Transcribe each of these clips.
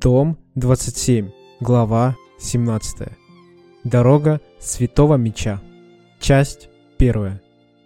Том 27. Глава 17. Дорога Святого Меча. Часть 1.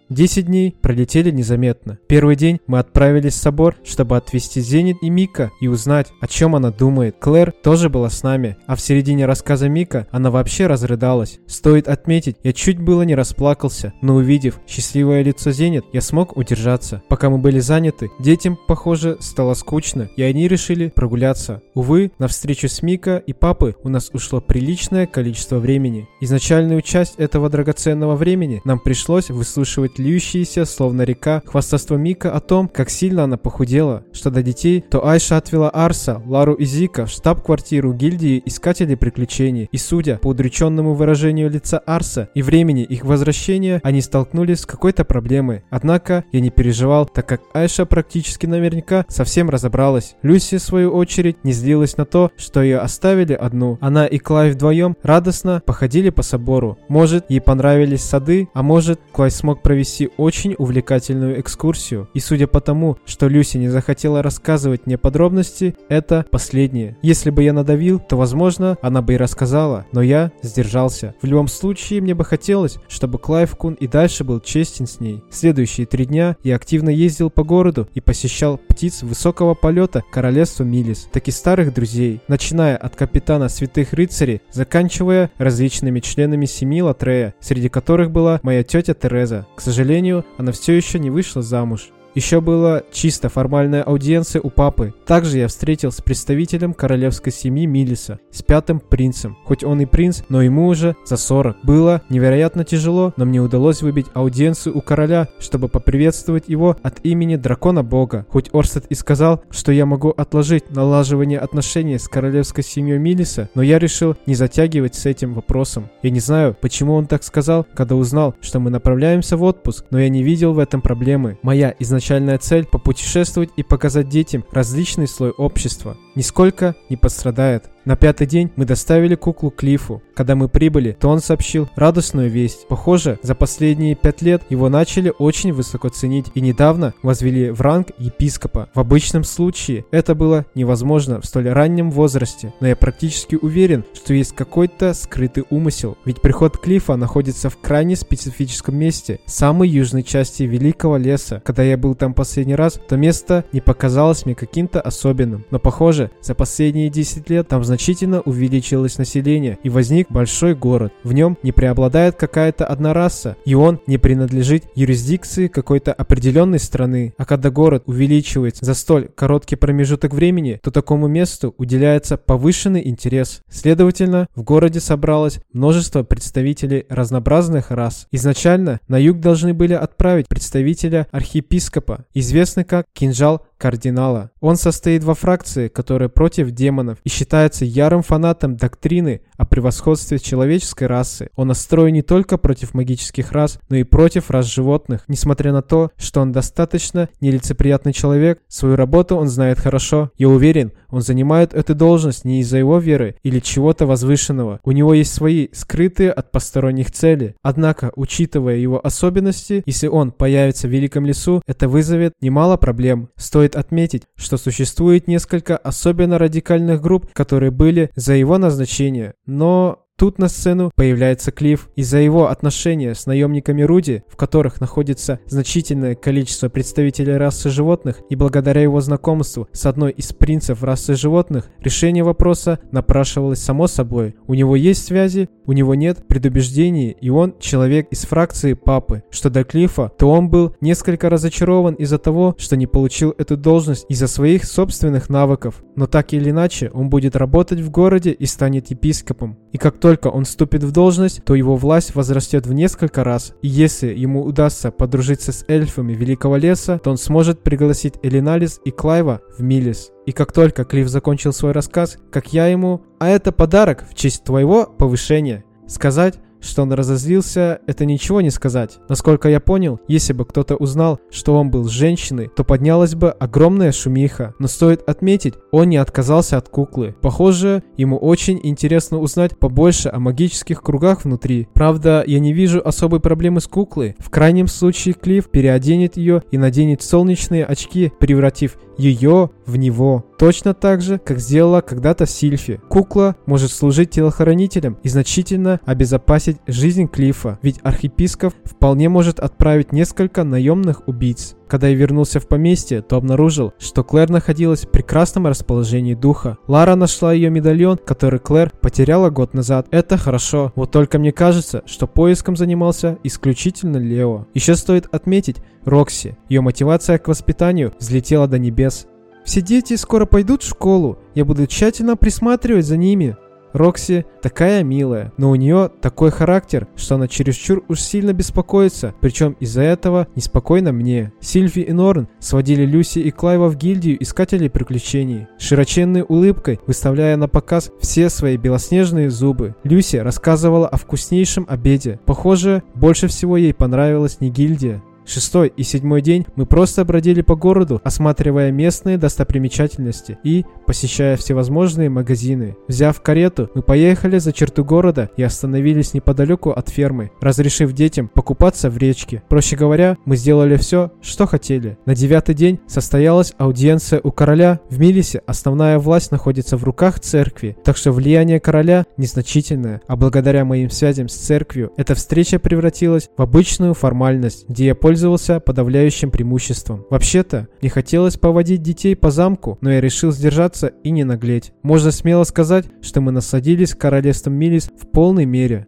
Десять дней пролетели незаметно. Первый день мы отправились в собор, чтобы отвезти Зенит и Мика и узнать, о чем она думает. Клэр тоже была с нами, а в середине рассказа Мика она вообще разрыдалась. Стоит отметить, я чуть было не расплакался, но увидев счастливое лицо Зенит, я смог удержаться. Пока мы были заняты, детям, похоже, стало скучно, и они решили прогуляться. Увы, на встречу с Мика и папы у нас ушло приличное количество времени. Изначальную часть этого драгоценного времени нам пришлось выслушивать льющиеся, словно река, хвастовство Мика о том, как сильно она похудела, что до детей, то Айша отвела Арса, Лару и Зика в штаб-квартиру гильдии Искателей Приключений, и судя по удрученному выражению лица Арса и времени их возвращения, они столкнулись с какой-то проблемой. Однако я не переживал, так как Айша практически наверняка совсем разобралась. Люси, в свою очередь, не злилась на то, что ее оставили одну. Она и Клай вдвоем радостно походили по собору. Может, ей понравились сады, а может, Клай смог провести провести очень увлекательную экскурсию. И судя по тому, что Люси не захотела рассказывать мне подробности, это последнее. Если бы я надавил, то, возможно, она бы и рассказала, но я сдержался. В любом случае, мне бы хотелось, чтобы Клайв Кун и дальше был честен с ней. Следующие три дня я активно ездил по городу и посещал птиц высокого полета королевства Милис, так и старых друзей, начиная от капитана святых рыцарей, заканчивая различными членами семьи Латрея, среди которых была моя тетя Тереза. К сожалению, сожалению, она все еще не вышла замуж. Еще была чисто формальная аудиенция у папы. Также я встретился с представителем королевской семьи Милиса, с пятым принцем. Хоть он и принц, но ему уже за 40. Было невероятно тяжело, но мне удалось выбить аудиенцию у короля, чтобы поприветствовать его от имени дракона бога. Хоть Орстед и сказал, что я могу отложить налаживание отношений с королевской семьей Милиса, но я решил не затягивать с этим вопросом. Я не знаю, почему он так сказал, когда узнал, что мы направляемся в отпуск, но я не видел в этом проблемы. Моя изначальная изначальная цель – попутешествовать и показать детям различный слой общества. Нисколько не пострадает. На пятый день мы доставили куклу Клифу. Когда мы прибыли, то он сообщил радостную весть. Похоже, за последние пять лет его начали очень высоко ценить и недавно возвели в ранг епископа. В обычном случае это было невозможно в столь раннем возрасте, но я практически уверен, что есть какой-то скрытый умысел. Ведь приход Клифа находится в крайне специфическом месте, самой южной части Великого леса. Когда я был там последний раз, то место не показалось мне каким-то особенным. Но похоже, за последние 10 лет там значительно увеличилось население и возник большой город. В нем не преобладает какая-то одна раса, и он не принадлежит юрисдикции какой-то определенной страны. А когда город увеличивается за столь короткий промежуток времени, то такому месту уделяется повышенный интерес. Следовательно, в городе собралось множество представителей разнообразных рас. Изначально на юг должны были отправить представителя архиепископа, известный как Кинжал кардинала. Он состоит во фракции, которая против демонов и считается ярым фанатом доктрины о превосходстве человеческой расы. Он настроен не только против магических рас, но и против рас животных. Несмотря на то, что он достаточно нелицеприятный человек, свою работу он знает хорошо. Я уверен, он занимает эту должность не из-за его веры или чего-то возвышенного. У него есть свои скрытые от посторонних цели. Однако, учитывая его особенности, если он появится в Великом лесу, это вызовет немало проблем. Стоит отметить, что существует несколько особенно радикальных групп, которые были за его назначение, но Тут на сцену появляется Клифф. Из-за его отношения с наемниками Руди, в которых находится значительное количество представителей расы животных, и благодаря его знакомству с одной из принцев расы животных, решение вопроса напрашивалось само собой. У него есть связи, у него нет предубеждений, и он человек из фракции папы. Что до Клиффа, то он был несколько разочарован из-за того, что не получил эту должность из-за своих собственных навыков. Но так или иначе, он будет работать в городе и станет епископом. И как только он вступит в должность, то его власть возрастет в несколько раз. И если ему удастся подружиться с эльфами Великого Леса, то он сможет пригласить Элиналис и Клайва в Милис. И как только Клифф закончил свой рассказ, как я ему «А это подарок в честь твоего повышения», сказать что он разозлился, это ничего не сказать. Насколько я понял, если бы кто-то узнал, что он был с женщиной, то поднялась бы огромная шумиха. Но стоит отметить, он не отказался от куклы. Похоже, ему очень интересно узнать побольше о магических кругах внутри. Правда, я не вижу особой проблемы с куклой. В крайнем случае Клифф переоденет ее и наденет солнечные очки, превратив ее в него. Точно так же, как сделала когда-то Сильфи. Кукла может служить телохранителем и значительно обезопасить жизнь Клифа, ведь архиепископ вполне может отправить несколько наемных убийц. Когда я вернулся в поместье, то обнаружил, что Клэр находилась в прекрасном расположении духа. Лара нашла ее медальон, который Клэр потеряла год назад. Это хорошо. Вот только мне кажется, что поиском занимался исключительно Лео. Еще стоит отметить Рокси. Ее мотивация к воспитанию взлетела до небес. Все дети скоро пойдут в школу. Я буду тщательно присматривать за ними. Рокси такая милая, но у нее такой характер, что она чересчур уж сильно беспокоится, причем из-за этого неспокойно мне. Сильви и Норн сводили Люси и Клайва в гильдию искателей приключений, широченной улыбкой выставляя на показ все свои белоснежные зубы. Люси рассказывала о вкуснейшем обеде. Похоже, больше всего ей понравилась не гильдия, Шестой и седьмой день мы просто бродили по городу, осматривая местные достопримечательности и посещая всевозможные магазины. Взяв карету, мы поехали за черту города и остановились неподалеку от фермы, разрешив детям покупаться в речке. Проще говоря, мы сделали все, что хотели. На девятый день состоялась аудиенция у короля. В Милисе основная власть находится в руках церкви, так что влияние короля незначительное, а благодаря моим связям с церковью эта встреча превратилась в обычную формальность, где я пользовался подавляющим преимуществом. Вообще-то, не хотелось поводить детей по замку, но я решил сдержаться и не наглеть. Можно смело сказать, что мы насладились королевством Милис в полной мере.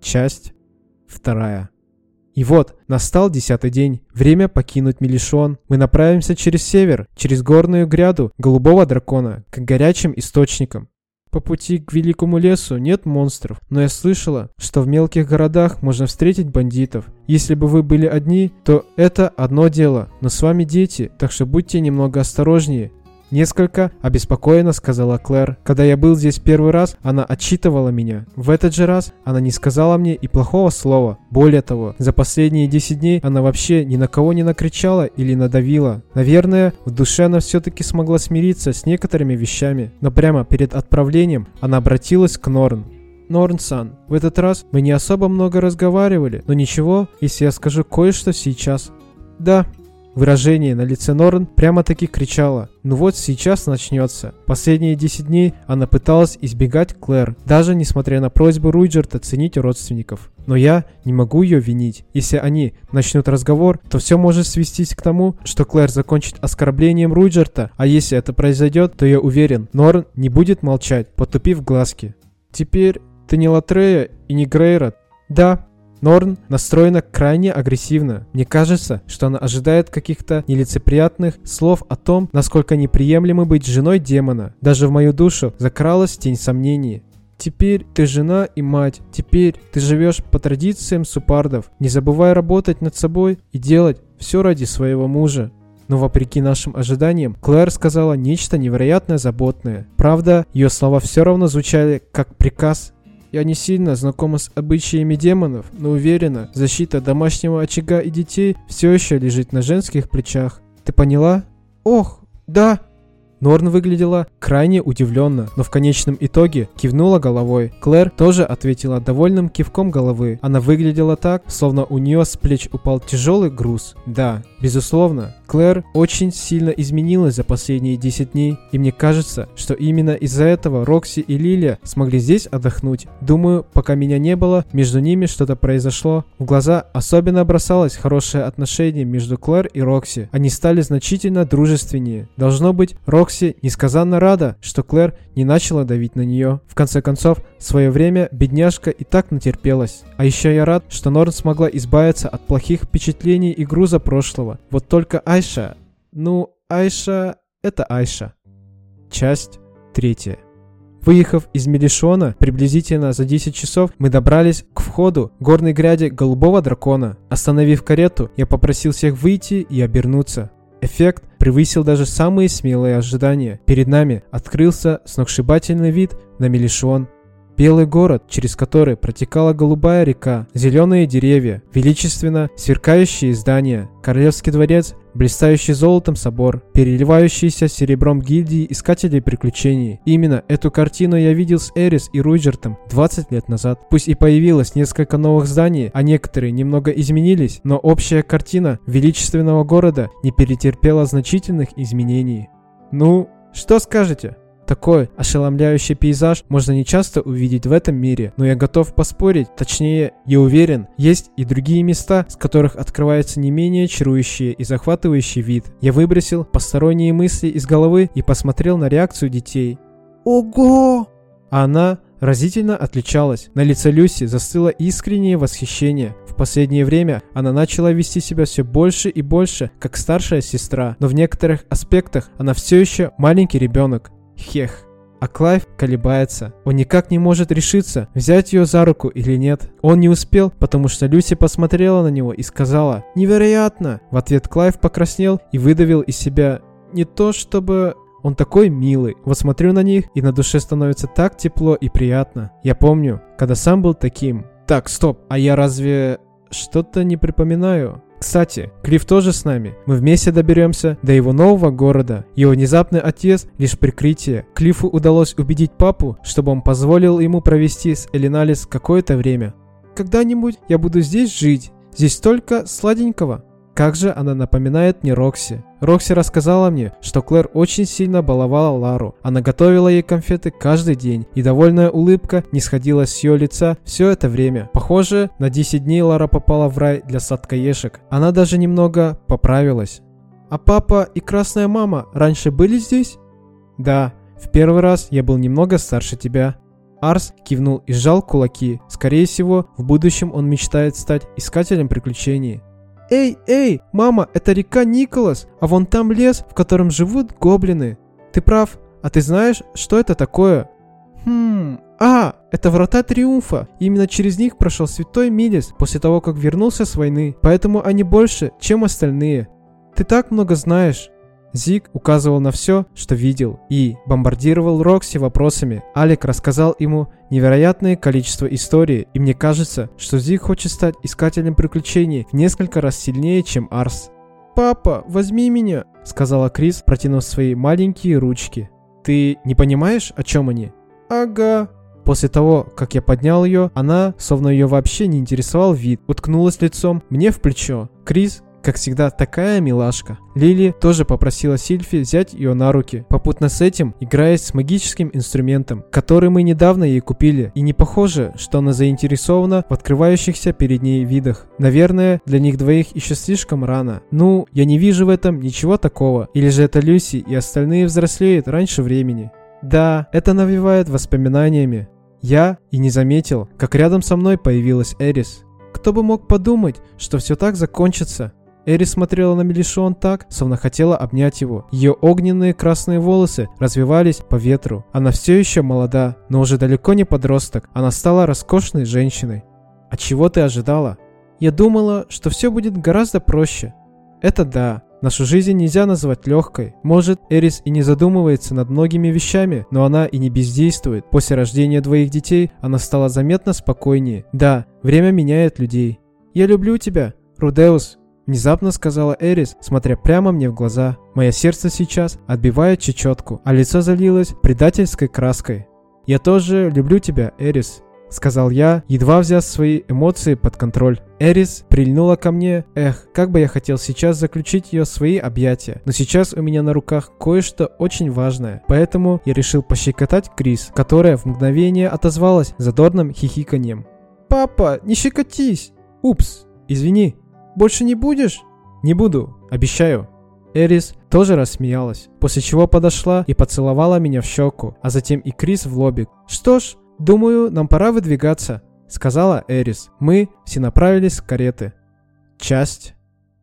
Часть вторая. И вот, настал десятый день. Время покинуть Мелишон. Мы направимся через север, через горную гряду голубого дракона, к горячим источникам. По пути к великому лесу нет монстров, но я слышала, что в мелких городах можно встретить бандитов. Если бы вы были одни, то это одно дело, но с вами дети, так что будьте немного осторожнее. Несколько обеспокоенно сказала Клэр. Когда я был здесь первый раз, она отчитывала меня. В этот же раз она не сказала мне и плохого слова. Более того, за последние 10 дней она вообще ни на кого не накричала или надавила. Наверное, в душе она все-таки смогла смириться с некоторыми вещами. Но прямо перед отправлением она обратилась к Норн. Норн-сан, в этот раз мы не особо много разговаривали, но ничего, если я скажу кое-что сейчас. Да, Выражение на лице Норн прямо-таки кричало «Ну вот сейчас начнется». Последние 10 дней она пыталась избегать Клэр, даже несмотря на просьбу Руиджерта ценить родственников. Но я не могу ее винить. Если они начнут разговор, то все может свестись к тому, что Клэр закончит оскорблением Руиджерта, а если это произойдет, то я уверен, Норн не будет молчать, потупив глазки. Теперь ты не Латрея и не Грейра. Да, Норн настроена крайне агрессивно. Мне кажется, что она ожидает каких-то нелицеприятных слов о том, насколько неприемлемо быть женой демона. Даже в мою душу закралась тень сомнений. Теперь ты жена и мать. Теперь ты живешь по традициям супардов. Не забывай работать над собой и делать все ради своего мужа. Но вопреки нашим ожиданиям, Клэр сказала нечто невероятно заботное. Правда, ее слова все равно звучали как приказ я не сильно знакома с обычаями демонов, но уверена, защита домашнего очага и детей все еще лежит на женских плечах. Ты поняла? Ох, да, Норн выглядела крайне удивленно, но в конечном итоге кивнула головой. Клэр тоже ответила довольным кивком головы. Она выглядела так, словно у нее с плеч упал тяжелый груз. Да, безусловно, Клэр очень сильно изменилась за последние 10 дней, и мне кажется, что именно из-за этого Рокси и Лилия смогли здесь отдохнуть. Думаю, пока меня не было, между ними что-то произошло. В глаза особенно бросалось хорошее отношение между Клэр и Рокси. Они стали значительно дружественнее. Должно быть, Рокси несказанно рада, что Клэр не начала давить на нее. В конце концов, в свое время бедняжка и так натерпелась. А еще я рад, что Норн смогла избавиться от плохих впечатлений и груза прошлого. Вот только Айша... Ну, Айша... Это Айша. Часть третья. Выехав из Мелишона, приблизительно за 10 часов мы добрались к входу горной гряди Голубого Дракона. Остановив карету, я попросил всех выйти и обернуться. Эффект превысил даже самые смелые ожидания. Перед нами открылся сногсшибательный вид на Мелишон. Белый город, через который протекала голубая река, зеленые деревья, величественно сверкающие здания, королевский дворец блистающий золотом собор, переливающийся серебром гильдии искателей приключений. Именно эту картину я видел с Эрис и Руджертом 20 лет назад. Пусть и появилось несколько новых зданий, а некоторые немного изменились, но общая картина величественного города не перетерпела значительных изменений. Ну, Что скажете? Такой ошеломляющий пейзаж можно не часто увидеть в этом мире, но я готов поспорить, точнее, я уверен, есть и другие места, с которых открывается не менее чарующий и захватывающий вид. Я выбросил посторонние мысли из головы и посмотрел на реакцию детей. Ого! А она разительно отличалась. На лице Люси застыло искреннее восхищение. В последнее время она начала вести себя все больше и больше, как старшая сестра, но в некоторых аспектах она все еще маленький ребенок. Хех. А Клайв колебается. Он никак не может решиться, взять ее за руку или нет. Он не успел, потому что Люси посмотрела на него и сказала «Невероятно!». В ответ Клайв покраснел и выдавил из себя «Не то чтобы...» Он такой милый. Вот смотрю на них, и на душе становится так тепло и приятно. Я помню, когда сам был таким. Так, стоп, а я разве... Что-то не припоминаю. Кстати, Клифф тоже с нами. Мы вместе доберемся до его нового города. Его внезапный отъезд – лишь прикрытие. Клиффу удалось убедить папу, чтобы он позволил ему провести с Элиналис какое-то время. Когда-нибудь я буду здесь жить. Здесь столько сладенького. Как же она напоминает мне Рокси. Рокси рассказала мне, что Клэр очень сильно баловала Лару. Она готовила ей конфеты каждый день, и довольная улыбка не сходила с ее лица все это время. Похоже, на 10 дней Лара попала в рай для сладкоежек. Она даже немного поправилась. А папа и красная мама раньше были здесь? Да, в первый раз я был немного старше тебя. Арс кивнул и сжал кулаки. Скорее всего, в будущем он мечтает стать искателем приключений. «Эй, эй, мама, это река Николас, а вон там лес, в котором живут гоблины. Ты прав, а ты знаешь, что это такое?» «Хм... А, это врата Триумфа. Именно через них прошел святой Милис после того, как вернулся с войны. Поэтому они больше, чем остальные. Ты так много знаешь. Зиг указывал на все, что видел, и бомбардировал Рокси вопросами. Алик рассказал ему невероятное количество историй, и мне кажется, что Зиг хочет стать искателем приключений в несколько раз сильнее, чем Арс. «Папа, возьми меня», — сказала Крис, протянув свои маленькие ручки. «Ты не понимаешь, о чем они?» «Ага», После того, как я поднял ее, она, словно ее вообще не интересовал вид, уткнулась лицом мне в плечо. Крис как всегда, такая милашка. Лили тоже попросила Сильфи взять ее на руки, попутно с этим играясь с магическим инструментом, который мы недавно ей купили, и не похоже, что она заинтересована в открывающихся перед ней видах. Наверное, для них двоих еще слишком рано. Ну, я не вижу в этом ничего такого. Или же это Люси и остальные взрослеют раньше времени. Да, это навевает воспоминаниями. Я и не заметил, как рядом со мной появилась Эрис. Кто бы мог подумать, что все так закончится? Эри смотрела на Мелишон так, словно хотела обнять его. Ее огненные красные волосы развивались по ветру. Она все еще молода, но уже далеко не подросток. Она стала роскошной женщиной. А чего ты ожидала? Я думала, что все будет гораздо проще. Это да, Нашу жизнь нельзя назвать легкой. Может, Эрис и не задумывается над многими вещами, но она и не бездействует. После рождения двоих детей она стала заметно спокойнее. Да, время меняет людей. «Я люблю тебя, Рудеус», Внезапно сказала Эрис, смотря прямо мне в глаза. Мое сердце сейчас отбивает чечетку, а лицо залилось предательской краской. «Я тоже люблю тебя, Эрис», — сказал я, едва взяв свои эмоции под контроль. Эрис прильнула ко мне. Эх, как бы я хотел сейчас заключить ее в свои объятия. Но сейчас у меня на руках кое-что очень важное. Поэтому я решил пощекотать Крис, которая в мгновение отозвалась задорным хихиканьем. «Папа, не щекотись!» «Упс, извини», больше не будешь?» «Не буду, обещаю». Эрис тоже рассмеялась, после чего подошла и поцеловала меня в щеку, а затем и Крис в лобик. «Что ж, думаю, нам пора выдвигаться», — сказала Эрис. Мы все направились к кареты. Часть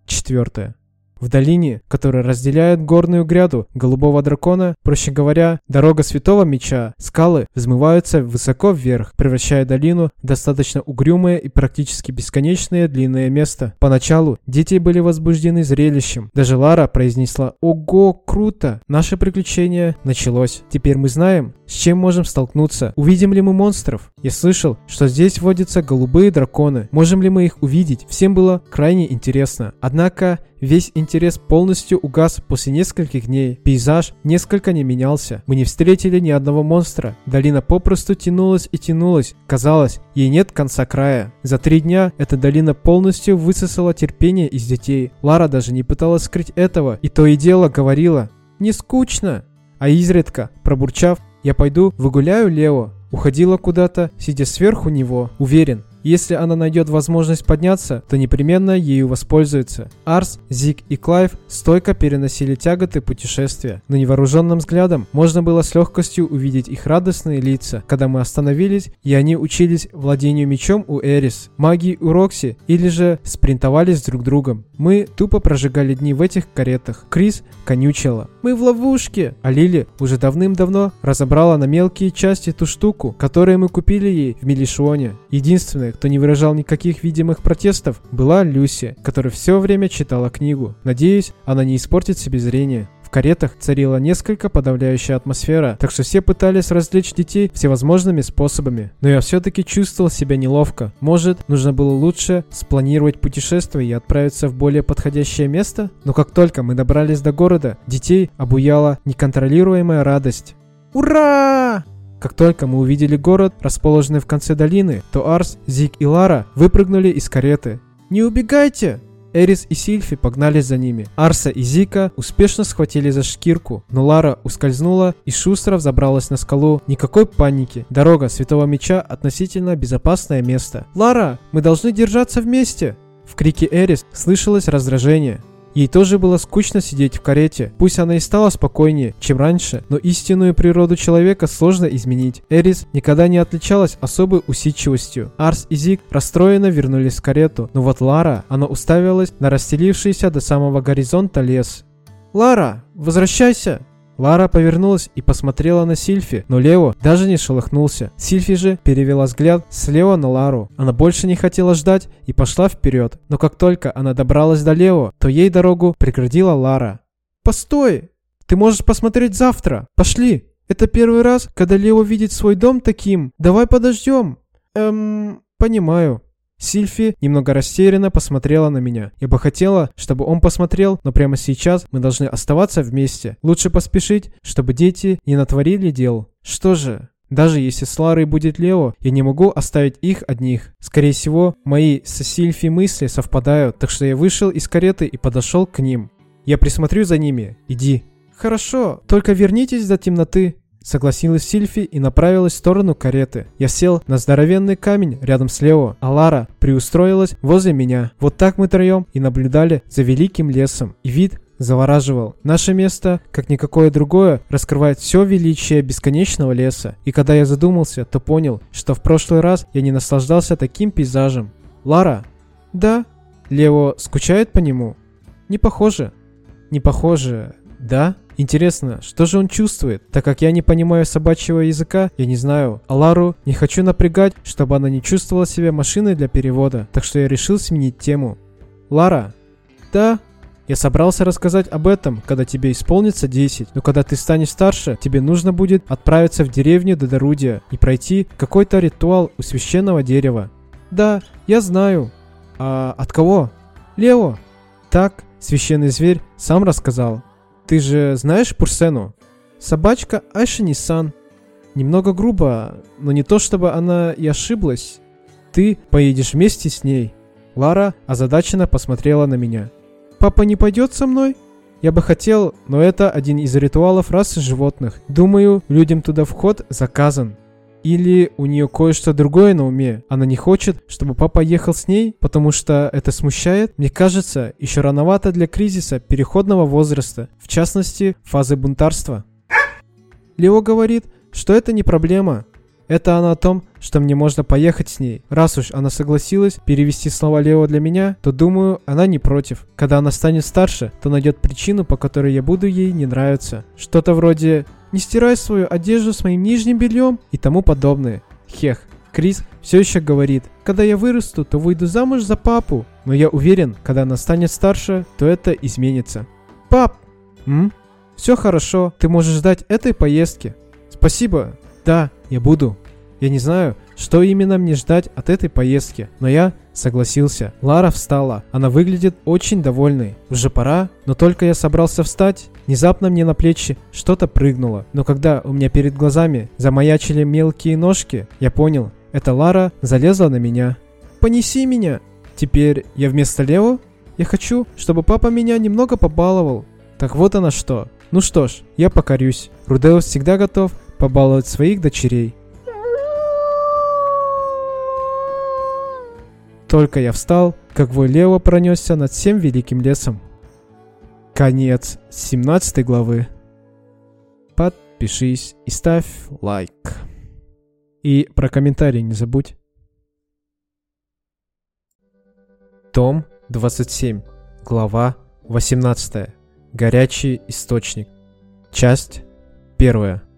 четвертая. В долине, которая разделяет горную гряду голубого дракона, проще говоря, дорога святого меча, скалы взмываются высоко вверх, превращая долину в достаточно угрюмое и практически бесконечное длинное место. Поначалу дети были возбуждены зрелищем. Даже Лара произнесла «Ого, круто! Наше приключение началось. Теперь мы знаем, с чем можем столкнуться. Увидим ли мы монстров? Я слышал, что здесь водятся голубые драконы. Можем ли мы их увидеть? Всем было крайне интересно. Однако Весь интерес полностью угас после нескольких дней. Пейзаж несколько не менялся. Мы не встретили ни одного монстра. Долина попросту тянулась и тянулась. Казалось, ей нет конца края. За три дня эта долина полностью высосала терпение из детей. Лара даже не пыталась скрыть этого, и то и дело говорила. «Не скучно!» а изредка, пробурчав «Я пойду выгуляю Лео», уходила куда-то, сидя сверху него, уверен, если она найдет возможность подняться, то непременно ею воспользуется. Арс, Зиг и Клайв стойко переносили тяготы путешествия. Но невооруженным взглядом можно было с легкостью увидеть их радостные лица, когда мы остановились, и они учились владению мечом у Эрис, магии у Рокси, или же спарринговались друг с другом. Мы тупо прожигали дни в этих каретах. Крис конючила. «Мы в ловушке!» А Лили уже давным-давно разобрала на мелкие части ту штуку, которую мы купили ей в Милишоне. Единственное, Кто не выражал никаких видимых протестов, была Люси, которая все время читала книгу. Надеюсь, она не испортит себе зрение. В каретах царила несколько подавляющая атмосфера, так что все пытались развлечь детей всевозможными способами. Но я все-таки чувствовал себя неловко. Может, нужно было лучше спланировать путешествие и отправиться в более подходящее место? Но как только мы добрались до города, детей обуяла неконтролируемая радость. «Ура!» Как только мы увидели город, расположенный в конце долины, то Арс, Зик и Лара выпрыгнули из кареты. «Не убегайте!» Эрис и Сильфи погнались за ними. Арса и Зика успешно схватили за шкирку, но Лара ускользнула и шустро взобралась на скалу. Никакой паники. Дорога Святого Меча относительно безопасное место. «Лара, мы должны держаться вместе!» В крике Эрис слышалось раздражение. Ей тоже было скучно сидеть в карете. Пусть она и стала спокойнее, чем раньше, но истинную природу человека сложно изменить. Эрис никогда не отличалась особой усидчивостью. Арс и Зик расстроенно вернулись в карету, но вот Лара, она уставилась на расстелившийся до самого горизонта лес. «Лара, возвращайся!» Лара повернулась и посмотрела на Сильфи, но Лео даже не шелохнулся. Сильфи же перевела взгляд с Лео на Лару. Она больше не хотела ждать и пошла вперед. Но как только она добралась до Лео, то ей дорогу преградила Лара. «Постой! Ты можешь посмотреть завтра! Пошли! Это первый раз, когда Лео видит свой дом таким. Давай подождем!» «Эм, понимаю», Сильфи немного растерянно посмотрела на меня. Я бы хотела, чтобы он посмотрел, но прямо сейчас мы должны оставаться вместе. Лучше поспешить, чтобы дети не натворили дел. Что же, даже если с Ларой будет Лео, я не могу оставить их одних. Скорее всего, мои с Сильфи мысли совпадают, так что я вышел из кареты и подошел к ним. Я присмотрю за ними. Иди. Хорошо, только вернитесь до темноты. Согласилась Сильфи и направилась в сторону кареты. Я сел на здоровенный камень рядом с Лео, а Лара приустроилась возле меня. Вот так мы троем и наблюдали за великим лесом. И вид завораживал. Наше место, как никакое другое, раскрывает все величие бесконечного леса. И когда я задумался, то понял, что в прошлый раз я не наслаждался таким пейзажем. Лара? Да. Лео скучает по нему? Не похоже. Не похоже, да? Интересно, что же он чувствует? Так как я не понимаю собачьего языка, я не знаю. А Лару не хочу напрягать, чтобы она не чувствовала себя машиной для перевода. Так что я решил сменить тему. Лара. Да, я собрался рассказать об этом, когда тебе исполнится 10, но когда ты станешь старше, тебе нужно будет отправиться в деревню до Дорудия и пройти какой-то ритуал у священного дерева. Да, я знаю. А от кого? Лео. Так, священный зверь сам рассказал. Ты же знаешь Пурсену? Собачка Айша Ниссан. Немного грубо, но не то чтобы она и ошиблась. Ты поедешь вместе с ней. Лара озадаченно посмотрела на меня. Папа не пойдет со мной? Я бы хотел, но это один из ритуалов расы животных. Думаю, людям туда вход заказан. Или у нее кое-что другое на уме. Она не хочет, чтобы папа ехал с ней, потому что это смущает. Мне кажется, еще рановато для кризиса переходного возраста, в частности, фазы бунтарства. Лео говорит, что это не проблема. Это она о том, что мне можно поехать с ней. Раз уж она согласилась перевести слова Лео для меня, то думаю, она не против. Когда она станет старше, то найдет причину, по которой я буду ей не нравиться. Что-то вроде не стирай свою одежду с моим нижним бельем и тому подобное. Хех. Крис все еще говорит, когда я вырасту, то выйду замуж за папу. Но я уверен, когда она станет старше, то это изменится. Пап! М? Все хорошо, ты можешь ждать этой поездки. Спасибо. Да, я буду. Я не знаю, что именно мне ждать от этой поездки, но я согласился. Лара встала. Она выглядит очень довольной. Уже пора, но только я собрался встать, внезапно мне на плечи что-то прыгнуло. Но когда у меня перед глазами замаячили мелкие ножки, я понял, это Лара залезла на меня. «Понеси меня!» Теперь я вместо Лео? Я хочу, чтобы папа меня немного побаловал. Так вот она что. Ну что ж, я покорюсь. Рудеус всегда готов побаловать своих дочерей. Только я встал, как вой Лео пронесся над всем великим лесом. Конец 17 главы. Подпишись и ставь лайк. И про комментарии не забудь. Том 27. Глава 18. Горячий источник. Часть 1.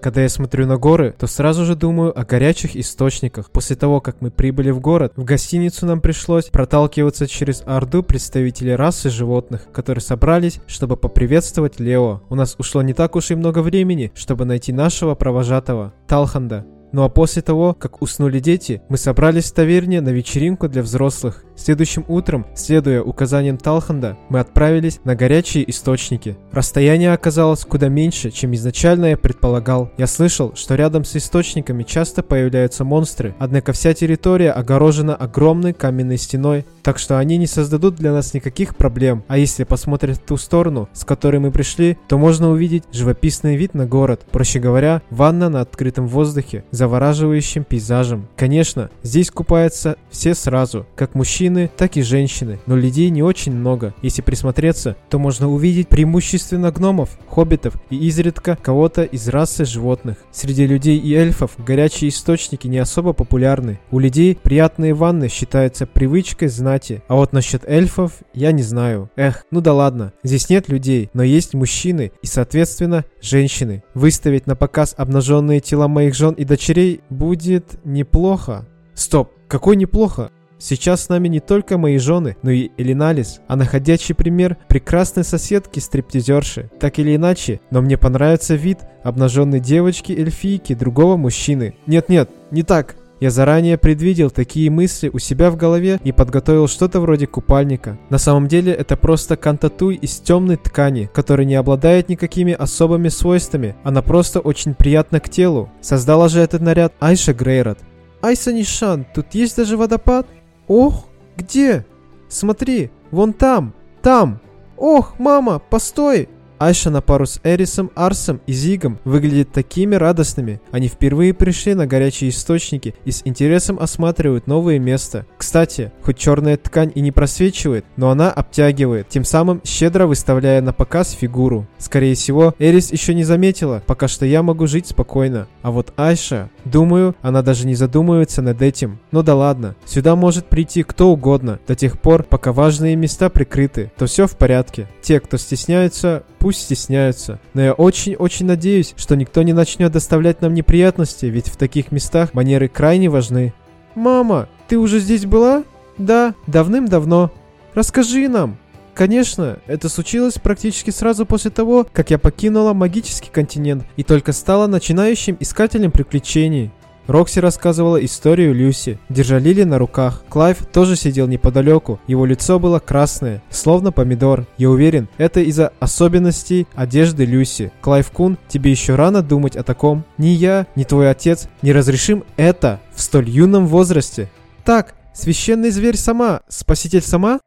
Когда я смотрю на горы, то сразу же думаю о горячих источниках. После того, как мы прибыли в город, в гостиницу нам пришлось проталкиваться через орду представителей расы животных, которые собрались, чтобы поприветствовать Лео. У нас ушло не так уж и много времени, чтобы найти нашего провожатого, Талханда. Ну а после того, как уснули дети, мы собрались в таверне на вечеринку для взрослых. Следующим утром, следуя указаниям Талханда, мы отправились на горячие источники. Расстояние оказалось куда меньше, чем изначально я предполагал. Я слышал, что рядом с источниками часто появляются монстры, однако вся территория огорожена огромной каменной стеной, так что они не создадут для нас никаких проблем. А если посмотреть в ту сторону, с которой мы пришли, то можно увидеть живописный вид на город. Проще говоря, ванна на открытом воздухе, завораживающим пейзажем. Конечно, здесь купаются все сразу, как мужчины, так и женщины, но людей не очень много. Если присмотреться, то можно увидеть преимущественно гномов, хоббитов и изредка кого-то из расы животных. Среди людей и эльфов горячие источники не особо популярны. У людей приятные ванны считаются привычкой знати, а вот насчет эльфов я не знаю. Эх, ну да ладно, здесь нет людей, но есть мужчины и, соответственно, женщины. Выставить на показ обнаженные тела моих жен и дочерей будет неплохо. Стоп, какой неплохо? Сейчас с нами не только мои жены, но и Элиналис, а находящий пример прекрасной соседки стриптизерши. Так или иначе, но мне понравится вид обнаженной девочки-эльфийки другого мужчины. Нет-нет, не так. Я заранее предвидел такие мысли у себя в голове и подготовил что-то вроде купальника. На самом деле это просто кантатуй из темной ткани, которая не обладает никакими особыми свойствами. Она просто очень приятна к телу. Создала же этот наряд Айша Грейрот. Айса Нишан, тут есть даже водопад? Ох, где? Смотри, вон там, там. Ох, мама, постой! Айша на пару с Эрисом, Арсом и Зигом выглядят такими радостными. Они впервые пришли на горячие источники и с интересом осматривают новое место. Кстати, хоть черная ткань и не просвечивает, но она обтягивает, тем самым щедро выставляя на показ фигуру. Скорее всего, Эрис еще не заметила, пока что я могу жить спокойно. А вот Айша, думаю, она даже не задумывается над этим. Но да ладно, сюда может прийти кто угодно, до тех пор, пока важные места прикрыты, то все в порядке. Те, кто стесняются, пусть пусть стесняются. Но я очень-очень надеюсь, что никто не начнет доставлять нам неприятности, ведь в таких местах манеры крайне важны. «Мама, ты уже здесь была?» «Да, давным-давно. Расскажи нам». Конечно, это случилось практически сразу после того, как я покинула магический континент и только стала начинающим искателем приключений. Рокси рассказывала историю Люси, держа Лили на руках. Клайв тоже сидел неподалеку, его лицо было красное, словно помидор. Я уверен, это из-за особенностей одежды Люси. Клайв-кун, тебе еще рано думать о таком. Ни я, ни твой отец не разрешим это в столь юном возрасте. Так, священный зверь сама, спаситель сама?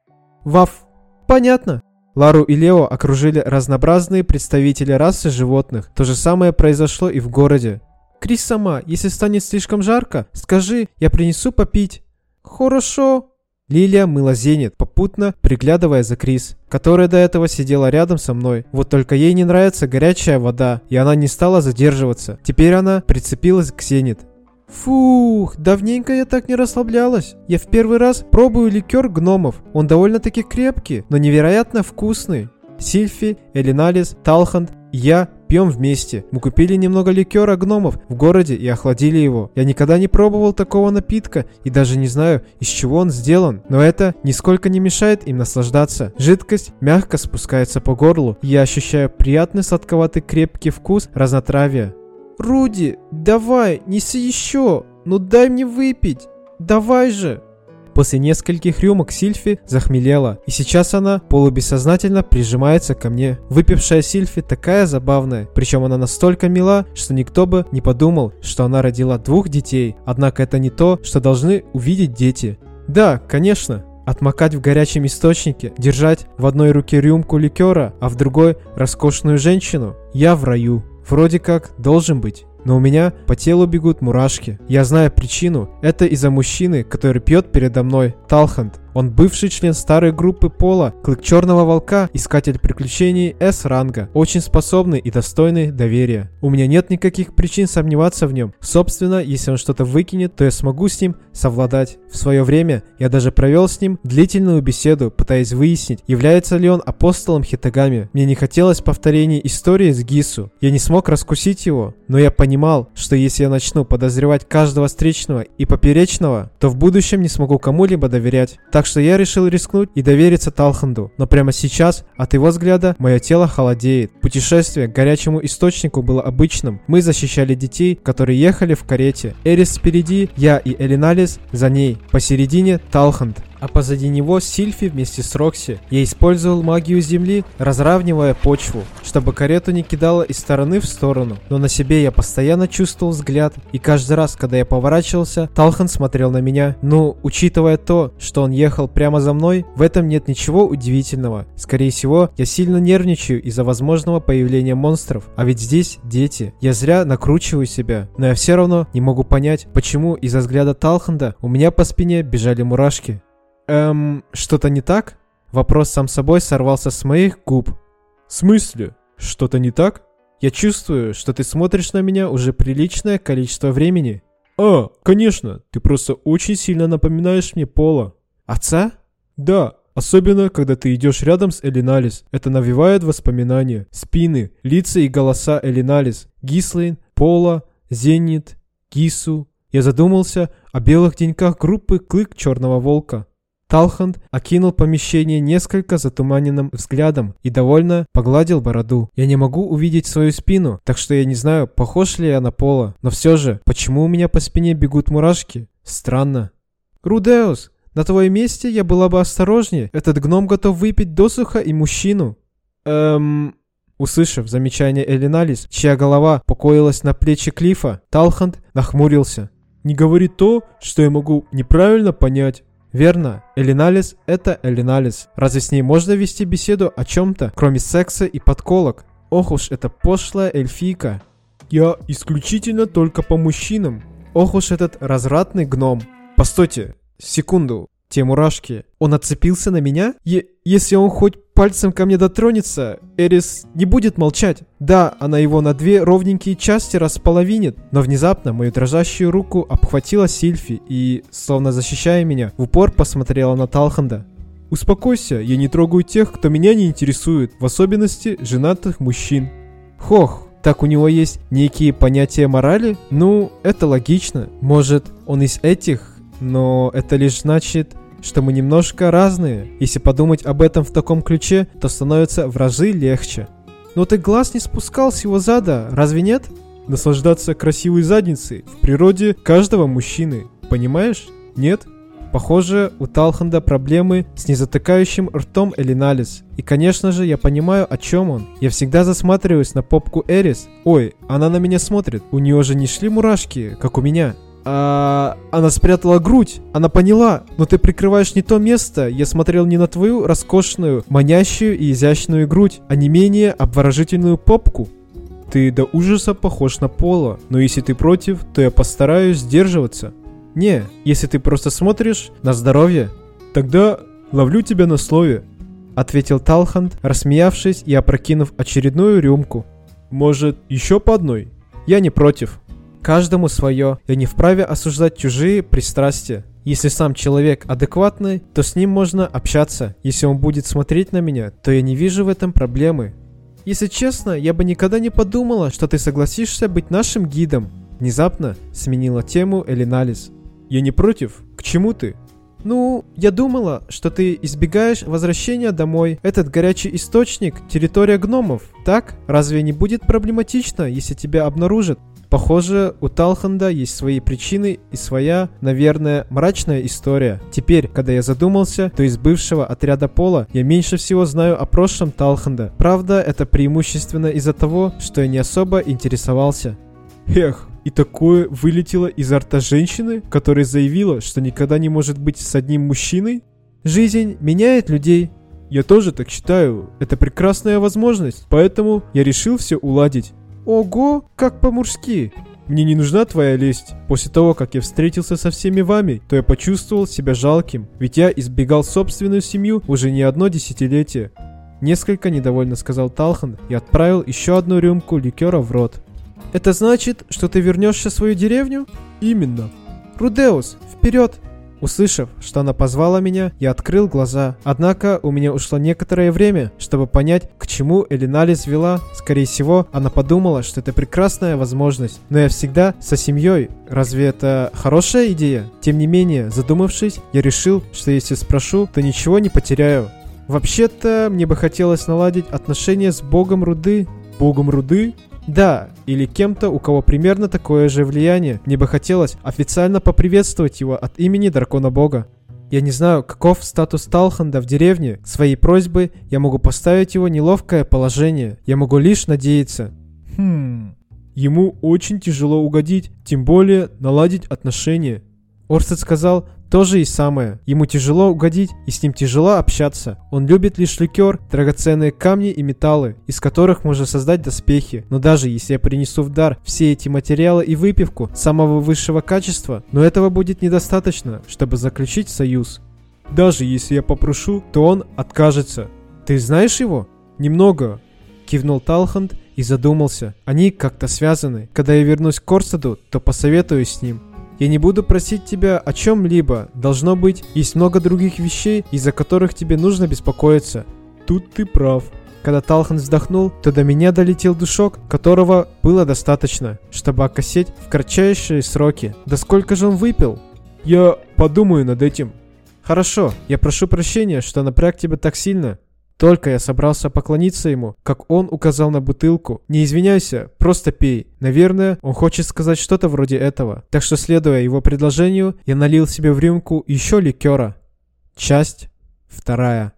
Ваф, понятно. Лару и Лео окружили разнообразные представители расы животных. То же самое произошло и в городе. Крис сама, если станет слишком жарко, скажи, я принесу попить. Хорошо. Лилия мыла зенит, попутно приглядывая за Крис, которая до этого сидела рядом со мной. Вот только ей не нравится горячая вода, и она не стала задерживаться. Теперь она прицепилась к зенит. Фух, давненько я так не расслаблялась. Я в первый раз пробую ликер гномов. Он довольно-таки крепкий, но невероятно вкусный. Сильфи, Элиналис, Талханд я пьем вместе. Мы купили немного ликера гномов в городе и охладили его. Я никогда не пробовал такого напитка и даже не знаю, из чего он сделан. Но это нисколько не мешает им наслаждаться. Жидкость мягко спускается по горлу, и я ощущаю приятный сладковатый крепкий вкус разнотравия. «Руди, давай, неси еще! Ну дай мне выпить! Давай же!» После нескольких рюмок Сильфи захмелела, и сейчас она полубессознательно прижимается ко мне. Выпившая Сильфи такая забавная, причем она настолько мила, что никто бы не подумал, что она родила двух детей. Однако это не то, что должны увидеть дети. Да, конечно, Отмокать в горячем источнике, держать в одной руке рюмку ликера, а в другой роскошную женщину. Я в раю. Вроде как должен быть. Но у меня по телу бегут мурашки. Я знаю причину. Это из-за мужчины, который пьет передо мной. Талхант. Он бывший член старой группы Пола, Клык Черного Волка, искатель приключений С-ранга, очень способный и достойный доверия. У меня нет никаких причин сомневаться в нем. Собственно, если он что-то выкинет, то я смогу с ним совладать. В свое время я даже провел с ним длительную беседу, пытаясь выяснить, является ли он апостолом Хитагами. Мне не хотелось повторения истории с Гису. Я не смог раскусить его, но я понимал, что если я начну подозревать каждого встречного и поперечного, то в будущем не смогу кому-либо доверять. Так так что я решил рискнуть и довериться Талханду. Но прямо сейчас, от его взгляда, мое тело холодеет. Путешествие к горячему источнику было обычным. Мы защищали детей, которые ехали в карете. Эрис впереди, я и Элиналис за ней. Посередине Талханд а позади него Сильфи вместе с Рокси. Я использовал магию земли, разравнивая почву, чтобы карету не кидала из стороны в сторону. Но на себе я постоянно чувствовал взгляд, и каждый раз, когда я поворачивался, Талхан смотрел на меня. Ну, учитывая то, что он ехал прямо за мной, в этом нет ничего удивительного. Скорее всего, я сильно нервничаю из-за возможного появления монстров. А ведь здесь дети. Я зря накручиваю себя, но я все равно не могу понять, почему из-за взгляда Талханда у меня по спине бежали мурашки. Эм, что-то не так? Вопрос сам собой сорвался с моих губ. В смысле? Что-то не так? Я чувствую, что ты смотришь на меня уже приличное количество времени. А, конечно, ты просто очень сильно напоминаешь мне Пола. Отца? Да, особенно когда ты идешь рядом с Элиналис. Это навевает воспоминания, спины, лица и голоса Элиналис, Гислейн, Пола, Зенит, Гису. Я задумался о белых деньках группы Клык Черного Волка. Талханд окинул помещение несколько затуманенным взглядом и довольно погладил бороду. Я не могу увидеть свою спину, так что я не знаю, похож ли я на Пола. Но все же, почему у меня по спине бегут мурашки? Странно. Рудеус, на твоем месте я была бы осторожнее. Этот гном готов выпить досуха и мужчину. Эм... Услышав замечание Элиналис, чья голова покоилась на плечи Клифа, Талханд нахмурился. «Не говори то, что я могу неправильно понять. Верно, Элиналис — это Элиналис. Разве с ней можно вести беседу о чем-то, кроме секса и подколок? Ох уж это пошлая эльфийка. Я исключительно только по мужчинам. Ох уж этот развратный гном. Постойте, секунду те мурашки. Он отцепился на меня? Е если он хоть пальцем ко мне дотронется, Эрис не будет молчать. Да, она его на две ровненькие части располовинит, но внезапно мою дрожащую руку обхватила Сильфи и, словно защищая меня, в упор посмотрела на Талханда. «Успокойся, я не трогаю тех, кто меня не интересует, в особенности женатых мужчин». «Хох, так у него есть некие понятия морали? Ну, это логично. Может, он из этих, но это лишь значит, что мы немножко разные. Если подумать об этом в таком ключе, то становится в разы легче. Но ты глаз не спускал с его зада, разве нет? Наслаждаться красивой задницей в природе каждого мужчины, понимаешь? Нет? Похоже, у Талханда проблемы с незатыкающим ртом Элиналис. И конечно же, я понимаю, о чем он. Я всегда засматриваюсь на попку Эрис. Ой, она на меня смотрит. У нее же не шли мурашки, как у меня. А, она спрятала грудь. Она поняла. Но ты прикрываешь не то место. Я смотрел не на твою роскошную, манящую и изящную грудь, а не менее обворожительную попку. Ты до ужаса похож на Пола, но если ты против, то я постараюсь сдерживаться. Не, если ты просто смотришь на здоровье, тогда ловлю тебя на слове, ответил Талханд, рассмеявшись и опрокинув очередную рюмку. Может, еще по одной? Я не против. Каждому свое. Я не вправе осуждать чужие пристрастия. Если сам человек адекватный, то с ним можно общаться. Если он будет смотреть на меня, то я не вижу в этом проблемы. Если честно, я бы никогда не подумала, что ты согласишься быть нашим гидом. Внезапно сменила тему Элиналис. Я не против. К чему ты? Ну, я думала, что ты избегаешь возвращения домой. Этот горячий источник – территория гномов, так? Разве не будет проблематично, если тебя обнаружат? Похоже, у Талханда есть свои причины и своя, наверное, мрачная история. Теперь, когда я задумался, то из бывшего отряда Пола я меньше всего знаю о прошлом Талханда. Правда, это преимущественно из-за того, что я не особо интересовался. Эх, и такое вылетело изо рта женщины, которая заявила, что никогда не может быть с одним мужчиной? Жизнь меняет людей. Я тоже так считаю. Это прекрасная возможность, поэтому я решил все уладить. Ого, как по-мужски. Мне не нужна твоя лесть. После того, как я встретился со всеми вами, то я почувствовал себя жалким, ведь я избегал собственную семью уже не одно десятилетие. Несколько недовольно сказал Талхан и отправил еще одну рюмку ликера в рот. Это значит, что ты вернешься в свою деревню? Именно. Рудеус, вперед! Услышав, что она позвала меня, я открыл глаза. Однако у меня ушло некоторое время, чтобы понять, к чему Элинали свела. Скорее всего, она подумала, что это прекрасная возможность. Но я всегда со семьей. Разве это хорошая идея? Тем не менее, задумавшись, я решил, что если спрошу, то ничего не потеряю. Вообще-то, мне бы хотелось наладить отношения с богом руды. Богом руды? Да, или кем-то, у кого примерно такое же влияние. Мне бы хотелось официально поприветствовать его от имени Дракона Бога. Я не знаю, каков статус Талханда в деревне. Своей просьбой я могу поставить его неловкое положение. Я могу лишь надеяться. Хм... Ему очень тяжело угодить, тем более наладить отношения. Орстед сказал, тоже и самое. Ему тяжело угодить, и с ним тяжело общаться. Он любит лишь ликер, драгоценные камни и металлы, из которых можно создать доспехи. Но даже если я принесу в дар все эти материалы и выпивку самого высшего качества, но этого будет недостаточно, чтобы заключить союз. Даже если я попрошу, то он откажется. Ты знаешь его? Немного. Кивнул Талханд и задумался. Они как-то связаны. Когда я вернусь к Корсаду, то посоветуюсь с ним. Я не буду просить тебя о чем-либо. Должно быть, есть много других вещей, из-за которых тебе нужно беспокоиться. Тут ты прав. Когда Талхан вздохнул, то до меня долетел душок, которого было достаточно, чтобы окосеть в кратчайшие сроки. Да сколько же он выпил? Я подумаю над этим. Хорошо, я прошу прощения, что напряг тебя так сильно. Только я собрался поклониться ему, как он указал на бутылку. Не извиняйся, просто пей. Наверное, он хочет сказать что-то вроде этого. Так что, следуя его предложению, я налил себе в рюмку еще ликера. Часть вторая.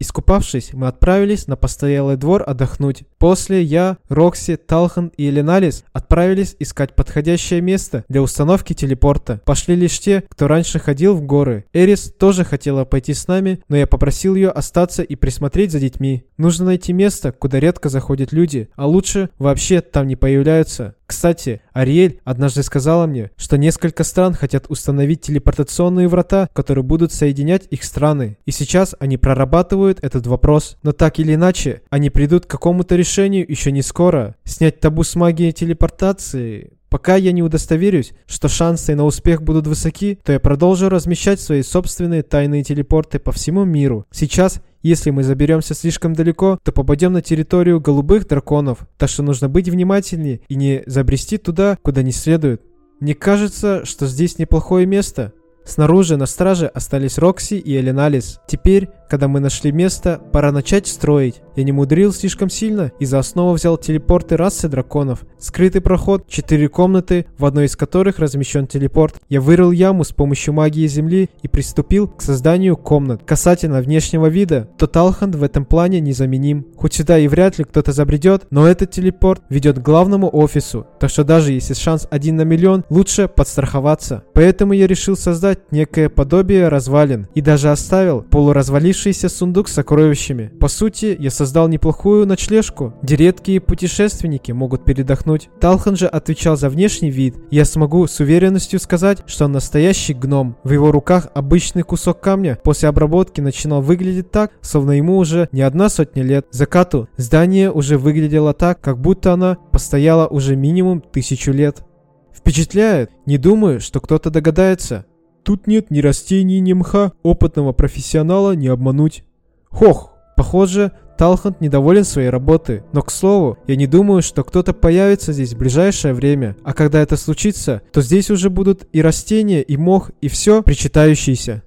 Искупавшись, мы отправились на постоялый двор отдохнуть. После я, Рокси, Талхан и Эленалис отправились искать подходящее место для установки телепорта. Пошли лишь те, кто раньше ходил в горы. Эрис тоже хотела пойти с нами, но я попросил ее остаться и присмотреть за детьми. Нужно найти место, куда редко заходят люди, а лучше вообще там не появляются. Кстати, Ариэль однажды сказала мне, что несколько стран хотят установить телепортационные врата, которые будут соединять их страны. И сейчас они прорабатывают этот вопрос. Но так или иначе, они придут к какому-то решению еще не скоро. Снять табу с магией телепортации Пока я не удостоверюсь, что шансы на успех будут высоки, то я продолжу размещать свои собственные тайные телепорты по всему миру. Сейчас, если мы заберемся слишком далеко, то попадем на территорию голубых драконов, так что нужно быть внимательнее и не забрести туда, куда не следует. Мне кажется, что здесь неплохое место. Снаружи на страже остались Рокси и Эленалис. Теперь, когда мы нашли место, пора начать строить. Я не мудрил слишком сильно и за основу взял телепорты расы драконов. Скрытый проход, четыре комнаты, в одной из которых размещен телепорт. Я вырыл яму с помощью магии земли и приступил к созданию комнат. Касательно внешнего вида, то Талханд в этом плане незаменим. Хоть сюда и вряд ли кто-то забредет, но этот телепорт ведет к главному офису. Так что даже если шанс один на миллион, лучше подстраховаться. Поэтому я решил создать некое подобие развалин и даже оставил полуразвалившийся сундук с сокровищами. По сути, я создал неплохую ночлежку, где редкие путешественники могут передохнуть. Талхан же отвечал за внешний вид. Я смогу с уверенностью сказать, что он настоящий гном. В его руках обычный кусок камня после обработки начинал выглядеть так, словно ему уже не одна сотня лет. Закату здание уже выглядело так, как будто оно постояло уже минимум тысячу лет. Впечатляет. Не думаю, что кто-то догадается. Тут нет ни растений, ни мха. Опытного профессионала не обмануть. Хох, похоже, Талхант недоволен своей работой. Но, к слову, я не думаю, что кто-то появится здесь в ближайшее время. А когда это случится, то здесь уже будут и растения, и мох, и все причитающиеся.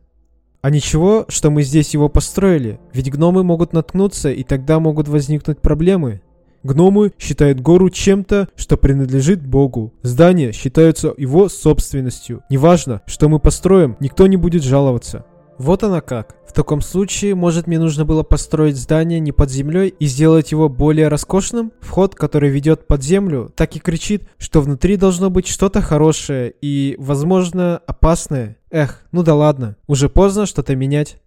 А ничего, что мы здесь его построили, ведь гномы могут наткнуться, и тогда могут возникнуть проблемы. Гномы считают гору чем-то, что принадлежит Богу. Здания считаются его собственностью. Неважно, что мы построим, никто не будет жаловаться. Вот она как. В таком случае, может мне нужно было построить здание не под землей и сделать его более роскошным? Вход, который ведет под землю, так и кричит, что внутри должно быть что-то хорошее и, возможно, опасное. Эх, ну да ладно, уже поздно что-то менять.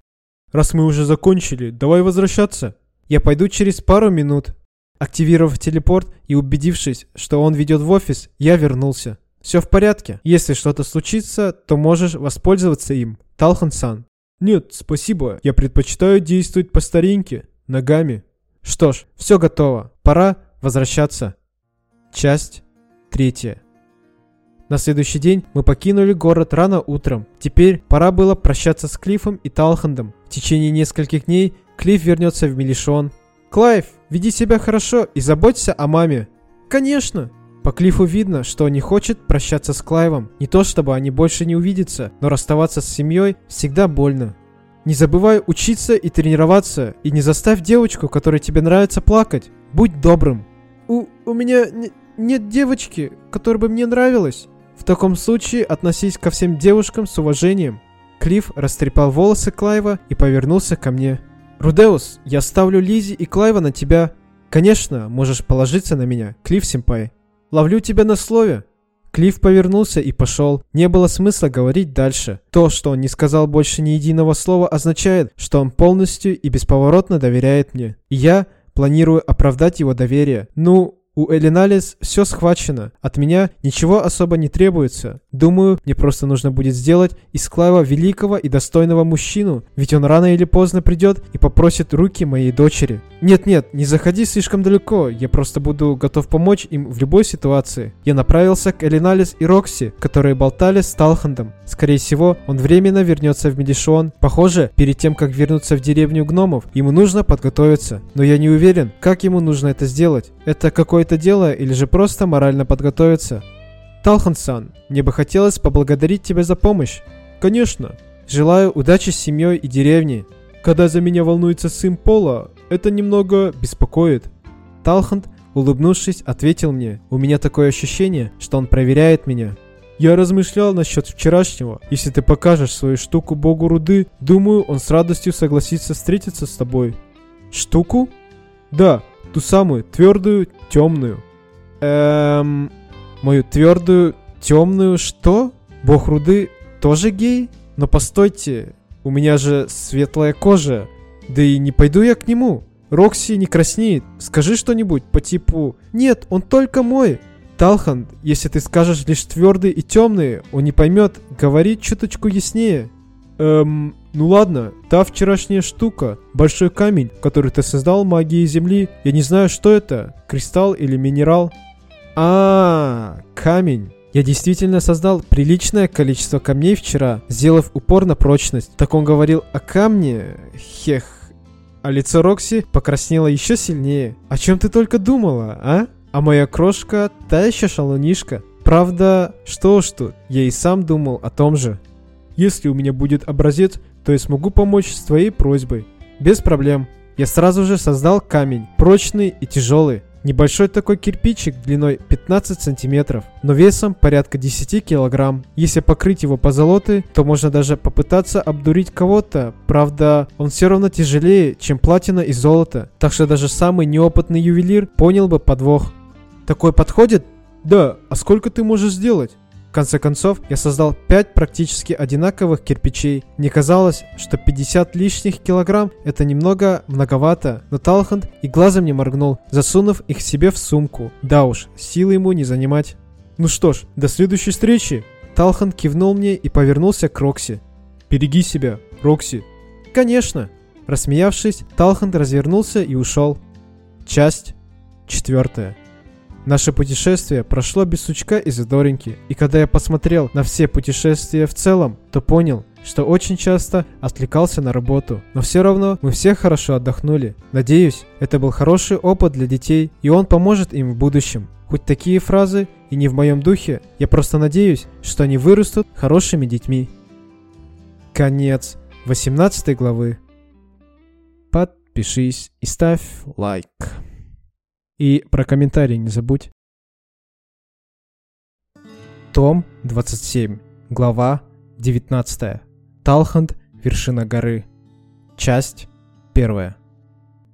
Раз мы уже закончили, давай возвращаться. Я пойду через пару минут. Активировав телепорт и убедившись, что он ведет в офис, я вернулся. Все в порядке. Если что-то случится, то можешь воспользоваться им. Талхан-сан. Нет, спасибо. Я предпочитаю действовать по старинке. Ногами. Что ж, все готово. Пора возвращаться. Часть третья. На следующий день мы покинули город рано утром. Теперь пора было прощаться с Клиффом и Талхандом. В течение нескольких дней Клифф вернется в Мелишон. «Клайв, веди себя хорошо и заботься о маме». «Конечно!» По Клиффу видно, что он не хочет прощаться с Клайвом. Не то чтобы они больше не увидятся, но расставаться с семьей всегда больно. Не забывай учиться и тренироваться, и не заставь девочку, которой тебе нравится, плакать. Будь добрым. У, у меня нет девочки, которая бы мне нравилась. В таком случае относись ко всем девушкам с уважением. Клифф растрепал волосы Клайва и повернулся ко мне. «Рудеус, я ставлю Лизи и Клайва на тебя. Конечно, можешь положиться на меня, Клифф-симпай. Ловлю тебя на слове». Клифф повернулся и пошел. Не было смысла говорить дальше. То, что он не сказал больше ни единого слова, означает, что он полностью и бесповоротно доверяет мне. И я планирую оправдать его доверие. Ну, у Элиналис все схвачено. От меня ничего особо не требуется. Думаю, мне просто нужно будет сделать из Клайва великого и достойного мужчину, ведь он рано или поздно придет и попросит руки моей дочери. Нет-нет, не заходи слишком далеко, я просто буду готов помочь им в любой ситуации. Я направился к Элиналис и Рокси, которые болтали с Талхандом. Скорее всего, он временно вернется в Медишон. Похоже, перед тем, как вернуться в деревню гномов, ему нужно подготовиться. Но я не уверен, как ему нужно это сделать. Это какое-то дело или же просто морально подготовиться? Талхан-сан, мне бы хотелось поблагодарить тебя за помощь. Конечно. Желаю удачи с семьей и деревней. Когда за меня волнуется сын Пола, это немного беспокоит. Талхант, улыбнувшись, ответил мне. У меня такое ощущение, что он проверяет меня. Я размышлял насчет вчерашнего. Если ты покажешь свою штуку богу руды, думаю, он с радостью согласится встретиться с тобой. Штуку? Да, ту самую, твердую, темную. Эм... Мою твердую, темную что? Бог руды тоже гей? Но постойте, у меня же светлая кожа. Да и не пойду я к нему. Рокси не краснеет. Скажи что-нибудь по типу «Нет, он только мой». Талхан, если ты скажешь лишь твердый и темный, он не поймет. Говори чуточку яснее. Эм, ну ладно, та вчерашняя штука, большой камень, который ты создал магией Земли, я не знаю, что это, кристалл или минерал. А, -а, -а камень. Я действительно создал приличное количество камней вчера, сделав упор на прочность. Так он говорил о камне? Хех. А лицо Рокси покраснело еще сильнее. О чем ты только думала, а? А моя крошка та еще шалунишка. Правда, что уж тут, я и сам думал о том же. Если у меня будет образец, то я смогу помочь с твоей просьбой. Без проблем. Я сразу же создал камень, прочный и тяжелый. Небольшой такой кирпичик длиной 15 сантиметров, но весом порядка 10 килограмм. Если покрыть его позолотой, то можно даже попытаться обдурить кого-то. Правда, он все равно тяжелее, чем платина и золото. Так что даже самый неопытный ювелир понял бы подвох. Такой подходит? Да, а сколько ты можешь сделать? Конце концов, я создал 5 практически одинаковых кирпичей. Мне казалось, что 50 лишних килограмм это немного многовато, но Талханд и глазом не моргнул, засунув их себе в сумку. Да уж, силы ему не занимать. Ну что ж, до следующей встречи. Талхан кивнул мне и повернулся к Рокси. «Береги себя, Рокси». «Конечно». Рассмеявшись, Талхан развернулся и ушел. Часть четвертая. Наше путешествие прошло без сучка и задоринки, и когда я посмотрел на все путешествия в целом, то понял, что очень часто отвлекался на работу. Но все равно мы все хорошо отдохнули. Надеюсь, это был хороший опыт для детей, и он поможет им в будущем. Хоть такие фразы и не в моем духе, я просто надеюсь, что они вырастут хорошими детьми. Конец 18 главы. Подпишись и ставь лайк. И про комментарии не забудь. Том 27. Глава 19. Талханд. Вершина горы. Часть 1.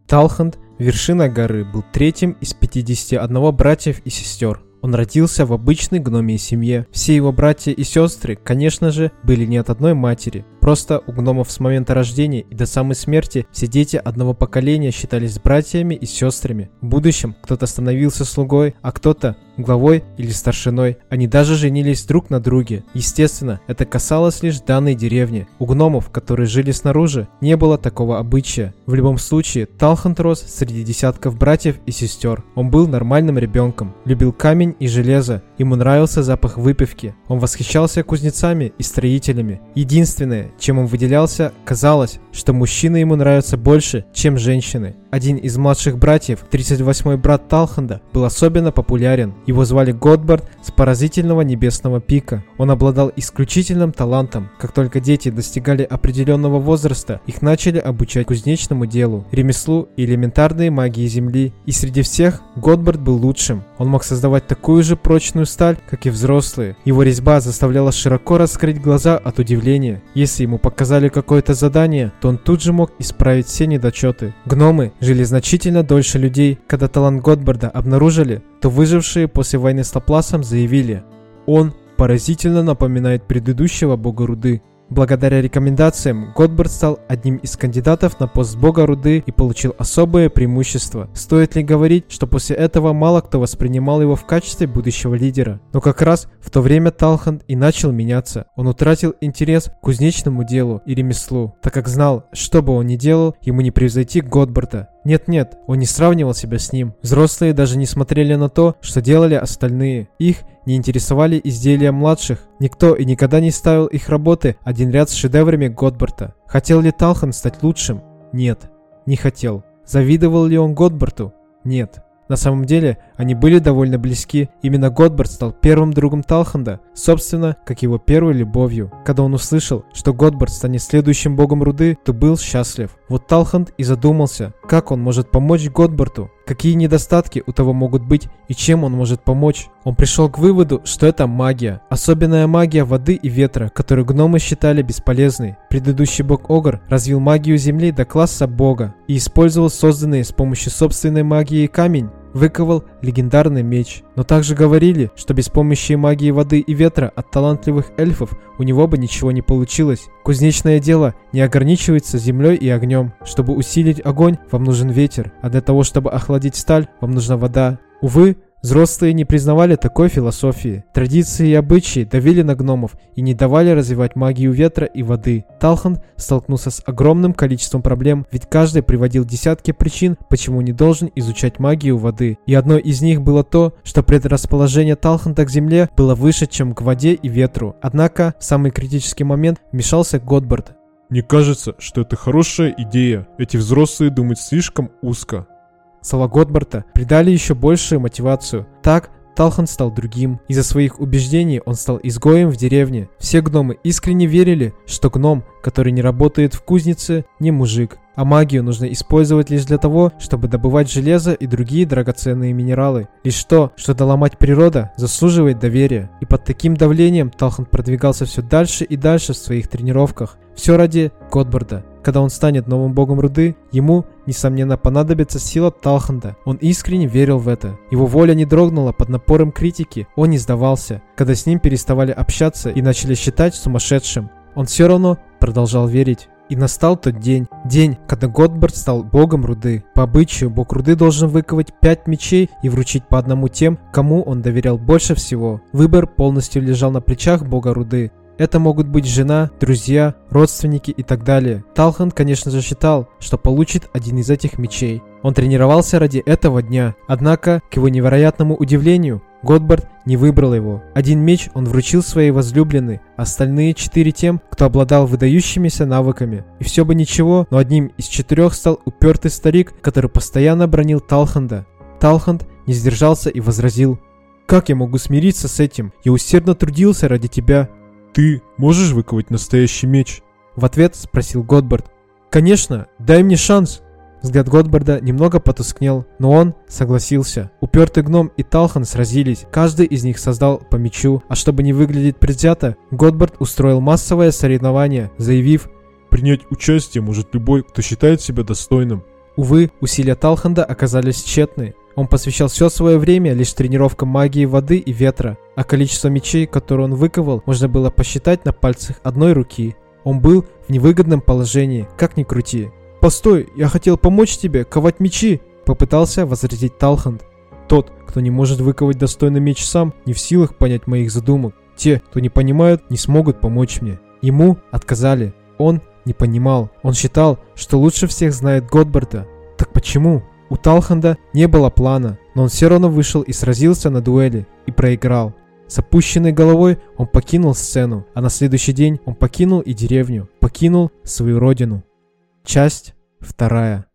Талханд. Вершина горы был третьим из 51 братьев и сестер. Он родился в обычной гномии семье. Все его братья и сестры, конечно же, были не от одной матери. Просто у гномов с момента рождения и до самой смерти все дети одного поколения считались братьями и сестрами. В будущем кто-то становился слугой, а кто-то главой или старшиной. Они даже женились друг на друге. Естественно, это касалось лишь данной деревни. У гномов, которые жили снаружи, не было такого обычая. В любом случае, Талхант рос среди десятков братьев и сестер. Он был нормальным ребенком, любил камень и железо, ему нравился запах выпивки. Он восхищался кузнецами и строителями. Единственное, чем он выделялся, казалось, что мужчины ему нравятся больше, чем женщины. Один из младших братьев, 38-й брат Талханда, был особенно популярен. Его звали Годбард с поразительного небесного пика. Он обладал исключительным талантом. Как только дети достигали определенного возраста, их начали обучать кузнечному делу, ремеслу и элементарной магии земли. И среди всех Годбард был лучшим. Он мог создавать такую же прочную сталь, как и взрослые. Его резьба заставляла широко раскрыть глаза от удивления. Если ему показали какое-то задание, то он тут же мог исправить все недочеты. Гномы жили значительно дольше людей. Когда талант Готбарда обнаружили, то выжившие после войны с Лапласом заявили, он поразительно напоминает предыдущего бога руды. Благодаря рекомендациям Готберт стал одним из кандидатов на пост бога руды и получил особое преимущество. Стоит ли говорить, что после этого мало кто воспринимал его в качестве будущего лидера? Но как раз в то время Талханд и начал меняться. Он утратил интерес к кузнечному делу и ремеслу, так как знал, что бы он ни делал, ему не превзойти Готберта. Нет-нет, он не сравнивал себя с ним. Взрослые даже не смотрели на то, что делали остальные. Их не интересовали изделия младших. Никто и никогда не ставил их работы один ряд с шедеврами Готбарта. Хотел ли Талхан стать лучшим? Нет, не хотел. Завидовал ли он Готбарту? Нет. На самом деле, они были довольно близки. Именно Готбард стал первым другом Талханда, собственно, как его первой любовью. Когда он услышал, что Готбард станет следующим богом руды, то был счастлив. Вот Талханд и задумался, как он может помочь Готбарту, какие недостатки у того могут быть и чем он может помочь. Он пришел к выводу, что это магия, особенная магия воды и ветра, которую гномы считали бесполезной. Предыдущий бог Огр развил магию земли до класса бога и использовал созданный с помощью собственной магии камень выковал легендарный меч. Но также говорили, что без помощи магии воды и ветра от талантливых эльфов у него бы ничего не получилось. Кузнечное дело не ограничивается землей и огнем. Чтобы усилить огонь, вам нужен ветер, а для того, чтобы охладить сталь, вам нужна вода. Увы, Взрослые не признавали такой философии. Традиции и обычаи давили на гномов и не давали развивать магию ветра и воды. Талхан столкнулся с огромным количеством проблем, ведь каждый приводил десятки причин, почему не должен изучать магию воды. И одной из них было то, что предрасположение Талханта к земле было выше, чем к воде и ветру. Однако, в самый критический момент вмешался Годбард. Мне кажется, что это хорошая идея. Эти взрослые думают слишком узко. Слова Готбарта придали еще большую мотивацию. Так, Талхан стал другим. Из-за своих убеждений он стал изгоем в деревне. Все гномы искренне верили, что гном, который не работает в кузнице, не мужик. А магию нужно использовать лишь для того, чтобы добывать железо и другие драгоценные минералы. Лишь то, что доломать природа, заслуживает доверия. И под таким давлением Талхан продвигался все дальше и дальше в своих тренировках. Все ради Готбарда. Когда он станет новым богом руды, ему, несомненно, понадобится сила Талханда. Он искренне верил в это. Его воля не дрогнула под напором критики, он не сдавался, когда с ним переставали общаться и начали считать сумасшедшим. Он все равно продолжал верить. И настал тот день, день, когда Готбард стал богом руды. По обычаю, бог руды должен выковать пять мечей и вручить по одному тем, кому он доверял больше всего. Выбор полностью лежал на плечах бога руды. Это могут быть жена, друзья, родственники и так далее. Талхан, конечно же, считал, что получит один из этих мечей. Он тренировался ради этого дня, однако, к его невероятному удивлению, Готбард не выбрал его. Один меч он вручил своей возлюбленной, остальные четыре тем, кто обладал выдающимися навыками. И все бы ничего, но одним из четырех стал упертый старик, который постоянно бронил Талханда. Талханд не сдержался и возразил. «Как я могу смириться с этим? Я усердно трудился ради тебя. «Ты можешь выковать настоящий меч?» В ответ спросил Готбард. «Конечно, дай мне шанс!» Взгляд Готбарда немного потускнел, но он согласился. Упертый гном и Талхан сразились, каждый из них создал по мечу, а чтобы не выглядеть предвзято, Готбард устроил массовое соревнование, заявив «Принять участие может любой, кто считает себя достойным». Увы, усилия Талханда оказались тщетны. Он посвящал все свое время лишь тренировкам магии воды и ветра, а количество мечей, которые он выковал, можно было посчитать на пальцах одной руки. Он был в невыгодном положении, как ни крути. «Постой, я хотел помочь тебе ковать мечи!» Попытался возразить Талханд. Тот, кто не может выковать достойный меч сам, не в силах понять моих задумок. Те, кто не понимают, не смогут помочь мне. Ему отказали. Он не понимал. Он считал, что лучше всех знает Готбарта. Так почему? У Талханда не было плана, но он все равно вышел и сразился на дуэли и проиграл. С опущенной головой он покинул сцену, а на следующий день он покинул и деревню, покинул свою родину. Часть вторая.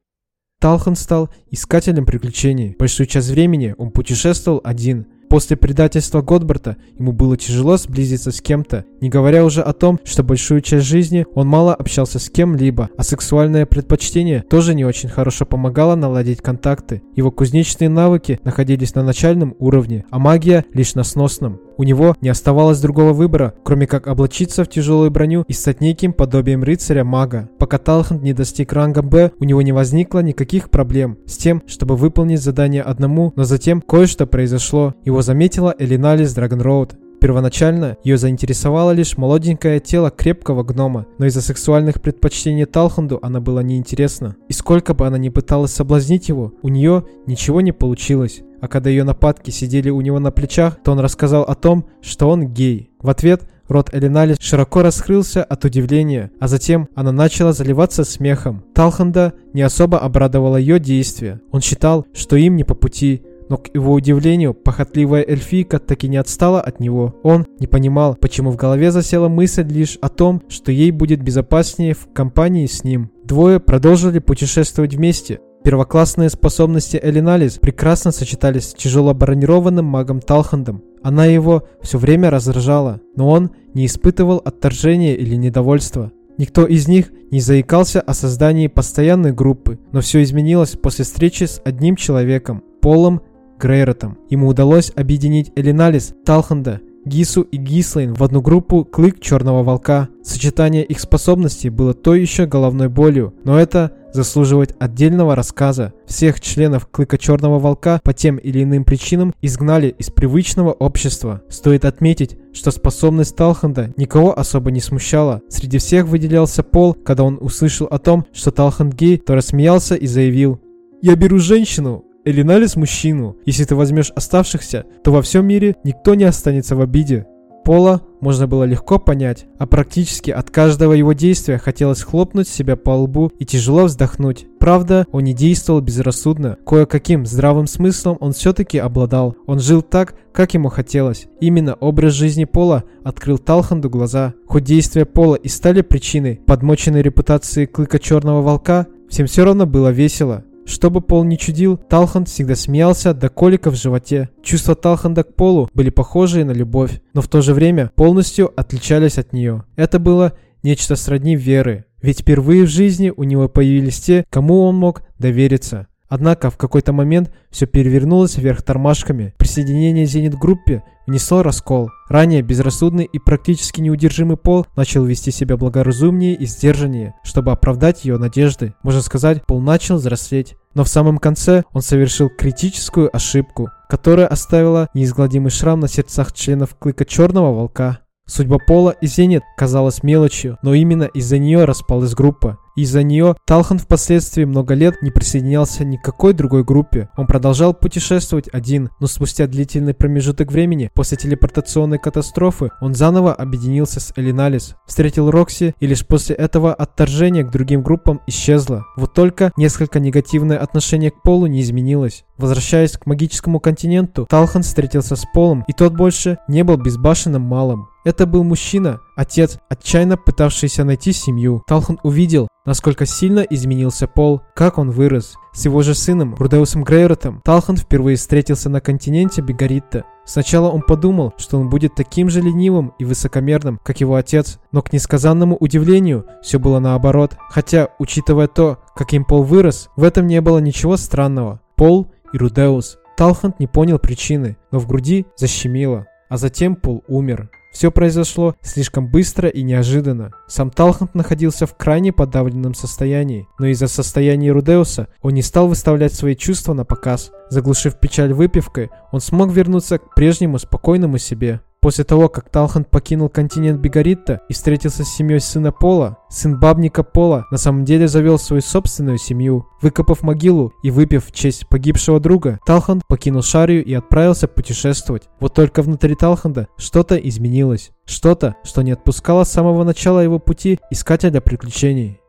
Талхан стал искателем приключений. Большую часть времени он путешествовал один – После предательства Годбарта ему было тяжело сблизиться с кем-то, не говоря уже о том, что большую часть жизни он мало общался с кем-либо, а сексуальное предпочтение тоже не очень хорошо помогало наладить контакты. Его кузнечные навыки находились на начальном уровне, а магия лишь на сносном. У него не оставалось другого выбора, кроме как облачиться в тяжелую броню и стать неким подобием рыцаря-мага. Пока Талхант не достиг ранга Б, у него не возникло никаких проблем с тем, чтобы выполнить задание одному, но затем кое-что произошло. Его заметила Элиналис Драгонроуд. Первоначально ее заинтересовало лишь молоденькое тело крепкого гнома, но из-за сексуальных предпочтений Талханду она была неинтересна. И сколько бы она ни пыталась соблазнить его, у нее ничего не получилось. А когда ее нападки сидели у него на плечах, то он рассказал о том, что он гей. В ответ рот Элинали широко раскрылся от удивления, а затем она начала заливаться смехом. Талханда не особо обрадовала ее действия. Он считал, что им не по пути, но, к его удивлению, похотливая эльфийка так и не отстала от него. Он не понимал, почему в голове засела мысль лишь о том, что ей будет безопаснее в компании с ним. Двое продолжили путешествовать вместе. Первоклассные способности Элиналис прекрасно сочетались с тяжело бронированным магом Талхандом. Она его все время раздражала, но он не испытывал отторжения или недовольства. Никто из них не заикался о создании постоянной группы, но все изменилось после встречи с одним человеком, Полом Грейротом. Ему удалось объединить Элиналис, Талханда, Гису и Гислейн в одну группу Клык Черного Волка. Сочетание их способностей было то еще головной болью, но это заслуживает отдельного рассказа. Всех членов Клыка Черного Волка по тем или иным причинам изгнали из привычного общества. Стоит отметить, что способность Талханда никого особо не смущала. Среди всех выделялся Пол, когда он услышал о том, что Талханд гей, то рассмеялся и заявил «Я беру женщину, Элиналис мужчину. Если ты возьмешь оставшихся, то во всем мире никто не останется в обиде. Пола можно было легко понять, а практически от каждого его действия хотелось хлопнуть себя по лбу и тяжело вздохнуть. Правда, он не действовал безрассудно. Кое-каким здравым смыслом он все-таки обладал. Он жил так, как ему хотелось. Именно образ жизни Пола открыл Талханду глаза. Хоть действия Пола и стали причиной подмоченной репутации Клыка Черного Волка, всем все равно было весело. Чтобы Пол не чудил, Талханд всегда смеялся до колика в животе. Чувства Талханда к Полу были похожие на любовь, но в то же время полностью отличались от нее. Это было нечто сродни веры, ведь впервые в жизни у него появились те, кому он мог довериться. Однако в какой-то момент все перевернулось вверх тормашками. Присоединение Зенит-группе внесло раскол. Ранее безрассудный и практически неудержимый Пол начал вести себя благоразумнее и сдержаннее, чтобы оправдать ее надежды. Можно сказать, Пол начал взрослеть. Но в самом конце он совершил критическую ошибку, которая оставила неизгладимый шрам на сердцах членов клыка Черного Волка. Судьба Пола и Зенит казалась мелочью, но именно из-за нее распалась группа. Из-за нее Талхан впоследствии много лет не присоединялся ни к какой другой группе. Он продолжал путешествовать один, но спустя длительный промежуток времени, после телепортационной катастрофы, он заново объединился с Элиналис, встретил Рокси и лишь после этого отторжение к другим группам исчезло. Вот только несколько негативное отношение к Полу не изменилось. Возвращаясь к магическому континенту, Талхан встретился с Полом, и тот больше не был безбашенным малым. Это был мужчина, отец, отчаянно пытавшийся найти семью. Талхан увидел, насколько сильно изменился Пол, как он вырос. С его же сыном, Рудеусом Грейротом, Талхан впервые встретился на континенте Бегаритта. Сначала он подумал, что он будет таким же ленивым и высокомерным, как его отец, но к несказанному удивлению все было наоборот. Хотя, учитывая то, каким Пол вырос, в этом не было ничего странного. Пол и Рудеус. Талхант не понял причины, но в груди защемило. А затем Пол умер. Все произошло слишком быстро и неожиданно. Сам Талхант находился в крайне подавленном состоянии, но из-за состояния Рудеуса он не стал выставлять свои чувства на показ. Заглушив печаль выпивкой, он смог вернуться к прежнему спокойному себе. После того, как Талханд покинул континент Бегаритта и встретился с семьей сына Пола, сын бабника Пола на самом деле завел свою собственную семью. Выкопав могилу и выпив в честь погибшего друга, Талханд покинул Шарию и отправился путешествовать. Вот только внутри Талханда что-то изменилось. Что-то, что не отпускало с самого начала его пути искателя приключений.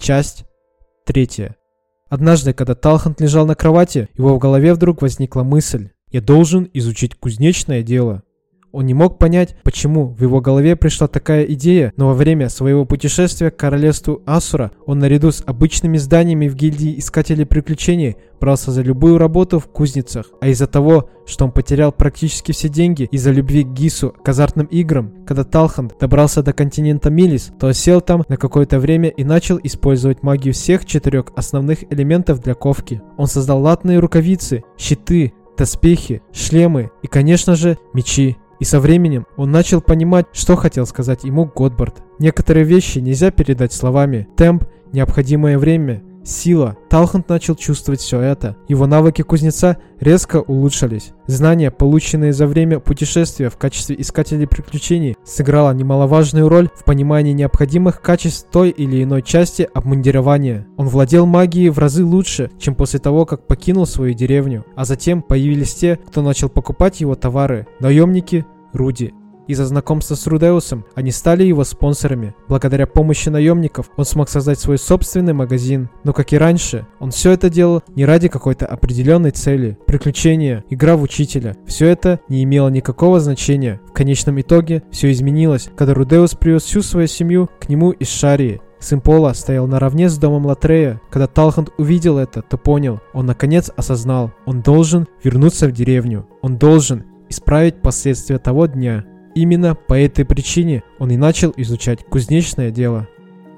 Часть третья. Однажды, когда Талханд лежал на кровати, его в голове вдруг возникла мысль. «Я должен изучить кузнечное дело». Он не мог понять, почему в его голове пришла такая идея, но во время своего путешествия к королевству Асура он наряду с обычными зданиями в гильдии Искателей Приключений брался за любую работу в кузницах. А из-за того, что он потерял практически все деньги из-за любви к Гису к азартным играм, когда Талханд добрался до континента Милис, то осел там на какое-то время и начал использовать магию всех четырех основных элементов для ковки. Он создал латные рукавицы, щиты, доспехи, шлемы и, конечно же, мечи. И со временем он начал понимать, что хотел сказать ему Годбард. Некоторые вещи нельзя передать словами. Темп, необходимое время, сила. Талхант начал чувствовать все это. Его навыки кузнеца резко улучшились. Знания, полученные за время путешествия в качестве искателей приключений, сыграло немаловажную роль в понимании необходимых качеств той или иной части обмундирования. Он владел магией в разы лучше, чем после того, как покинул свою деревню. А затем появились те, кто начал покупать его товары. Наемники, Руди. Из-за знакомства с Рудеусом они стали его спонсорами. Благодаря помощи наемников он смог создать свой собственный магазин. Но как и раньше, он все это делал не ради какой-то определенной цели. Приключения, игра в учителя. Все это не имело никакого значения. В конечном итоге все изменилось, когда Рудеус привез всю свою семью к нему из Шарии. Сын Пола стоял наравне с домом Латрея. Когда Талханд увидел это, то понял, он наконец осознал, он должен вернуться в деревню. Он должен исправить последствия того дня. Именно по этой причине он и начал изучать кузнечное дело.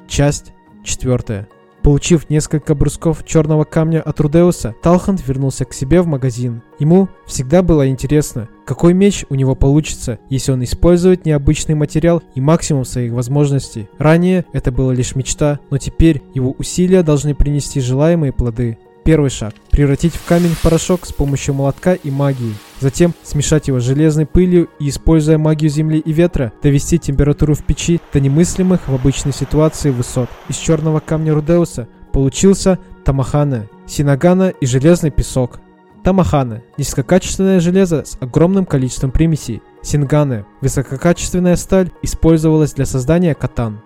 Часть 4. Получив несколько брусков черного камня от Рудеуса, Талхант вернулся к себе в магазин. Ему всегда было интересно, какой меч у него получится, если он использует необычный материал и максимум своих возможностей. Ранее это была лишь мечта, но теперь его усилия должны принести желаемые плоды. Первый шаг. Превратить в камень порошок с помощью молотка и магии. Затем смешать его железной пылью и, используя магию земли и ветра, довести температуру в печи до немыслимых в обычной ситуации высот. Из черного камня Рудеуса получился Тамахана, Синагана и железный песок. Тамахана – низкокачественное железо с огромным количеством примесей. Синганы – высококачественная сталь, использовалась для создания катан.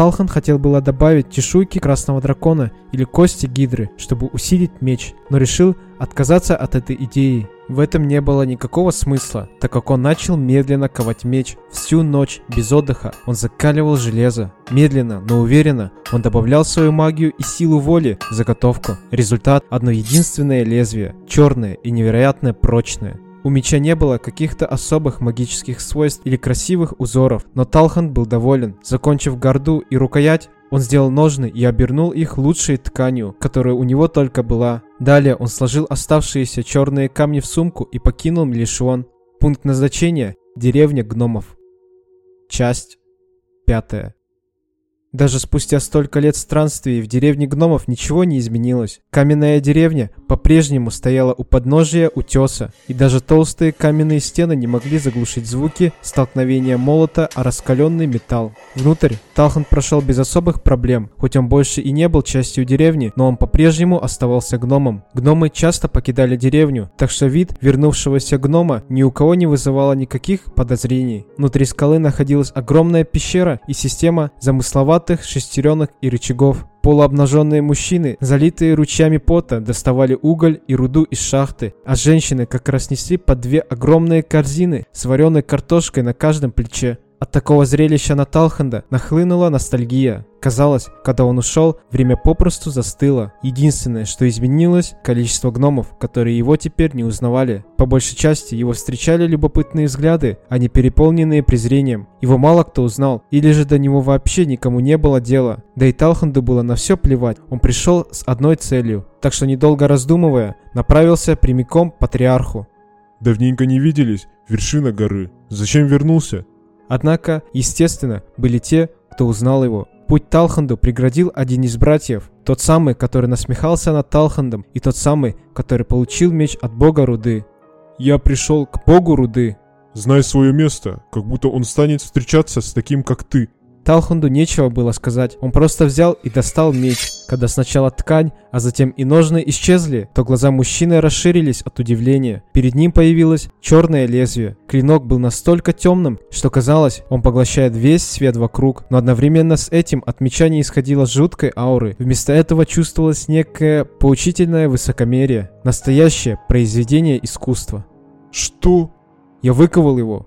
Талхан хотел было добавить чешуйки красного дракона или кости гидры, чтобы усилить меч, но решил отказаться от этой идеи. В этом не было никакого смысла, так как он начал медленно ковать меч. Всю ночь, без отдыха, он закаливал железо. Медленно, но уверенно, он добавлял свою магию и силу воли в заготовку. Результат – одно единственное лезвие, черное и невероятно прочное. У меча не было каких-то особых магических свойств или красивых узоров, но Талхан был доволен. Закончив горду и рукоять, он сделал ножны и обернул их лучшей тканью, которая у него только была. Далее он сложил оставшиеся черные камни в сумку и покинул Мелишон. Пункт назначения – деревня гномов. Часть пятая. Даже спустя столько лет странствий в деревне гномов ничего не изменилось. Каменная деревня по-прежнему стояла у подножия утеса, и даже толстые каменные стены не могли заглушить звуки столкновения молота о раскаленный металл. Внутрь Талхан прошел без особых проблем, хоть он больше и не был частью деревни, но он по-прежнему оставался гномом. Гномы часто покидали деревню, так что вид вернувшегося гнома ни у кого не вызывало никаких подозрений. Внутри скалы находилась огромная пещера и система замысловатых шестеренок и рычагов. Полуобнаженные мужчины, залитые ручьями пота, доставали уголь и руду из шахты, а женщины как раз несли по две огромные корзины с вареной картошкой на каждом плече. От такого зрелища на Талханда нахлынула ностальгия. Казалось, когда он ушел, время попросту застыло. Единственное, что изменилось, количество гномов, которые его теперь не узнавали. По большей части его встречали любопытные взгляды, а не переполненные презрением. Его мало кто узнал, или же до него вообще никому не было дела. Да и Талханду было на все плевать, он пришел с одной целью. Так что, недолго раздумывая, направился прямиком к патриарху. Давненько не виделись, вершина горы. Зачем вернулся? Однако, естественно, были те, кто узнал его. Путь Талханду преградил один из братьев, тот самый, который насмехался над Талхандом, и тот самый, который получил меч от бога Руды. «Я пришел к богу Руды», Знай свое место, как будто он станет встречаться с таким, как ты. Талхунду нечего было сказать. Он просто взял и достал меч. Когда сначала ткань, а затем и ножны исчезли, то глаза мужчины расширились от удивления. Перед ним появилось черное лезвие. Клинок был настолько темным, что казалось, он поглощает весь свет вокруг, но одновременно с этим от меча не исходило жуткой ауры. Вместо этого чувствовалось некое поучительное высокомерие. Настоящее произведение искусства. Что? Я выковал его.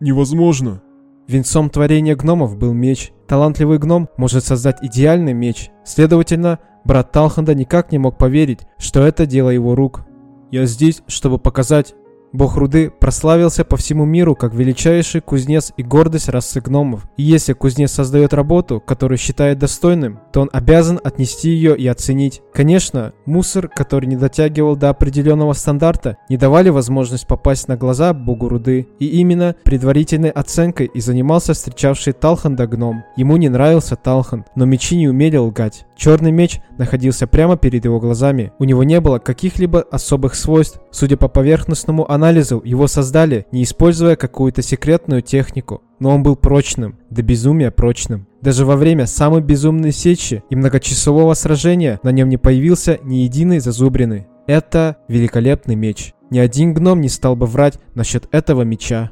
Невозможно. Венцом творения гномов был меч. Талантливый гном может создать идеальный меч. Следовательно, брат Талханда никак не мог поверить, что это дело его рук. Я здесь, чтобы показать, Бог руды прославился по всему миру как величайший кузнец и гордость расы гномов. И если кузнец создает работу, которую считает достойным, то он обязан отнести ее и оценить. Конечно, мусор, который не дотягивал до определенного стандарта, не давали возможность попасть на глаза Богу руды. И именно предварительной оценкой и занимался встречавший Талханда гном. Ему не нравился Талханд, но мечи не умели лгать. Черный меч находился прямо перед его глазами. У него не было каких-либо особых свойств. Судя по поверхностному анализу, анализу его создали, не используя какую-то секретную технику. Но он был прочным, до безумия прочным. Даже во время самой безумной сечи и многочасового сражения на нем не появился ни единый зазубрины. Это великолепный меч. Ни один гном не стал бы врать насчет этого меча.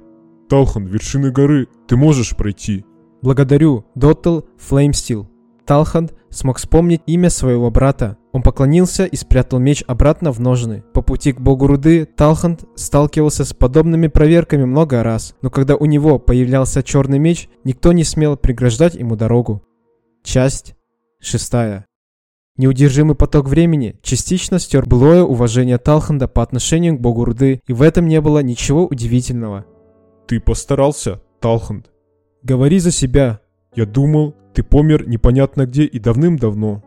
Талхан, вершины горы, ты можешь пройти. Благодарю, Доттл Флеймстил. Талханд смог вспомнить имя своего брата. Он поклонился и спрятал меч обратно в ножны. По пути к богу руды Талханд сталкивался с подобными проверками много раз, но когда у него появлялся черный меч, никто не смел преграждать ему дорогу. Часть шестая. Неудержимый поток времени частично стер былое уважение Талханда по отношению к богу руды, и в этом не было ничего удивительного. Ты постарался, Талханд. Говори за себя. Я думал, ты помер непонятно где и давным-давно.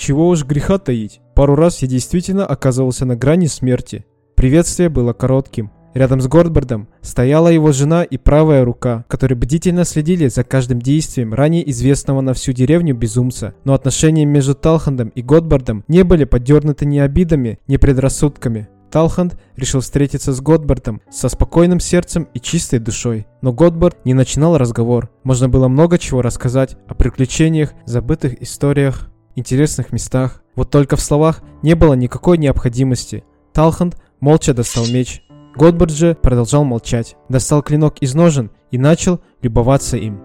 Чего уж греха таить. Пару раз я действительно оказывался на грани смерти. Приветствие было коротким. Рядом с Годбардом стояла его жена и правая рука, которые бдительно следили за каждым действием ранее известного на всю деревню безумца. Но отношения между Талхандом и Годбардом не были поддернуты ни обидами, ни предрассудками. Талханд решил встретиться с Годбардом со спокойным сердцем и чистой душой. Но Годбард не начинал разговор. Можно было много чего рассказать о приключениях, забытых историях, интересных местах. Вот только в словах не было никакой необходимости. Талханд молча достал меч. Годбард же продолжал молчать. Достал клинок из ножен и начал любоваться им.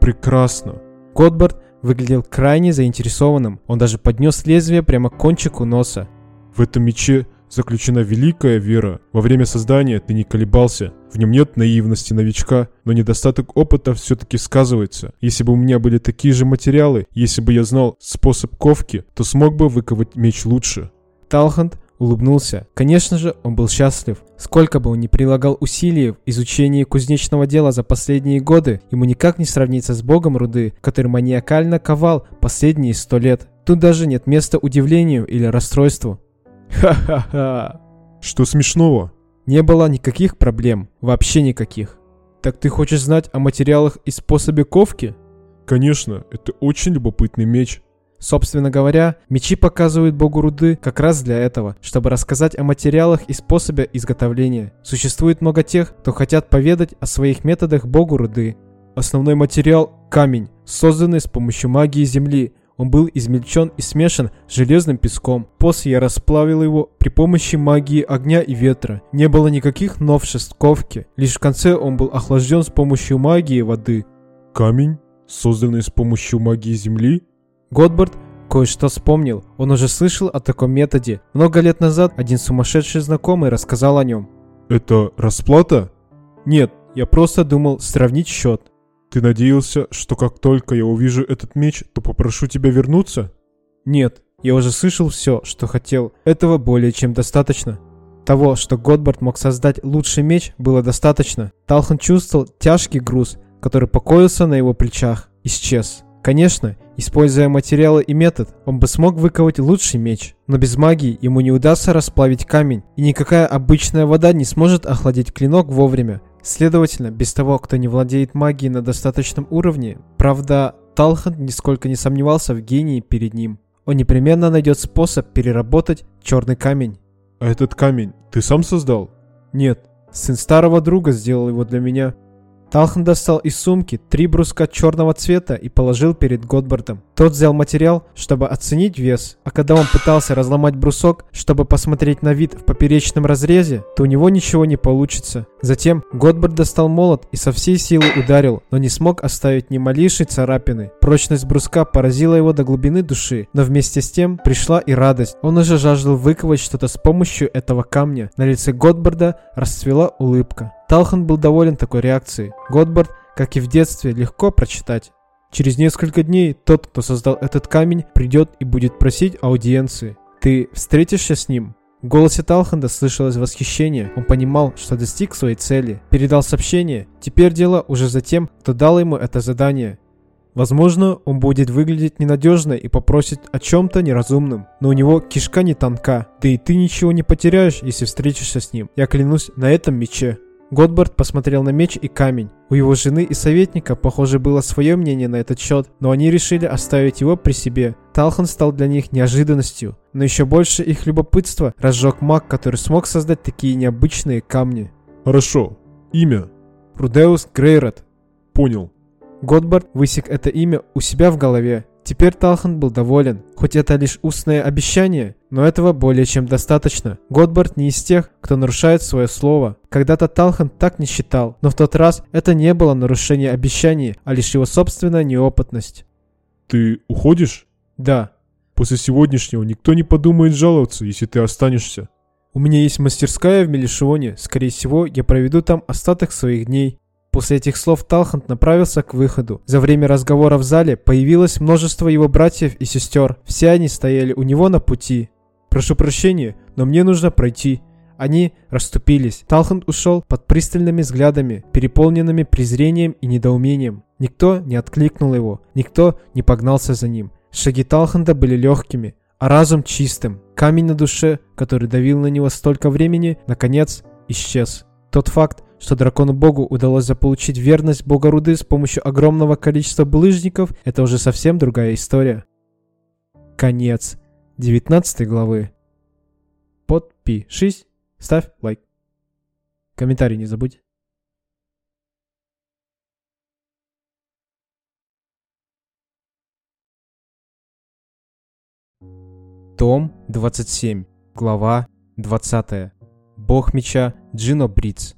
Прекрасно. Годбард выглядел крайне заинтересованным. Он даже поднес лезвие прямо к кончику носа. В этом мече заключена великая вера. Во время создания ты не колебался. В нем нет наивности новичка, но недостаток опыта все-таки сказывается. Если бы у меня были такие же материалы, если бы я знал способ ковки, то смог бы выковать меч лучше. Талханд улыбнулся. Конечно же, он был счастлив. Сколько бы он ни прилагал усилий в изучении кузнечного дела за последние годы, ему никак не сравнится с богом руды, который маниакально ковал последние сто лет. Тут даже нет места удивлению или расстройству. Ха-ха-ха. Что смешного? Не было никаких проблем. Вообще никаких. Так ты хочешь знать о материалах и способе ковки? Конечно, это очень любопытный меч. Собственно говоря, мечи показывают богу руды как раз для этого, чтобы рассказать о материалах и способе изготовления. Существует много тех, кто хотят поведать о своих методах богу руды. Основной материал – камень, созданный с помощью магии земли, он был измельчен и смешан с железным песком. После я расплавил его при помощи магии огня и ветра. Не было никаких новшеств ковки. Лишь в конце он был охлажден с помощью магии воды. Камень, созданный с помощью магии земли? Годбард кое-что вспомнил. Он уже слышал о таком методе. Много лет назад один сумасшедший знакомый рассказал о нем. Это расплата? Нет, я просто думал сравнить счет. Ты надеялся, что как только я увижу этот меч, то попрошу тебя вернуться? Нет, я уже слышал все, что хотел. Этого более чем достаточно. Того, что Годбард мог создать лучший меч, было достаточно. Талхан чувствовал тяжкий груз, который покоился на его плечах. Исчез. Конечно, используя материалы и метод, он бы смог выковать лучший меч. Но без магии ему не удастся расплавить камень, и никакая обычная вода не сможет охладить клинок вовремя. Следовательно, без того, кто не владеет магией на достаточном уровне, правда, Талхан нисколько не сомневался в гении перед ним. Он непременно найдет способ переработать черный камень. А этот камень ты сам создал? Нет, Сын старого друга сделал его для меня. Талхан достал из сумки три бруска черного цвета и положил перед Годбардом. Тот взял материал, чтобы оценить вес, а когда он пытался разломать брусок, чтобы посмотреть на вид в поперечном разрезе, то у него ничего не получится. Затем Годбард достал молот и со всей силы ударил, но не смог оставить ни малейшей царапины. Прочность бруска поразила его до глубины души, но вместе с тем пришла и радость. Он уже жаждал выковать что-то с помощью этого камня. На лице Годбарда расцвела улыбка. Талхан был доволен такой реакцией. Годбард, как и в детстве, легко прочитать. Через несколько дней тот, кто создал этот камень, придет и будет просить аудиенции. Ты встретишься с ним? В голосе Талханда слышалось восхищение. Он понимал, что достиг своей цели. Передал сообщение. Теперь дело уже за тем, кто дал ему это задание. Возможно, он будет выглядеть ненадежно и попросит о чем-то неразумном, но у него кишка не тонка, да и ты ничего не потеряешь, если встретишься с ним. Я клянусь на этом мече. Годбард посмотрел на меч и камень. У его жены и советника, похоже, было свое мнение на этот счет, но они решили оставить его при себе. Талхан стал для них неожиданностью, но еще больше их любопытство разжег маг, который смог создать такие необычные камни. Хорошо. Имя? Рудеус Грейрот. Понял. Годбард высек это имя у себя в голове. Теперь Талхан был доволен, хоть это лишь устное обещание, но этого более чем достаточно. Годбард не из тех, кто нарушает свое слово. Когда-то Талхан так не считал, но в тот раз это не было нарушение обещаний, а лишь его собственная неопытность. Ты уходишь? Да. После сегодняшнего никто не подумает жаловаться, если ты останешься. У меня есть мастерская в Мелишионе. Скорее всего, я проведу там остаток своих дней. После этих слов Талхант направился к выходу. За время разговора в зале появилось множество его братьев и сестер. Все они стояли у него на пути. «Прошу прощения, но мне нужно пройти». Они расступились. Талхант ушел под пристальными взглядами, переполненными презрением и недоумением. Никто не откликнул его, никто не погнался за ним. Шаги Талханда были легкими, а разум чистым. Камень на душе, который давил на него столько времени, наконец исчез. Тот факт, что дракону-богу удалось заполучить верность бога руды с помощью огромного количества булыжников, это уже совсем другая история. Конец 19 главы. Подпишись, ставь лайк. Комментарий не забудь. Том 27, глава 20. Бог меча Джино Бриц.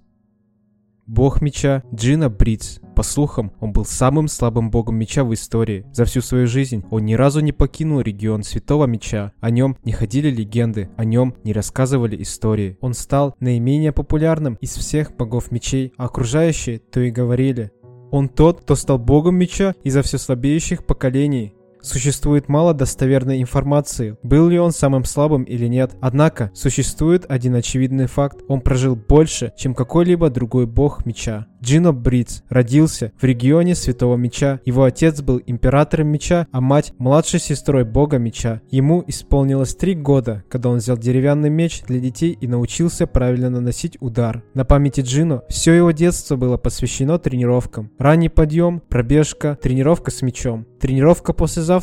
Бог меча Джина Бриц. По слухам, он был самым слабым богом меча в истории. За всю свою жизнь он ни разу не покинул регион Святого Меча. О нем не ходили легенды, о нем не рассказывали истории. Он стал наименее популярным из всех богов мечей, а окружающие то и говорили. Он тот, кто стал богом меча из-за все слабеющих поколений. Существует мало достоверной информации, был ли он самым слабым или нет. Однако, существует один очевидный факт. Он прожил больше, чем какой-либо другой бог меча. Джино Бриц родился в регионе Святого Меча. Его отец был императором меча, а мать – младшей сестрой бога меча. Ему исполнилось три года, когда он взял деревянный меч для детей и научился правильно наносить удар. На памяти Джино все его детство было посвящено тренировкам. Ранний подъем, пробежка, тренировка с мечом. Тренировка после завтрака,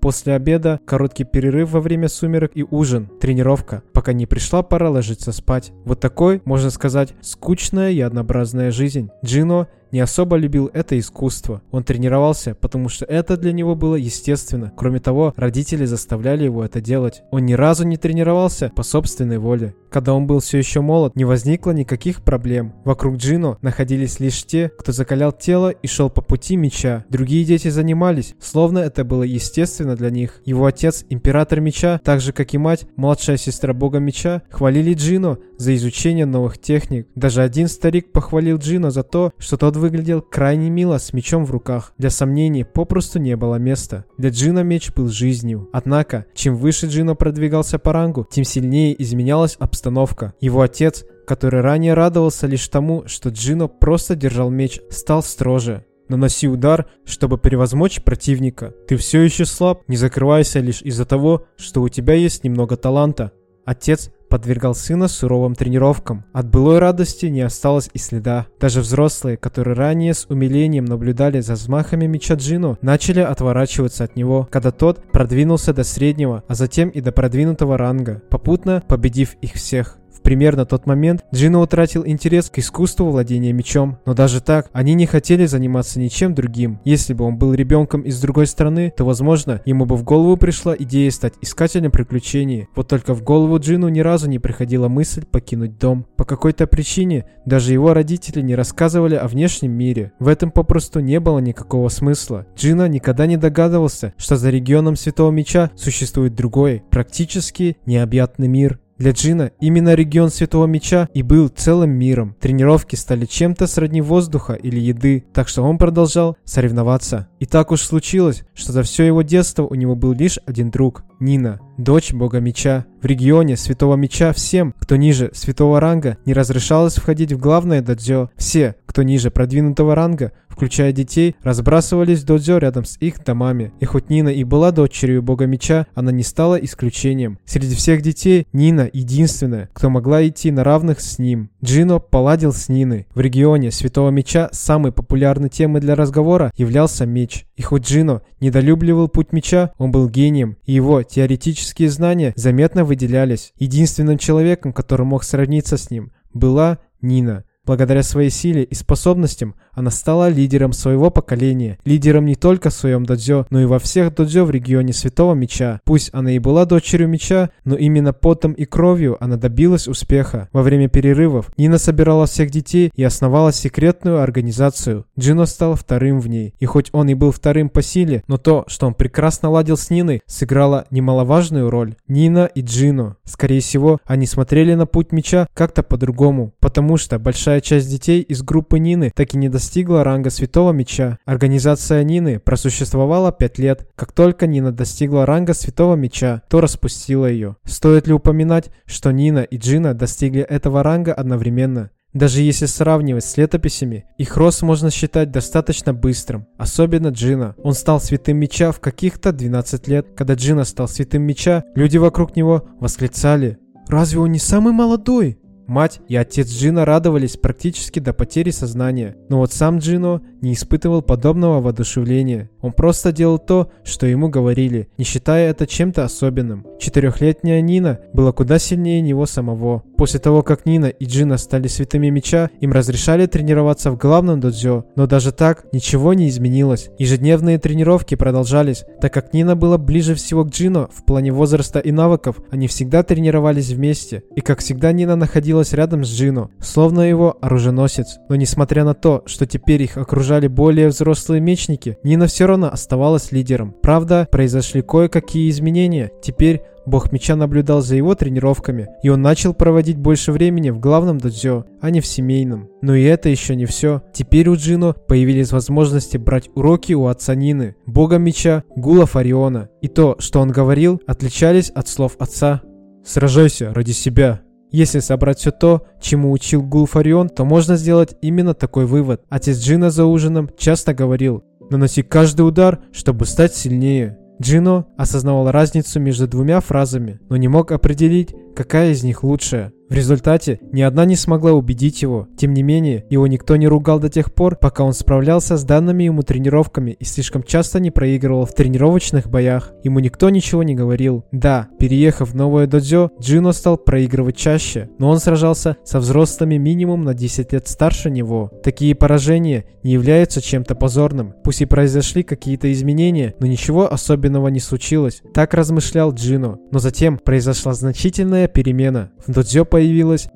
после обеда, короткий перерыв во время сумерек и ужин. Тренировка, пока не пришла пора ложиться спать. Вот такой, можно сказать, скучная и однообразная жизнь. Джино не особо любил это искусство. Он тренировался, потому что это для него было естественно. Кроме того, родители заставляли его это делать. Он ни разу не тренировался по собственной воле. Когда он был все еще молод, не возникло никаких проблем. Вокруг Джино находились лишь те, кто закалял тело и шел по пути меча. Другие дети занимались, словно это было естественно для них. Его отец, император меча, так же как и мать, младшая сестра бога меча, хвалили Джино за изучение новых техник. Даже один старик похвалил Джино за то, что тот выглядел крайне мило с мечом в руках. Для сомнений попросту не было места. Для Джина меч был жизнью. Однако, чем выше Джино продвигался по рангу, тем сильнее изменялась обстановка. Его отец, который ранее радовался лишь тому, что Джино просто держал меч, стал строже. Наноси удар, чтобы превозмочь противника. Ты все еще слаб, не закрывайся лишь из-за того, что у тебя есть немного таланта. Отец подвергал сына суровым тренировкам. От былой радости не осталось и следа. Даже взрослые, которые ранее с умилением наблюдали за взмахами меча Джино, начали отворачиваться от него, когда тот продвинулся до среднего, а затем и до продвинутого ранга, попутно победив их всех. Примерно тот момент Джино утратил интерес к искусству владения мечом. Но даже так, они не хотели заниматься ничем другим. Если бы он был ребенком из другой страны, то, возможно, ему бы в голову пришла идея стать искателем приключений. Вот только в голову Джину ни разу не приходила мысль покинуть дом. По какой-то причине даже его родители не рассказывали о внешнем мире. В этом попросту не было никакого смысла. Джина никогда не догадывался, что за регионом Святого Меча существует другой, практически необъятный мир. Для Джина именно регион Святого Меча и был целым миром. Тренировки стали чем-то сродни воздуха или еды, так что он продолжал соревноваться. И так уж случилось, что за все его детство у него был лишь один друг – Нина, дочь бога меча. В регионе Святого Меча всем, кто ниже святого ранга, не разрешалось входить в главное додзё. Все, кто ниже продвинутого ранга, включая детей, разбрасывались в додзё рядом с их домами. И хоть Нина и была дочерью бога меча, она не стала исключением. Среди всех детей Нина единственная, кто могла идти на равных с ним. Джино поладил с Ниной. В регионе Святого Меча самой популярной темой для разговора являлся меч. И хоть Джино недолюбливал путь меча, он был гением, и его теоретические знания заметно выделялись. Единственным человеком, который мог сравниться с ним, была Нина. Благодаря своей силе и способностям она стала лидером своего поколения, лидером не только в своем додзё, но и во всех додзё в регионе Святого Меча. Пусть она и была дочерью Меча, но именно потом и кровью она добилась успеха. Во время перерывов Нина собирала всех детей и основала секретную организацию. Джино стал вторым в ней. И хоть он и был вторым по силе, но то, что он прекрасно ладил с Ниной, сыграло немаловажную роль. Нина и Джино. Скорее всего, они смотрели на путь Меча как-то по-другому, потому что большая часть детей из группы Нины так и не достигла ранга Святого Меча. Организация Нины просуществовала пять лет. Как только Нина достигла ранга Святого Меча, то распустила ее. Стоит ли упоминать, что Нина и Джина достигли этого ранга одновременно? Даже если сравнивать с летописями, их рост можно считать достаточно быстрым, особенно Джина. Он стал святым меча в каких-то 12 лет. Когда Джина стал святым меча, люди вокруг него восклицали «Разве он не самый молодой?» Мать и отец Джина радовались практически до потери сознания. Но вот сам Джино не испытывал подобного воодушевления. Он просто делал то, что ему говорили, не считая это чем-то особенным. Четырехлетняя Нина была куда сильнее него самого. После того, как Нина и Джина стали святыми меча, им разрешали тренироваться в главном додзё. Но даже так ничего не изменилось. Ежедневные тренировки продолжались, так как Нина была ближе всего к Джино в плане возраста и навыков, они всегда тренировались вместе. И как всегда Нина находилась находилась рядом с Джино, словно его оруженосец. Но несмотря на то, что теперь их окружали более взрослые мечники, Нина все равно оставалась лидером. Правда, произошли кое-какие изменения. Теперь Бог меча наблюдал за его тренировками, и он начал проводить больше времени в главном додзё, а не в семейном. Но и это еще не все. Теперь у Джино появились возможности брать уроки у отца Нины, бога меча Гула Фариона. И то, что он говорил, отличались от слов отца. «Сражайся ради себя», если собрать все то, чему учил Гулфарион, то можно сделать именно такой вывод. Отец Джина за ужином часто говорил, наноси каждый удар, чтобы стать сильнее. Джино осознавал разницу между двумя фразами, но не мог определить, какая из них лучшая. В результате ни одна не смогла убедить его. Тем не менее, его никто не ругал до тех пор, пока он справлялся с данными ему тренировками и слишком часто не проигрывал в тренировочных боях. Ему никто ничего не говорил. Да, переехав в новое додзё, Джино стал проигрывать чаще, но он сражался со взрослыми минимум на 10 лет старше него. Такие поражения не являются чем-то позорным. Пусть и произошли какие-то изменения, но ничего особенного не случилось. Так размышлял Джино. Но затем произошла значительная перемена. В додзё появилась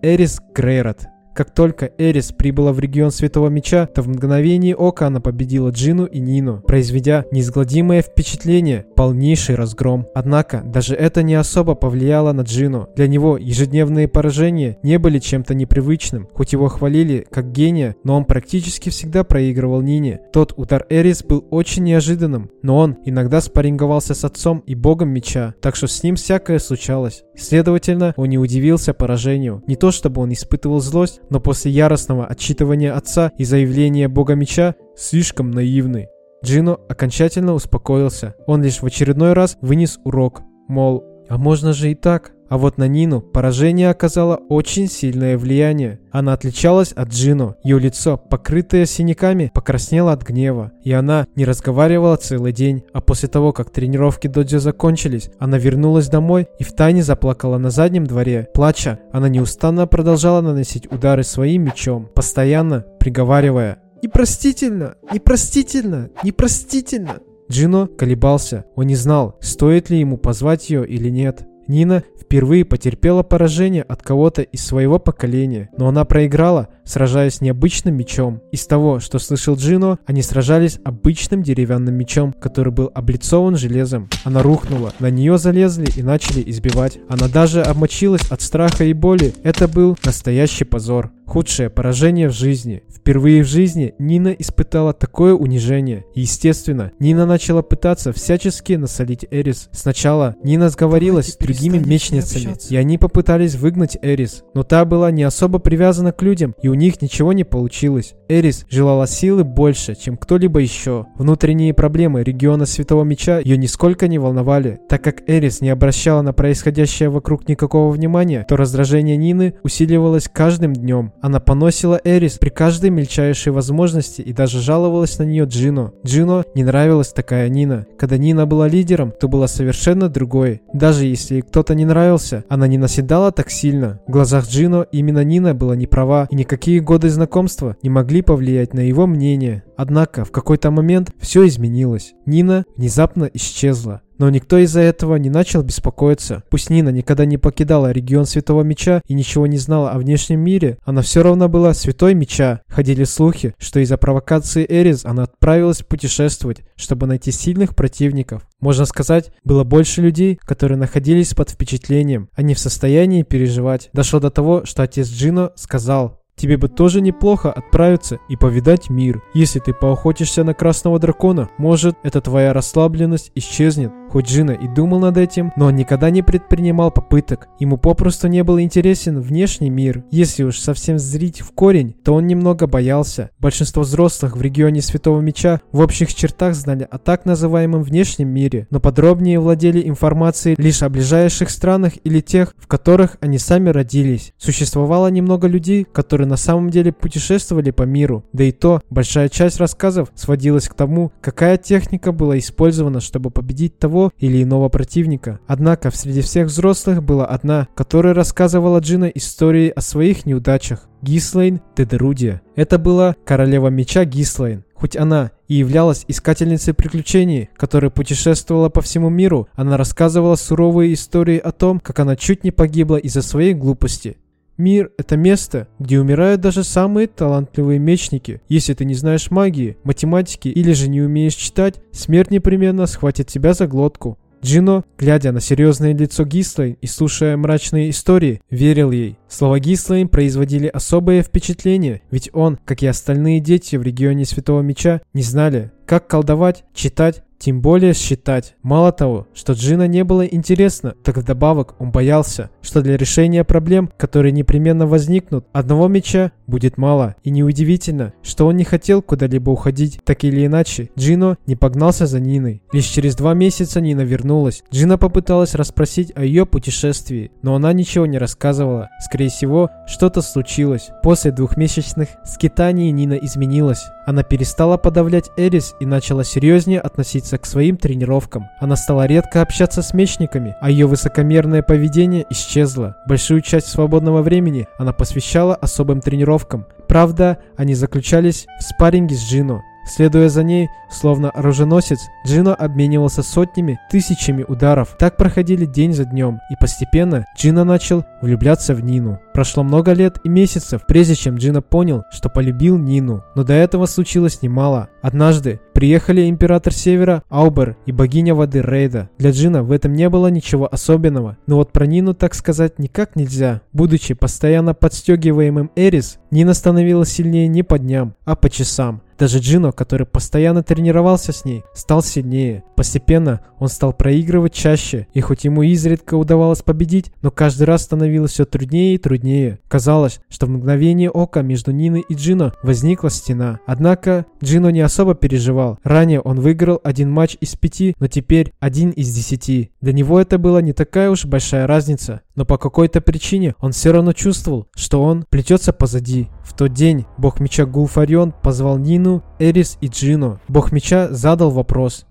Эрис Грейрот, как только Эрис прибыла в регион Святого Меча, то в мгновение ока она победила Джину и Нину, произведя неизгладимое впечатление, полнейший разгром. Однако, даже это не особо повлияло на Джину. Для него ежедневные поражения не были чем-то непривычным. Хоть его хвалили как гения, но он практически всегда проигрывал Нине. Тот удар Эрис был очень неожиданным, но он иногда спарринговался с отцом и богом меча, так что с ним всякое случалось. Следовательно, он не удивился поражению. Не то чтобы он испытывал злость, но после яростного отчитывания отца и заявления бога меча слишком наивный. Джино окончательно успокоился. Он лишь в очередной раз вынес урок, мол, а можно же и так. А вот на Нину поражение оказало очень сильное влияние. Она отличалась от Джино. Ее лицо, покрытое синяками, покраснело от гнева. И она не разговаривала целый день. А после того, как тренировки доджо закончились, она вернулась домой и втайне заплакала на заднем дворе. Плача, она неустанно продолжала наносить удары своим мечом, постоянно приговаривая «Непростительно! Непростительно! Непростительно!» Джино колебался. Он не знал, стоит ли ему позвать ее или нет. Нина впервые потерпела поражение от кого-то из своего поколения, но она проиграла, сражаясь необычным мечом. Из того, что слышал Джино, они сражались обычным деревянным мечом, который был облицован железом. Она рухнула, на нее залезли и начали избивать. Она даже обмочилась от страха и боли. Это был настоящий позор. Худшее поражение в жизни. Впервые в жизни Нина испытала такое унижение. Естественно, Нина начала пытаться всячески насолить Эрис. Сначала Нина сговорилась с другими мечницами, и они попытались выгнать Эрис. Но та была не особо привязана к людям, и у них ничего не получилось. Эрис желала силы больше, чем кто-либо еще. Внутренние проблемы региона Святого Меча ее нисколько не волновали. Так как Эрис не обращала на происходящее вокруг никакого внимания, то раздражение Нины усиливалось каждым днем. Она поносила Эрис при каждой мельчайшей возможности и даже жаловалась на нее Джино. Джино не нравилась такая Нина. Когда Нина была лидером, то была совершенно другой. Даже если кто-то не нравился, она не наседала так сильно. В глазах Джино именно Нина была не права, и никакие годы знакомства не могли повлиять на его мнение. Однако в какой-то момент все изменилось. Нина внезапно исчезла. Но никто из-за этого не начал беспокоиться. Пусть Нина никогда не покидала регион Святого Меча и ничего не знала о внешнем мире, она все равно была Святой Меча. Ходили слухи, что из-за провокации Эрис она отправилась путешествовать, чтобы найти сильных противников. Можно сказать, было больше людей, которые находились под впечатлением, а не в состоянии переживать. Дошло до того, что отец Джино сказал, Тебе бы тоже неплохо отправиться и повидать мир. Если ты поохотишься на красного дракона, может, эта твоя расслабленность исчезнет. Хоть Джина и думал над этим, но он никогда не предпринимал попыток. Ему попросту не был интересен внешний мир. Если уж совсем зрить в корень, то он немного боялся. Большинство взрослых в регионе Святого Меча в общих чертах знали о так называемом внешнем мире, но подробнее владели информацией лишь о ближайших странах или тех, в которых они сами родились. Существовало немного людей, которые на самом деле путешествовали по миру, да и то большая часть рассказов сводилась к тому, какая техника была использована, чтобы победить того или иного противника. Однако среди всех взрослых была одна, которая рассказывала Джина истории о своих неудачах. Гислейн Тедерудия. Это была королева меча Гислейн. Хоть она и являлась искательницей приключений, которая путешествовала по всему миру, она рассказывала суровые истории о том, как она чуть не погибла из-за своей глупости. Мир — это место, где умирают даже самые талантливые мечники. Если ты не знаешь магии, математики или же не умеешь читать, смерть непременно схватит тебя за глотку. Джино, глядя на серьезное лицо Гислейн и слушая мрачные истории, верил ей. Слова Гислейн производили особое впечатление, ведь он, как и остальные дети в регионе Святого Меча, не знали, как колдовать, читать тем более считать. Мало того, что Джина не было интересно, так вдобавок он боялся, что для решения проблем, которые непременно возникнут, одного меча будет мало. И неудивительно, что он не хотел куда-либо уходить. Так или иначе, Джино не погнался за Ниной. Лишь через два месяца Нина вернулась. Джина попыталась расспросить о ее путешествии, но она ничего не рассказывала. Скорее всего, что-то случилось. После двухмесячных скитаний Нина изменилась. Она перестала подавлять Эрис и начала серьезнее относиться к своим тренировкам. Она стала редко общаться с мечниками, а ее высокомерное поведение исчезло. Большую часть свободного времени она посвящала особым тренировкам. Правда, они заключались в спарринге с Джино. Следуя за ней, словно оруженосец, Джино обменивался сотнями, тысячами ударов. Так проходили день за днем, и постепенно Джино начал влюбляться в Нину. Прошло много лет и месяцев, прежде чем Джино понял, что полюбил Нину. Но до этого случилось немало. Однажды приехали император Севера Аубер и богиня воды Рейда. Для Джина в этом не было ничего особенного. Но вот про Нину так сказать никак нельзя. Будучи постоянно подстегиваемым Эрис, Нина становилась сильнее не по дням, а по часам. Даже Джино, который постоянно тренировался с ней, стал сильнее. Постепенно он стал проигрывать чаще, и хоть ему изредка удавалось победить, но каждый раз становилось все труднее и труднее. Казалось, что в мгновение ока между Ниной и Джино возникла стена. Однако Джино не особо переживал. Ранее он выиграл один матч из пяти, но теперь один из десяти. Для него это была не такая уж большая разница. Но по какой-то причине он все равно чувствовал, что он плетется позади. В тот день бог меча Гулфарион позвал Нину, Эрис и Джино. Бог меча задал вопрос.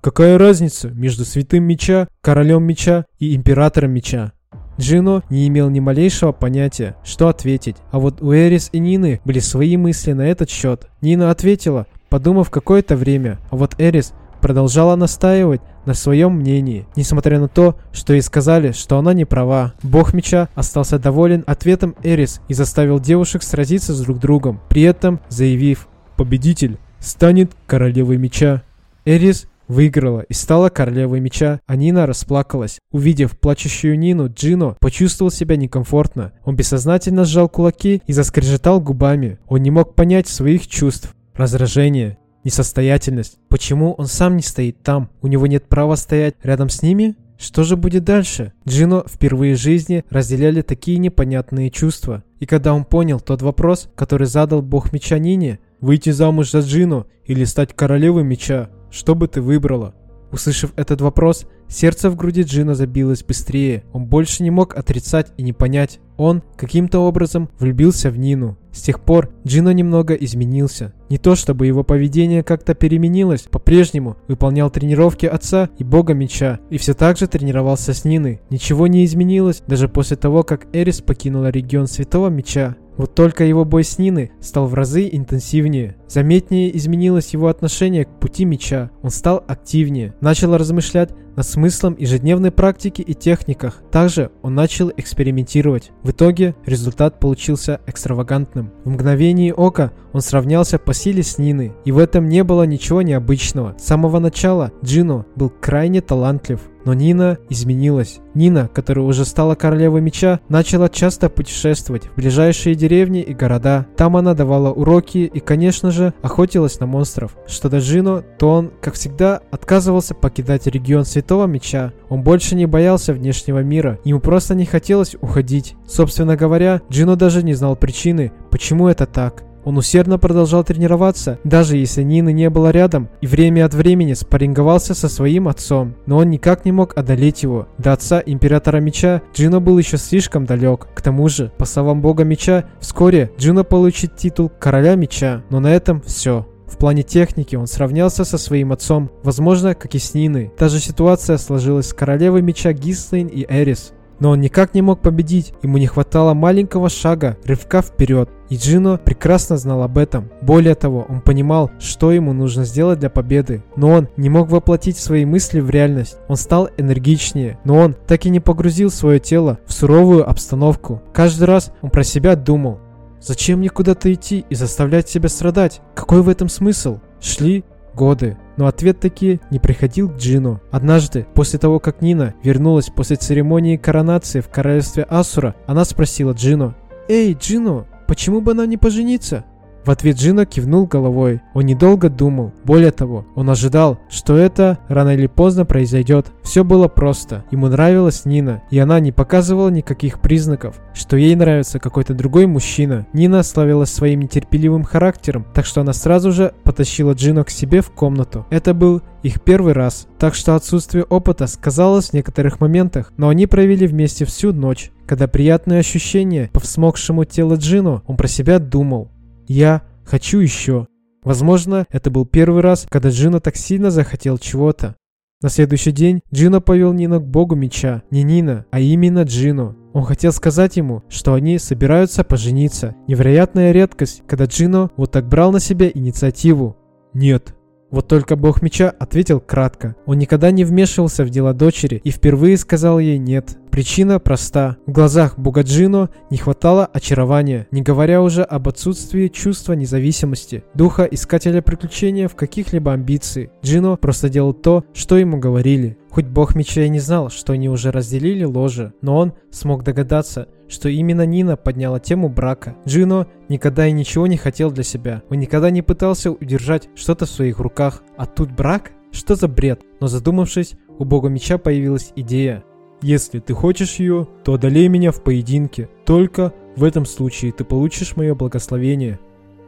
Какая разница между святым меча, королем меча и императором меча? Джино не имел ни малейшего понятия, что ответить, а вот у Эрис и Нины были свои мысли на этот счет. Нина ответила, подумав какое-то время, а вот Эрис продолжала настаивать на своем мнении, несмотря на то, что ей сказали, что она не права. Бог меча остался доволен ответом Эрис и заставил девушек сразиться с друг другом, при этом заявив «Победитель станет королевой меча». Эрис выиграла и стала королевой меча, а Нина расплакалась. Увидев плачущую Нину, Джино почувствовал себя некомфортно. Он бессознательно сжал кулаки и заскрежетал губами. Он не мог понять своих чувств. Раздражение, несостоятельность. Почему он сам не стоит там? У него нет права стоять рядом с ними? Что же будет дальше? Джино впервые в жизни разделяли такие непонятные чувства. И когда он понял тот вопрос, который задал бог меча Нине, выйти замуж за Джино или стать королевой меча, что бы ты выбрала? Услышав этот вопрос, сердце в груди Джина забилось быстрее. Он больше не мог отрицать и не понять. Он каким-то образом влюбился в Нину. С тех пор Джино немного изменился. Не то чтобы его поведение как-то переменилось, по-прежнему выполнял тренировки отца и бога меча, и все так же тренировался с Ниной. Ничего не изменилось даже после того, как Эрис покинула регион Святого Меча. Вот только его бой с Ниной стал в разы интенсивнее. Заметнее изменилось его отношение к пути меча. Он стал активнее, начал размышлять над смыслом ежедневной практики и техниках. Также он начал экспериментировать. В итоге результат получился экстравагантным. В мгновение ока он сравнялся по силе с Ниной, и в этом не было ничего необычного. С самого начала Джино был крайне талантлив. Но Нина изменилась. Нина, которая уже стала королевой меча, начала часто путешествовать в ближайшие деревни и города. Там она давала уроки и, конечно же, охотилась на монстров. Что до Джино, то он, как всегда, отказывался покидать регион Святого Меча. Он больше не боялся внешнего мира, ему просто не хотелось уходить. Собственно говоря, Джино даже не знал причины, почему это так. Он усердно продолжал тренироваться, даже если Нины не было рядом, и время от времени спарринговался со своим отцом, но он никак не мог одолеть его. До отца Императора Меча Джино был еще слишком далек. К тому же, по словам Бога Меча, вскоре Джино получит титул Короля Меча, но на этом все. В плане техники он сравнялся со своим отцом, возможно, как и с Ниной. Та же ситуация сложилась с королевой меча Гислейн и Эрис. Но он никак не мог победить, ему не хватало маленького шага, рывка вперед. И Джино прекрасно знал об этом. Более того, он понимал, что ему нужно сделать для победы. Но он не мог воплотить свои мысли в реальность. Он стал энергичнее, но он так и не погрузил свое тело в суровую обстановку. Каждый раз он про себя думал, Зачем мне куда-то идти и заставлять себя страдать? Какой в этом смысл? Шли годы. Но ответ таки не приходил к Джину. Однажды, после того, как Нина вернулась после церемонии коронации в королевстве Асура, она спросила Джину, «Эй, Джину, почему бы нам не пожениться?» В ответ Джино кивнул головой. Он недолго думал. Более того, он ожидал, что это рано или поздно произойдет. Все было просто. Ему нравилась Нина, и она не показывала никаких признаков, что ей нравится какой-то другой мужчина. Нина славилась своим нетерпеливым характером, так что она сразу же потащила Джино к себе в комнату. Это был их первый раз, так что отсутствие опыта сказалось в некоторых моментах, но они провели вместе всю ночь. Когда приятные ощущения по всмокшему телу Джино, он про себя думал. Я хочу еще. Возможно, это был первый раз, когда Джино так сильно захотел чего-то. На следующий день Джино повел Нина к богу меча. Не Нина, а именно Джино. Он хотел сказать ему, что они собираются пожениться. Невероятная редкость, когда Джино вот так брал на себя инициативу. «Нет, вот только бог меча ответил кратко. Он никогда не вмешивался в дела дочери и впервые сказал ей «нет». Причина проста. В глазах Бугаджино не хватало очарования, не говоря уже об отсутствии чувства независимости, духа искателя приключения в каких-либо амбиций. Джино просто делал то, что ему говорили. Хоть бог меча и не знал, что они уже разделили ложе, но он смог догадаться, что именно Нина подняла тему брака. Джино никогда и ничего не хотел для себя. Он никогда не пытался удержать что-то в своих руках. А тут брак? Что за бред? Но задумавшись, у бога меча появилась идея. Если ты хочешь ее, то одолей меня в поединке. Только в этом случае ты получишь мое благословение.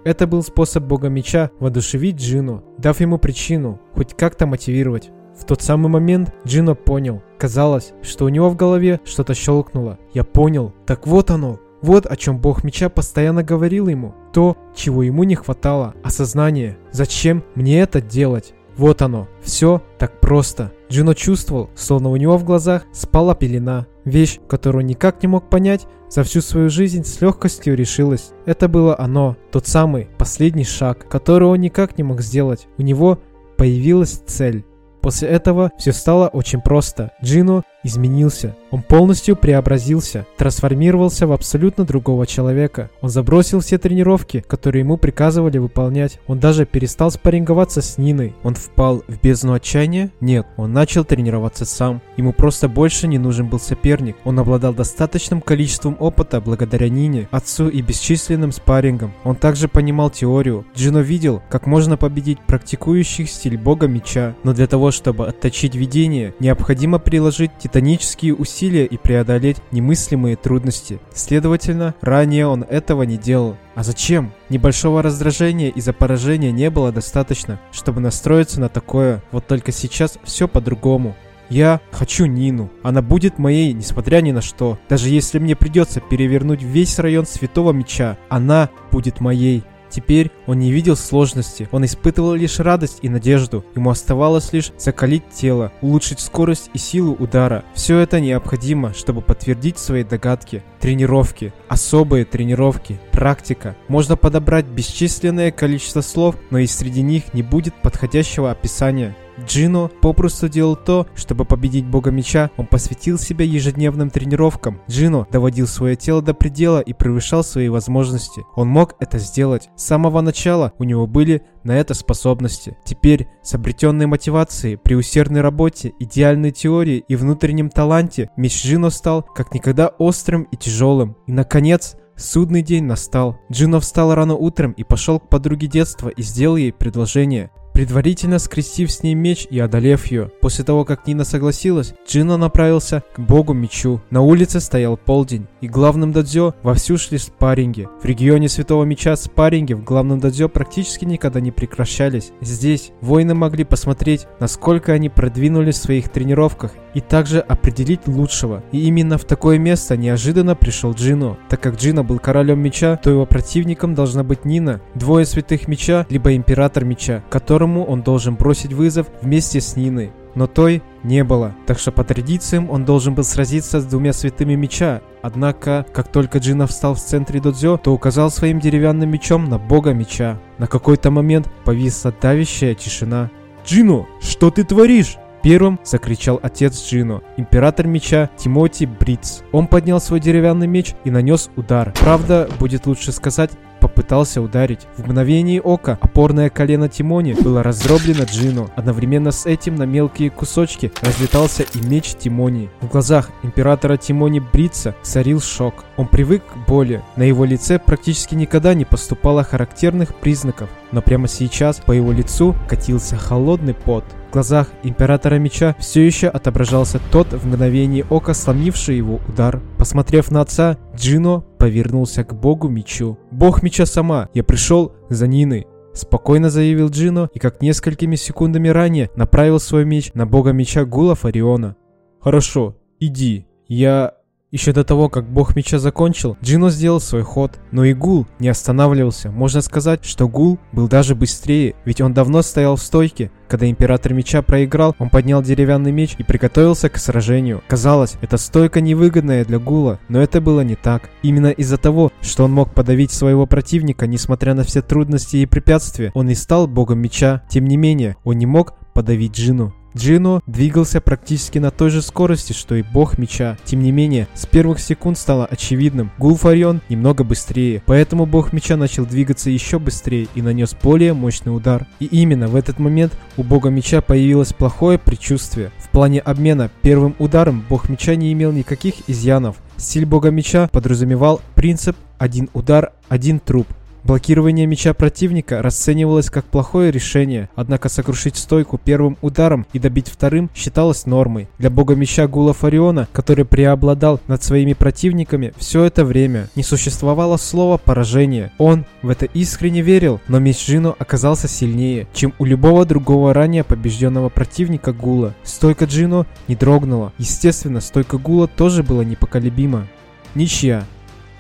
Это был способ бога меча воодушевить Джину, дав ему причину хоть как-то мотивировать. В тот самый момент Джино понял. Казалось, что у него в голове что-то щелкнуло. Я понял. Так вот оно. Вот о чем бог меча постоянно говорил ему. То, чего ему не хватало. Осознание. Зачем мне это делать? Вот оно. Все так просто. Джино чувствовал, словно у него в глазах спала пелена. Вещь, которую никак не мог понять, за всю свою жизнь с легкостью решилась. Это было оно, тот самый последний шаг, который он никак не мог сделать. У него появилась цель. После этого все стало очень просто. Джино изменился. Он полностью преобразился, трансформировался в абсолютно другого человека. Он забросил все тренировки, которые ему приказывали выполнять. Он даже перестал спарринговаться с Ниной. Он впал в бездну отчаяния? Нет, он начал тренироваться сам. Ему просто больше не нужен был соперник. Он обладал достаточным количеством опыта благодаря Нине, отцу и бесчисленным спаррингам. Он также понимал теорию. Джино видел, как можно победить практикующих стиль бога меча. Но для того, чтобы отточить видение, необходимо приложить титанические усилия и преодолеть немыслимые трудности. Следовательно, ранее он этого не делал. А зачем? Небольшого раздражения из-за поражения не было достаточно, чтобы настроиться на такое. Вот только сейчас все по-другому. Я хочу Нину. Она будет моей, несмотря ни на что. Даже если мне придется перевернуть весь район Святого Меча, она будет моей. Теперь он не видел сложности, он испытывал лишь радость и надежду. Ему оставалось лишь закалить тело, улучшить скорость и силу удара. Все это необходимо, чтобы подтвердить свои догадки. Тренировки, особые тренировки, практика. Можно подобрать бесчисленное количество слов, но и среди них не будет подходящего описания. Джино попросту делал то, чтобы победить бога меча, он посвятил себя ежедневным тренировкам. Джино доводил свое тело до предела и превышал свои возможности. Он мог это сделать. С самого начала у него были на это способности. Теперь, с обретенной мотивацией, при усердной работе, идеальной теории и внутреннем таланте, меч Джино стал как никогда острым и тяжелым. И, наконец, Судный день настал. Джино встал рано утром и пошел к подруге детства и сделал ей предложение. Предварительно скрестив с ней меч и одолев ее, после того, как Нина согласилась, Джино направился к богу мечу. На улице стоял полдень, и главным дадзё вовсю шли спарринги. В регионе Святого Меча спарринги в главном дадзё практически никогда не прекращались. Здесь воины могли посмотреть, насколько они продвинулись в своих тренировках, и также определить лучшего. И именно в такое место неожиданно пришел Джино. Так как Джино был королем меча, то его противником должна быть Нина, двое святых меча, либо император меча, которому он должен бросить вызов вместе с Ниной. Но той не было, так что по традициям он должен был сразиться с двумя святыми меча. Однако, как только Джина встал в центре додзё, то указал своим деревянным мечом на бога меча. На какой-то момент повисла давящая тишина. «Джино, что ты творишь?» Первым закричал отец Джино, император меча Тимоти Бриц. Он поднял свой деревянный меч и нанес удар. Правда, будет лучше сказать, попытался ударить. В мгновение ока опорное колено Тимони было раздроблено Джину. Одновременно с этим на мелкие кусочки разлетался и меч Тимони. В глазах императора Тимони Брица царил шок. Он привык к боли. На его лице практически никогда не поступало характерных признаков. Но прямо сейчас по его лицу катился холодный пот. В глазах императора меча все еще отображался тот в мгновение ока сломивший его удар. Посмотрев на отца, Джино повернулся к богу мечу. «Бог меча сама, я пришел за Ниной». Спокойно заявил Джино и как несколькими секундами ранее направил свой меч на бога меча Гула Фариона. «Хорошо, иди, я еще до того, как бог меча закончил, Джино сделал свой ход, но и Гул не останавливался. Можно сказать, что Гул был даже быстрее, ведь он давно стоял в стойке. Когда император меча проиграл, он поднял деревянный меч и приготовился к сражению. Казалось, эта стойка невыгодная для Гула, но это было не так. Именно из-за того, что он мог подавить своего противника, несмотря на все трудности и препятствия, он и стал богом меча. Тем не менее, он не мог подавить Джину. Джино двигался практически на той же скорости, что и бог меча. Тем не менее, с первых секунд стало очевидным, Гулфарион немного быстрее, поэтому бог меча начал двигаться еще быстрее и нанес более мощный удар. И именно в этот момент у бога меча появилось плохое предчувствие. В плане обмена первым ударом бог меча не имел никаких изъянов. Стиль бога меча подразумевал принцип «один удар, один труп». Блокирование меча противника расценивалось как плохое решение, однако сокрушить стойку первым ударом и добить вторым считалось нормой. Для бога меча Гула Фариона, который преобладал над своими противниками все это время, не существовало слова «поражение». Он в это искренне верил, но меч Джино оказался сильнее, чем у любого другого ранее побежденного противника Гула. Стойка Джино не дрогнула. Естественно, стойка Гула тоже была непоколебима. Ничья.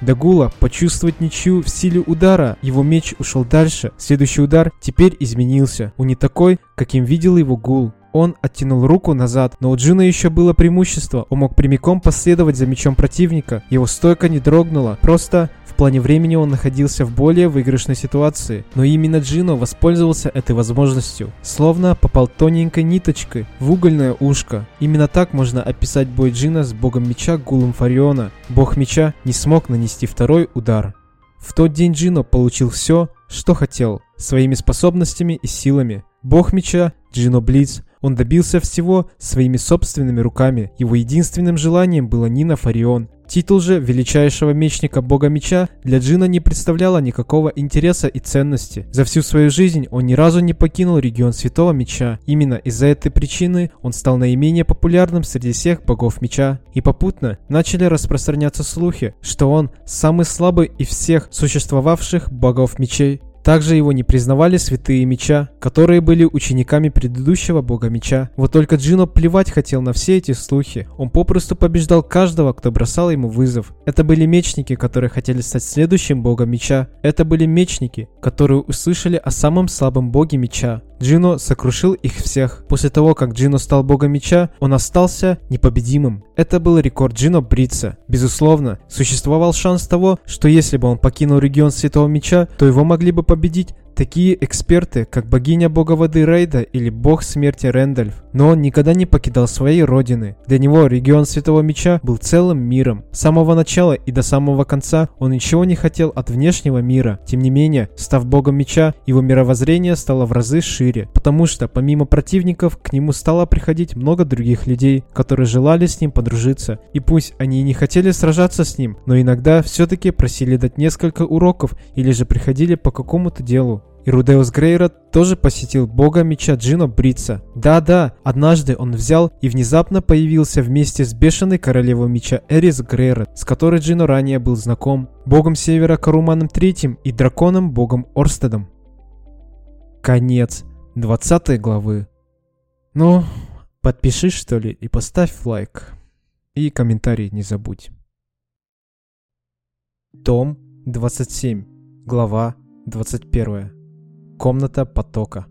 Дагула почувствовать ничью в силе удара. Его меч ушел дальше. Следующий удар теперь изменился. Он не такой, каким видел его Гул. Он оттянул руку назад, но у Джина еще было преимущество. Он мог прямиком последовать за мечом противника. Его стойка не дрогнула. Просто плане времени он находился в более выигрышной ситуации, но именно Джино воспользовался этой возможностью, словно попал тоненькой ниточкой в угольное ушко. Именно так можно описать бой Джина с богом меча Гулом Фариона. Бог меча не смог нанести второй удар. В тот день Джино получил все, что хотел, своими способностями и силами. Бог меча Джино Блиц он добился всего своими собственными руками. Его единственным желанием было Нина Фарион. Титул же величайшего мечника бога меча для Джина не представляла никакого интереса и ценности. За всю свою жизнь он ни разу не покинул регион Святого Меча. Именно из-за этой причины он стал наименее популярным среди всех богов меча. И попутно начали распространяться слухи, что он самый слабый из всех существовавших богов мечей. Также его не признавали святые меча, которые были учениками предыдущего бога меча. Вот только Джино плевать хотел на все эти слухи. Он попросту побеждал каждого, кто бросал ему вызов. Это были мечники, которые хотели стать следующим богом меча. Это были мечники, которые услышали о самом слабом боге меча. Джино сокрушил их всех. После того, как Джино стал богом меча, он остался непобедимым. Это был рекорд Джино Брица. Безусловно, существовал шанс того, что если бы он покинул регион Святого Меча, то его могли бы победить Такие эксперты, как богиня бога воды Рейда или бог смерти Рэндальф. Но он никогда не покидал своей родины. Для него регион Святого Меча был целым миром. С самого начала и до самого конца он ничего не хотел от внешнего мира. Тем не менее, став богом меча, его мировоззрение стало в разы шире. Потому что, помимо противников, к нему стало приходить много других людей, которые желали с ним подружиться. И пусть они и не хотели сражаться с ним, но иногда все-таки просили дать несколько уроков или же приходили по какому-то делу. Рудеус Грейрот тоже посетил бога меча Джино Брица. Да-да, однажды он взял и внезапно появился вместе с бешеной королевой меча Эрис Грейрот, с которой Джино ранее был знаком, богом Севера Каруманом Третьим и драконом богом Орстедом. Конец 20 главы. Ну, подпишись что ли и поставь лайк. И комментарий не забудь. Том 27. Глава 21. Комната потока.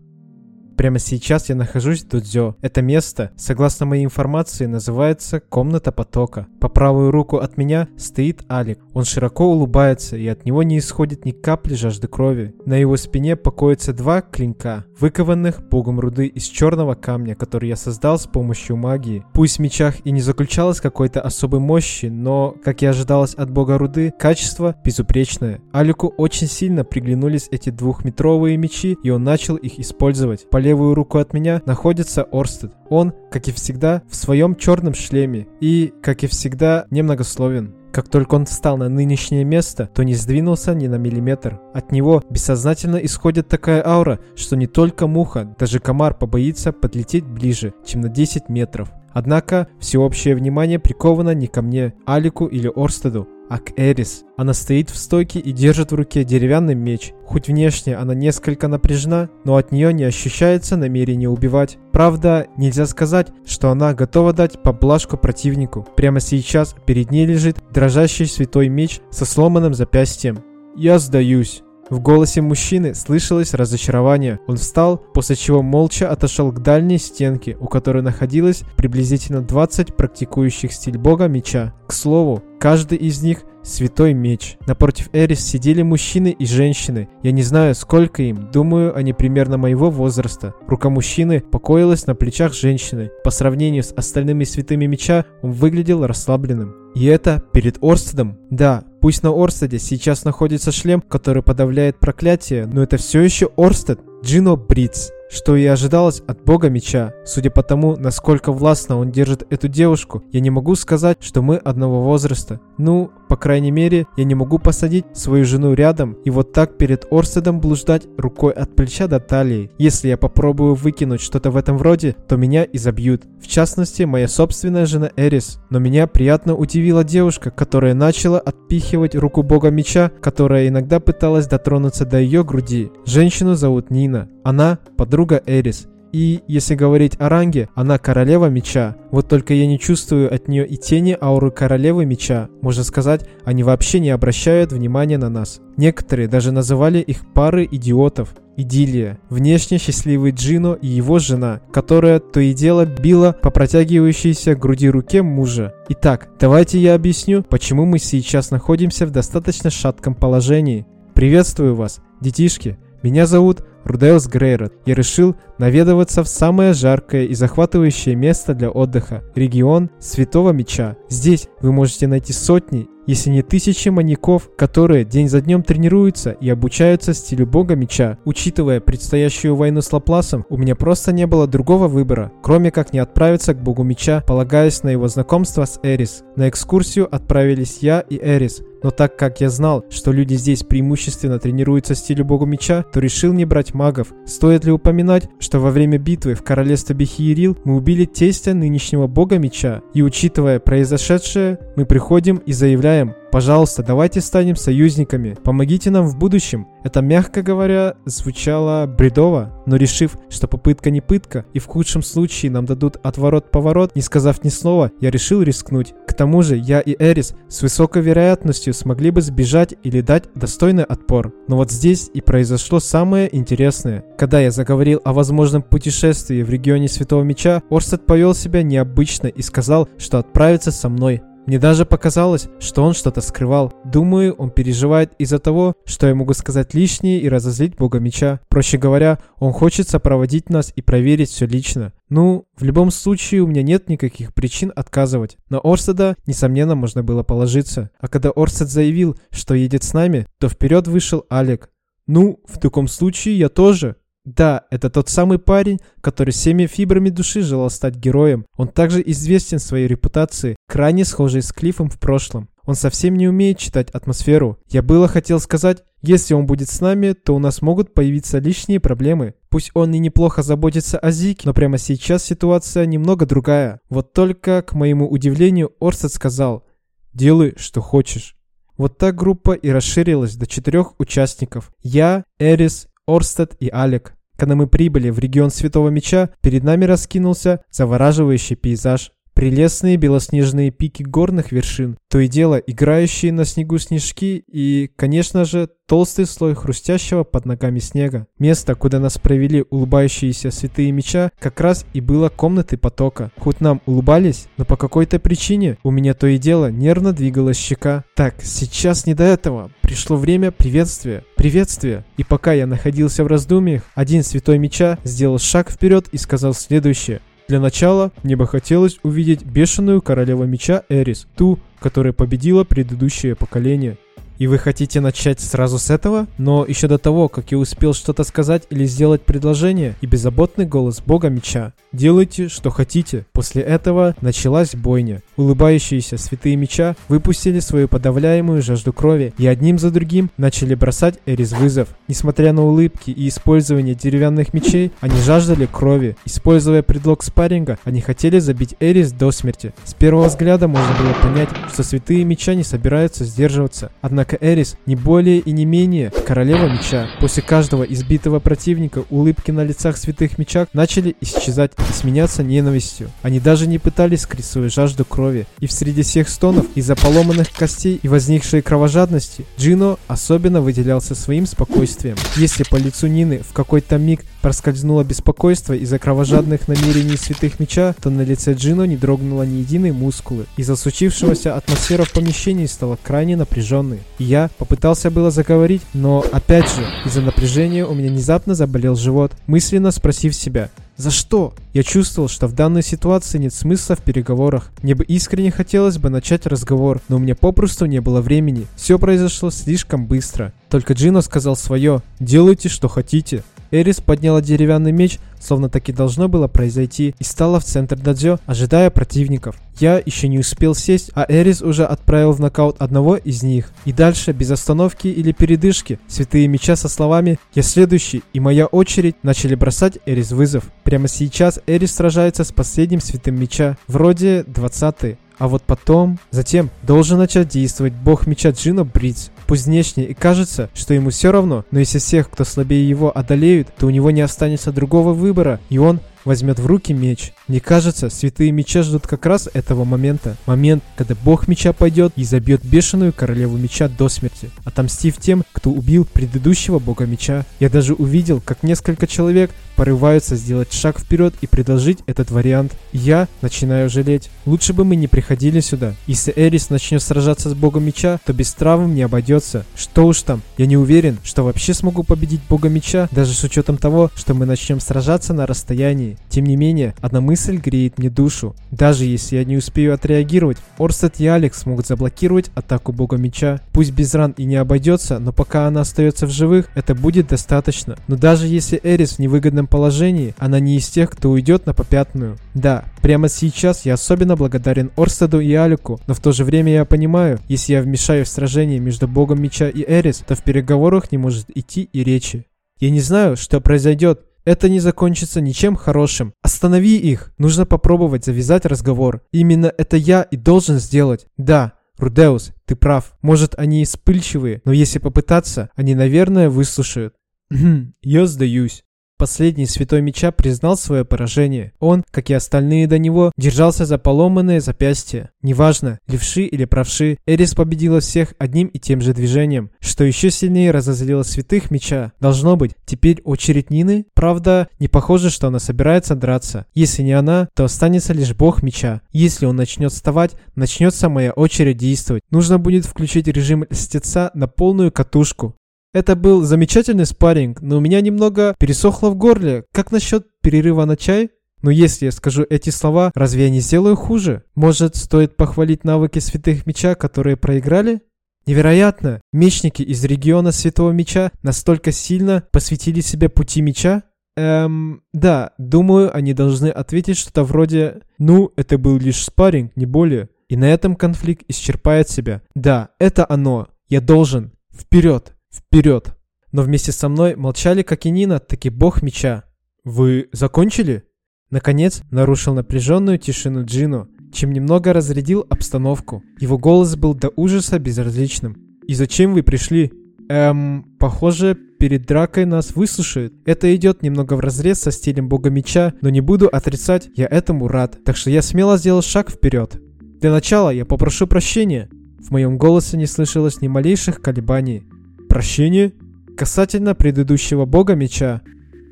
Прямо сейчас я нахожусь в Дудзё. Это место, согласно моей информации, называется «Комната потока». По правую руку от меня стоит Алик. Он широко улыбается, и от него не исходит ни капли жажды крови. На его спине покоятся два клинка, выкованных богом руды из черного камня, который я создал с помощью магии. Пусть в мечах и не заключалось какой-то особой мощи, но, как и ожидалось от бога руды, качество безупречное. Алику очень сильно приглянулись эти двухметровые мечи, и он начал их использовать. По левую руку от меня находится Орстед. Он, как и всегда, в своем черном шлеме и, как и всегда, немногословен. Как только он встал на нынешнее место, то не сдвинулся ни на миллиметр. От него бессознательно исходит такая аура, что не только муха, даже комар побоится подлететь ближе, чем на 10 метров. Однако всеобщее внимание приковано не ко мне, Алику или Орстеду, а к Эрис. Она стоит в стойке и держит в руке деревянный меч. Хоть внешне она несколько напряжена, но от нее не ощущается намерение убивать. Правда, нельзя сказать, что она готова дать поблажку противнику. Прямо сейчас перед ней лежит дрожащий святой меч со сломанным запястьем. «Я сдаюсь», в голосе мужчины слышалось разочарование. Он встал, после чего молча отошел к дальней стенке, у которой находилось приблизительно 20 практикующих стиль бога меча. К слову, каждый из них святой меч. Напротив Эрис сидели мужчины и женщины. Я не знаю, сколько им, думаю, они примерно моего возраста. Рука мужчины покоилась на плечах женщины. По сравнению с остальными святыми меча, он выглядел расслабленным. И это перед Орстедом? Да, пусть на Орстеде сейчас находится шлем, который подавляет проклятие, но это все еще Орстед. Джино Бриц. Что и ожидалось от бога меча. Судя по тому, насколько властно он держит эту девушку, я не могу сказать, что мы одного возраста. Ну, По крайней мере, я не могу посадить свою жену рядом и вот так перед Орстедом блуждать рукой от плеча до талии. Если я попробую выкинуть что-то в этом вроде, то меня изобьют. В частности, моя собственная жена Эрис. Но меня приятно удивила девушка, которая начала отпихивать руку бога меча, которая иногда пыталась дотронуться до ее груди. Женщину зовут Нина. Она подруга Эрис. И если говорить о ранге, она королева меча. Вот только я не чувствую от нее и тени ауры королевы меча. Можно сказать, они вообще не обращают внимания на нас. Некоторые даже называли их пары идиотов. Идиллия. Внешне счастливый Джино и его жена, которая то и дело била по протягивающейся груди руке мужа. Итак, давайте я объясню, почему мы сейчас находимся в достаточно шатком положении. Приветствую вас, детишки. Меня зовут Рудеус Грейрот. Я решил наведываться в самое жаркое и захватывающее место для отдыха – регион Святого Меча. Здесь вы можете найти сотни, если не тысячи маньяков, которые день за днем тренируются и обучаются стилю бога меча. Учитывая предстоящую войну с Лапласом, у меня просто не было другого выбора, кроме как не отправиться к богу меча, полагаясь на его знакомство с Эрис. На экскурсию отправились я и Эрис, но так как я знал, что люди здесь преимущественно тренируются стилю богу меча, то решил не брать магов. Стоит ли упоминать, что во время битвы в королевстве Бехиерил мы убили тестя нынешнего бога меча, и учитывая произошедшее, мы приходим и заявляем, Пожалуйста, давайте станем союзниками. Помогите нам в будущем. Это, мягко говоря, звучало бредово, но решив, что попытка не пытка, и в худшем случае нам дадут отворот-поворот, не сказав ни слова, я решил рискнуть. К тому же я и Эрис с высокой вероятностью смогли бы сбежать или дать достойный отпор. Но вот здесь и произошло самое интересное. Когда я заговорил о возможном путешествии в регионе Святого Меча, Орстед повел себя необычно и сказал, что отправится со мной. Мне даже показалось, что он что-то скрывал. Думаю, он переживает из-за того, что я могу сказать лишнее и разозлить бога меча. Проще говоря, он хочет сопроводить нас и проверить все лично. Ну, в любом случае, у меня нет никаких причин отказывать. На Орседа, несомненно, можно было положиться. А когда Орсед заявил, что едет с нами, то вперед вышел Алек. Ну, в таком случае я тоже. Да, это тот самый парень, который всеми фибрами души желал стать героем. Он также известен своей репутацией, крайне схожей с Клиффом в прошлом. Он совсем не умеет читать атмосферу. Я было хотел сказать, если он будет с нами, то у нас могут появиться лишние проблемы. Пусть он и неплохо заботится о Зике, но прямо сейчас ситуация немного другая. Вот только, к моему удивлению, Орсет сказал «Делай, что хочешь». Вот так группа и расширилась до четырех участников. Я, Эрис, Орстед и Алек. Когда мы прибыли в регион Святого Меча, перед нами раскинулся завораживающий пейзаж. Прелестные белоснежные пики горных вершин, то и дело играющие на снегу снежки и, конечно же, толстый слой хрустящего под ногами снега. Место, куда нас провели улыбающиеся святые меча, как раз и было комнатой потока. Хоть нам улыбались, но по какой-то причине у меня то и дело нервно двигалась щека. Так, сейчас не до этого. Пришло время приветствия. Приветствия. И пока я находился в раздумьях, один святой меча сделал шаг вперед и сказал следующее. Для начала мне бы хотелось увидеть бешеную королеву меча Эрис, ту, которая победила предыдущее поколение. И вы хотите начать сразу с этого? Но еще до того, как я успел что-то сказать или сделать предложение, и беззаботный голос бога меча. Делайте, что хотите. После этого началась бойня. Улыбающиеся святые меча выпустили свою подавляемую жажду крови и одним за другим начали бросать Эрис вызов. Несмотря на улыбки и использование деревянных мечей, они жаждали крови. Используя предлог спарринга, они хотели забить Эрис до смерти. С первого взгляда можно было понять, что святые меча не собираются сдерживаться. Однако Однако Эрис не более и не менее королева меча. После каждого избитого противника улыбки на лицах святых мечах начали исчезать и сменяться ненавистью. Они даже не пытались скрыть свою жажду крови. И в среди всех стонов из-за поломанных костей и возникшей кровожадности Джино особенно выделялся своим спокойствием. Если по лицу Нины в какой-то миг проскользнуло беспокойство из-за кровожадных намерений святых меча, то на лице Джино не дрогнуло ни единой мускулы. Из-за случившегося атмосфера в помещении стала крайне напряженной. Я попытался было заговорить, но опять же, из-за напряжения у меня внезапно заболел живот, мысленно спросив себя, за что? Я чувствовал, что в данной ситуации нет смысла в переговорах. Мне бы искренне хотелось бы начать разговор, но у меня попросту не было времени. Все произошло слишком быстро. Только Джино сказал свое «Делайте, что хотите». Эрис подняла деревянный меч, словно так и должно было произойти, и стала в центр дадзё, ожидая противников. Я еще не успел сесть, а Эрис уже отправил в нокаут одного из них. И дальше, без остановки или передышки, святые меча со словами «Я следующий» и «Моя очередь» начали бросать Эрис вызов. Прямо сейчас Эрис сражается с последним святым меча, вроде 20 а вот потом, затем должен начать действовать бог меча Джина Бриц. Пусть внешне и кажется, что ему все равно, но если всех, кто слабее его, одолеют, то у него не останется другого выбора, и он возьмет в руки меч. Мне кажется, святые меча ждут как раз этого момента. Момент, когда бог меча пойдет и забьет бешеную королеву меча до смерти, отомстив тем, кто убил предыдущего бога меча. Я даже увидел, как несколько человек порываются сделать шаг вперед и предложить этот вариант. Я начинаю жалеть. Лучше бы мы не приходили сюда. Если Эрис начнет сражаться с богом меча, то без травм не обойдется. Что уж там, я не уверен, что вообще смогу победить бога меча, даже с учетом того, что мы начнем сражаться на расстоянии. Тем не менее, одна мысль греет мне душу. Даже если я не успею отреагировать, Орстед и Алекс смогут заблокировать атаку бога меча. Пусть без ран и не обойдется, но пока она остается в живых, это будет достаточно. Но даже если Эрис в невыгодном положении, она не из тех, кто уйдет на попятную. Да, прямо сейчас я особенно благодарен Орстеду и Алику, но в то же время я понимаю, если я вмешаюсь в сражение между богом меча и Эрис, то в переговорах не может идти и речи. Я не знаю, что произойдет, это не закончится ничем хорошим. Останови их. Нужно попробовать завязать разговор. Именно это я и должен сделать. Да, Рудеус, ты прав. Может, они вспыльчивые, но если попытаться, они, наверное, выслушают. Я сдаюсь. Последний святой меча признал свое поражение. Он, как и остальные до него, держался за поломанное запястье. Неважно, левши или правши, Эрис победила всех одним и тем же движением, что еще сильнее разозлило святых меча. Должно быть, теперь очередь Нины? Правда, не похоже, что она собирается драться. Если не она, то останется лишь бог меча. Если он начнет вставать, начнется моя очередь действовать. Нужно будет включить режим льстеца на полную катушку. Это был замечательный спарринг, но у меня немного пересохло в горле. Как насчет перерыва на чай? Но если я скажу эти слова, разве я не сделаю хуже? Может, стоит похвалить навыки Святых Меча, которые проиграли? Невероятно! Мечники из региона Святого Меча настолько сильно посвятили себе пути меча? Эм, да, думаю, они должны ответить что-то вроде «Ну, это был лишь спарринг, не более». И на этом конфликт исчерпает себя. Да, это оно. Я должен. Вперед! Вперед! Но вместе со мной молчали как и Нина, так и бог меча. «Вы закончили?» Наконец нарушил напряженную тишину Джину, чем немного разрядил обстановку. Его голос был до ужаса безразличным. «И зачем вы пришли?» Эм, похоже, перед дракой нас выслушают. Это идет немного вразрез со стилем бога меча, но не буду отрицать, я этому рад. Так что я смело сделал шаг вперед. Для начала я попрошу прощения. В моем голосе не слышалось ни малейших колебаний прощение касательно предыдущего бога меча.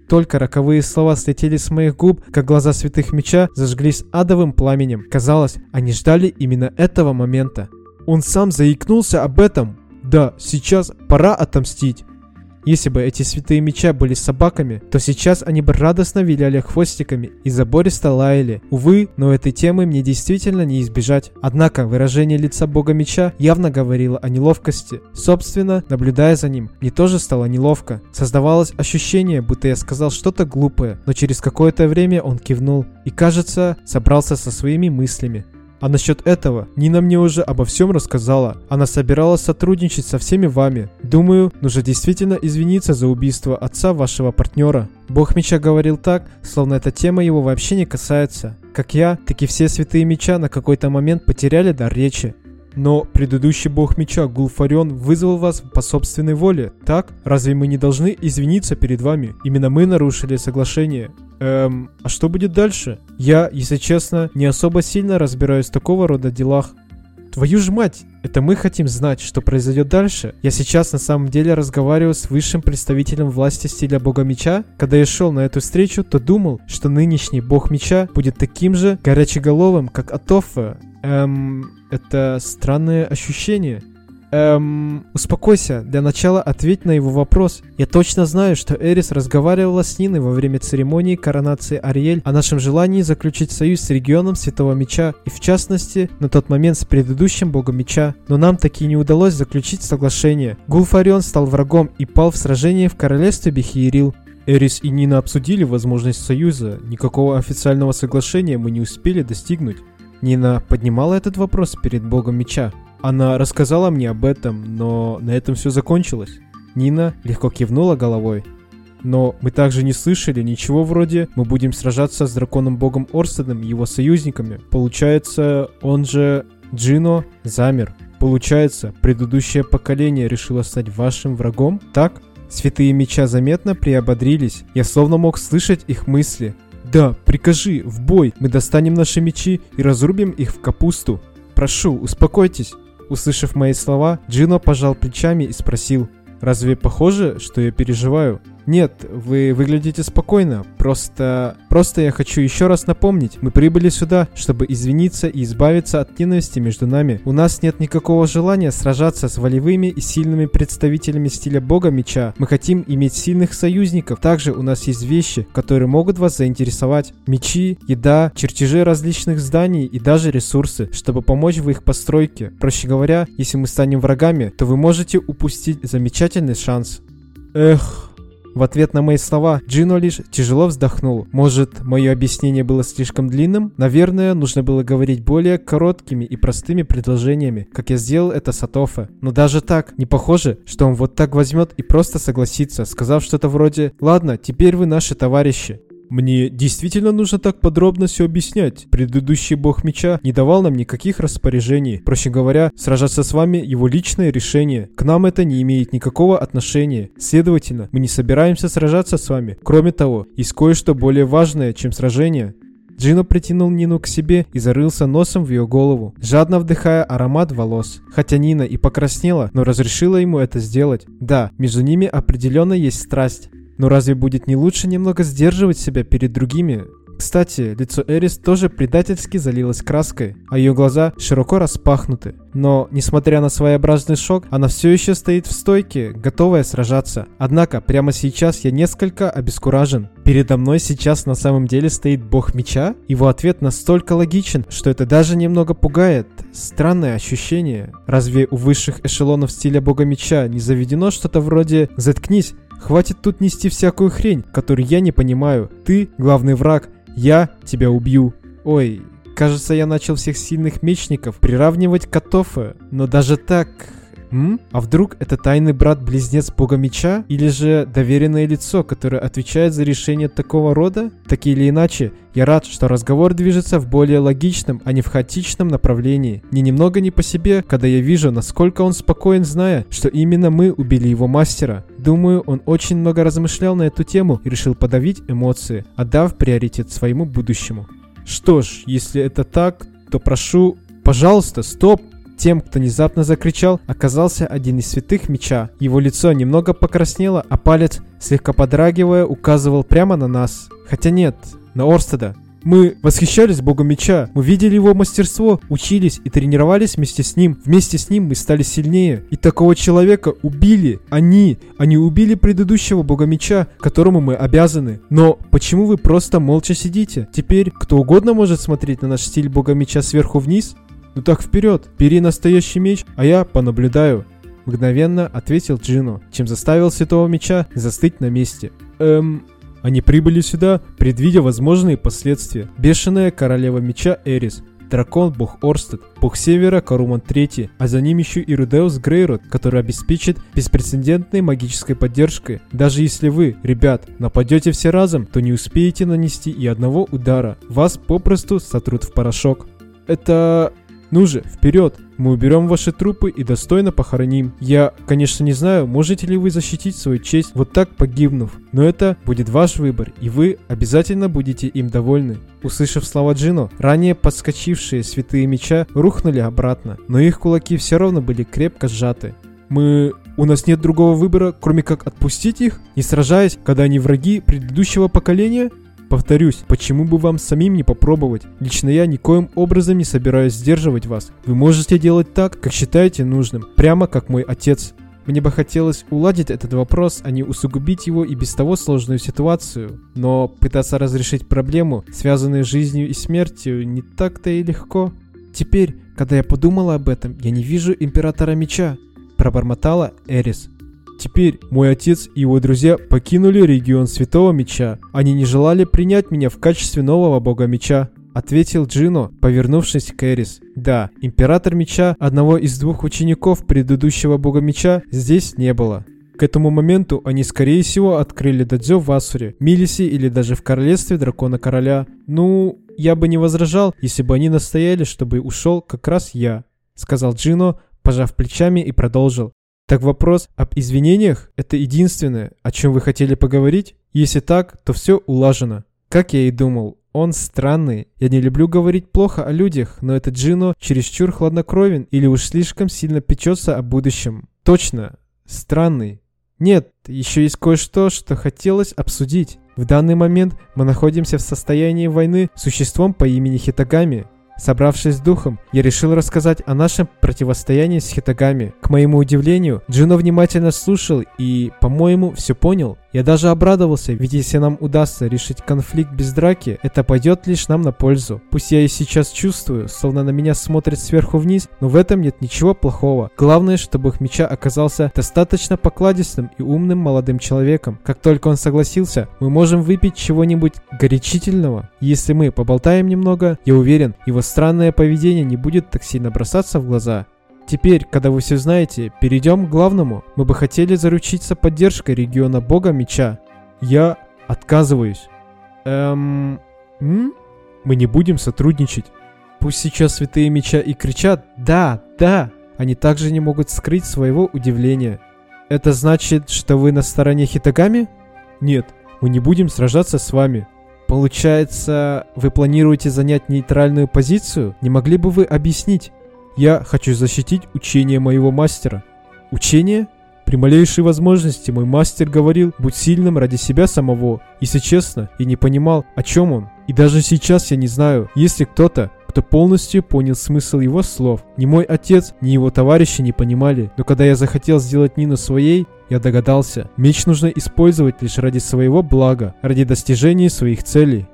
Только роковые слова слетели с моих губ, как глаза святых меча зажглись адовым пламенем. Казалось, они ждали именно этого момента. Он сам заикнулся об этом. Да, сейчас пора отомстить. Если бы эти святые меча были собаками, то сейчас они бы радостно виляли хвостиками и забористо лаяли. Увы, но этой темы мне действительно не избежать. Однако выражение лица бога меча явно говорило о неловкости. Собственно, наблюдая за ним, мне тоже стало неловко. Создавалось ощущение, будто я сказал что-то глупое, но через какое-то время он кивнул и, кажется, собрался со своими мыслями. А насчет этого, Нина мне уже обо всем рассказала. Она собиралась сотрудничать со всеми вами. Думаю, нужно действительно извиниться за убийство отца вашего партнера. Бог меча говорил так, словно эта тема его вообще не касается. Как я, так и все святые меча на какой-то момент потеряли дар речи. Но предыдущий бог меча Гулфарион вызвал вас по собственной воле, так? Разве мы не должны извиниться перед вами? Именно мы нарушили соглашение. Эм, а что будет дальше? Я, если честно, не особо сильно разбираюсь в такого рода делах. Твою ж мать, это мы хотим знать, что произойдет дальше. Я сейчас на самом деле разговариваю с высшим представителем власти стиля бога меча. Когда я шел на эту встречу, то думал, что нынешний бог меча будет таким же горячеголовым, как Атофа. Эм, это странное ощущение. Эм, успокойся. Для начала ответь на его вопрос. Я точно знаю, что Эрис разговаривала с Ниной во время церемонии коронации Ариэль о нашем желании заключить союз с регионом Святого Меча, и в частности, на тот момент с предыдущим Богом Меча. Но нам таки не удалось заключить соглашение. Гулфарион стал врагом и пал в сражении в королевстве Бехиерил. Эрис и Нина обсудили возможность союза. Никакого официального соглашения мы не успели достигнуть. Нина поднимала этот вопрос перед богом меча. Она рассказала мне об этом, но на этом все закончилось. Нина легко кивнула головой. Но мы также не слышали ничего вроде «мы будем сражаться с драконом-богом Орстедом и его союзниками». Получается, он же Джино замер. Получается, предыдущее поколение решило стать вашим врагом, так? Святые меча заметно приободрились. Я словно мог слышать их мысли. «Да, прикажи, в бой! Мы достанем наши мечи и разрубим их в капусту! Прошу, успокойтесь!» Услышав мои слова, Джино пожал плечами и спросил, «Разве похоже, что я переживаю?» Нет, вы выглядите спокойно. Просто... Просто я хочу еще раз напомнить. Мы прибыли сюда, чтобы извиниться и избавиться от ненависти между нами. У нас нет никакого желания сражаться с волевыми и сильными представителями стиля бога меча. Мы хотим иметь сильных союзников. Также у нас есть вещи, которые могут вас заинтересовать. Мечи, еда, чертежи различных зданий и даже ресурсы, чтобы помочь в их постройке. Проще говоря, если мы станем врагами, то вы можете упустить замечательный шанс. Эх... В ответ на мои слова Джино лишь тяжело вздохнул. Может, мое объяснение было слишком длинным? Наверное, нужно было говорить более короткими и простыми предложениями, как я сделал это с Атофе. Но даже так, не похоже, что он вот так возьмет и просто согласится, сказав что-то вроде «Ладно, теперь вы наши товарищи». Мне действительно нужно так подробно все объяснять. Предыдущий бог меча не давал нам никаких распоряжений. Проще говоря, сражаться с вами его личное решение. К нам это не имеет никакого отношения. Следовательно, мы не собираемся сражаться с вами. Кроме того, есть кое-что более важное, чем сражение. Джино притянул Нину к себе и зарылся носом в ее голову, жадно вдыхая аромат волос. Хотя Нина и покраснела, но разрешила ему это сделать. Да, между ними определенно есть страсть. Но разве будет не лучше немного сдерживать себя перед другими? Кстати, лицо Эрис тоже предательски залилось краской, а ее глаза широко распахнуты. Но, несмотря на своеобразный шок, она все еще стоит в стойке, готовая сражаться. Однако, прямо сейчас я несколько обескуражен. Передо мной сейчас на самом деле стоит бог меча? Его ответ настолько логичен, что это даже немного пугает. Странное ощущение. Разве у высших эшелонов стиля бога меча не заведено что-то вроде «заткнись, Хватит тут нести всякую хрень, которую я не понимаю. Ты главный враг, я тебя убью. Ой, кажется, я начал всех сильных мечников приравнивать к Атофе, но даже так... М? А вдруг это тайный брат-близнец Бога Меча? Или же доверенное лицо, которое отвечает за решение такого рода? Так или иначе, я рад, что разговор движется в более логичном, а не в хаотичном направлении. Ни немного не по себе, когда я вижу, насколько он спокоен, зная, что именно мы убили его мастера. Думаю, он очень много размышлял на эту тему и решил подавить эмоции, отдав приоритет своему будущему. Что ж, если это так, то прошу, пожалуйста, стоп, тем, кто внезапно закричал, оказался один из святых меча. Его лицо немного покраснело, а палец, слегка подрагивая, указывал прямо на нас. Хотя нет, на Орстеда. Мы восхищались Богом Меча, мы видели его мастерство, учились и тренировались вместе с ним. Вместе с ним мы стали сильнее. И такого человека убили. Они, они убили предыдущего Бога Меча, которому мы обязаны. Но почему вы просто молча сидите? Теперь кто угодно может смотреть на наш стиль Бога Меча сверху вниз? «Ну так вперед, бери настоящий меч, а я понаблюдаю», — мгновенно ответил Джино, чем заставил Святого Меча застыть на месте. «Эм...» Они прибыли сюда, предвидя возможные последствия. Бешеная королева меча Эрис, дракон бог Орстед, бог Севера Каруман III, а за ним еще и Рудеус Грейрот, который обеспечит беспрецедентной магической поддержкой. Даже если вы, ребят, нападете все разом, то не успеете нанести и одного удара. Вас попросту сотрут в порошок. Это ну же, вперед! Мы уберем ваши трупы и достойно похороним. Я, конечно, не знаю, можете ли вы защитить свою честь, вот так погибнув, но это будет ваш выбор, и вы обязательно будете им довольны. Услышав слова Джино, ранее подскочившие святые меча рухнули обратно, но их кулаки все равно были крепко сжаты. Мы... У нас нет другого выбора, кроме как отпустить их, не сражаясь, когда они враги предыдущего поколения? Повторюсь, почему бы вам самим не попробовать? Лично я никоим образом не собираюсь сдерживать вас. Вы можете делать так, как считаете нужным, прямо как мой отец. Мне бы хотелось уладить этот вопрос, а не усугубить его и без того сложную ситуацию. Но пытаться разрешить проблему, связанную с жизнью и смертью, не так-то и легко. Теперь, когда я подумала об этом, я не вижу Императора Меча, пробормотала Эрис. Теперь мой отец и его друзья покинули регион Святого Меча. Они не желали принять меня в качестве нового бога меча. Ответил Джино, повернувшись к Эрис. Да, император меча, одного из двух учеников предыдущего бога меча, здесь не было. К этому моменту они, скорее всего, открыли дадзё в Асуре, Милисе или даже в королевстве дракона-короля. Ну, я бы не возражал, если бы они настояли, чтобы ушел как раз я, сказал Джино, пожав плечами и продолжил. Так вопрос об извинениях – это единственное, о чем вы хотели поговорить? Если так, то все улажено. Как я и думал, он странный. Я не люблю говорить плохо о людях, но этот Джино чересчур хладнокровен или уж слишком сильно печется о будущем. Точно, странный. Нет, еще есть кое-что, что хотелось обсудить. В данный момент мы находимся в состоянии войны с существом по имени Хитагами. Собравшись с духом, я решил рассказать о нашем противостоянии с Хитагами. К моему удивлению, Джино внимательно слушал и, по-моему, все понял. Я даже обрадовался, ведь если нам удастся решить конфликт без драки, это пойдет лишь нам на пользу. Пусть я и сейчас чувствую, словно на меня смотрят сверху вниз, но в этом нет ничего плохого. Главное, чтобы их меча оказался достаточно покладистым и умным молодым человеком. Как только он согласился, мы можем выпить чего-нибудь горячительного. Если мы поболтаем немного, я уверен, его странное поведение не будет так сильно бросаться в глаза. Теперь, когда вы все знаете, перейдем к главному. Мы бы хотели заручиться поддержкой региона Бога Меча. Я отказываюсь. Эм... М? Мы не будем сотрудничать. Пусть сейчас святые меча и кричат «Да, да!» Они также не могут скрыть своего удивления. Это значит, что вы на стороне Хитагами? Нет, мы не будем сражаться с вами. Получается, вы планируете занять нейтральную позицию? Не могли бы вы объяснить? Я хочу защитить учение моего мастера. Учение? При малейшей возможности мой мастер говорил, будь сильным ради себя самого. Если честно, я не понимал, о чем он. И даже сейчас я не знаю, есть ли кто-то, кто полностью понял смысл его слов. Ни мой отец, ни его товарищи не понимали. Но когда я захотел сделать Нину своей, я догадался. Меч нужно использовать лишь ради своего блага, ради достижения своих целей.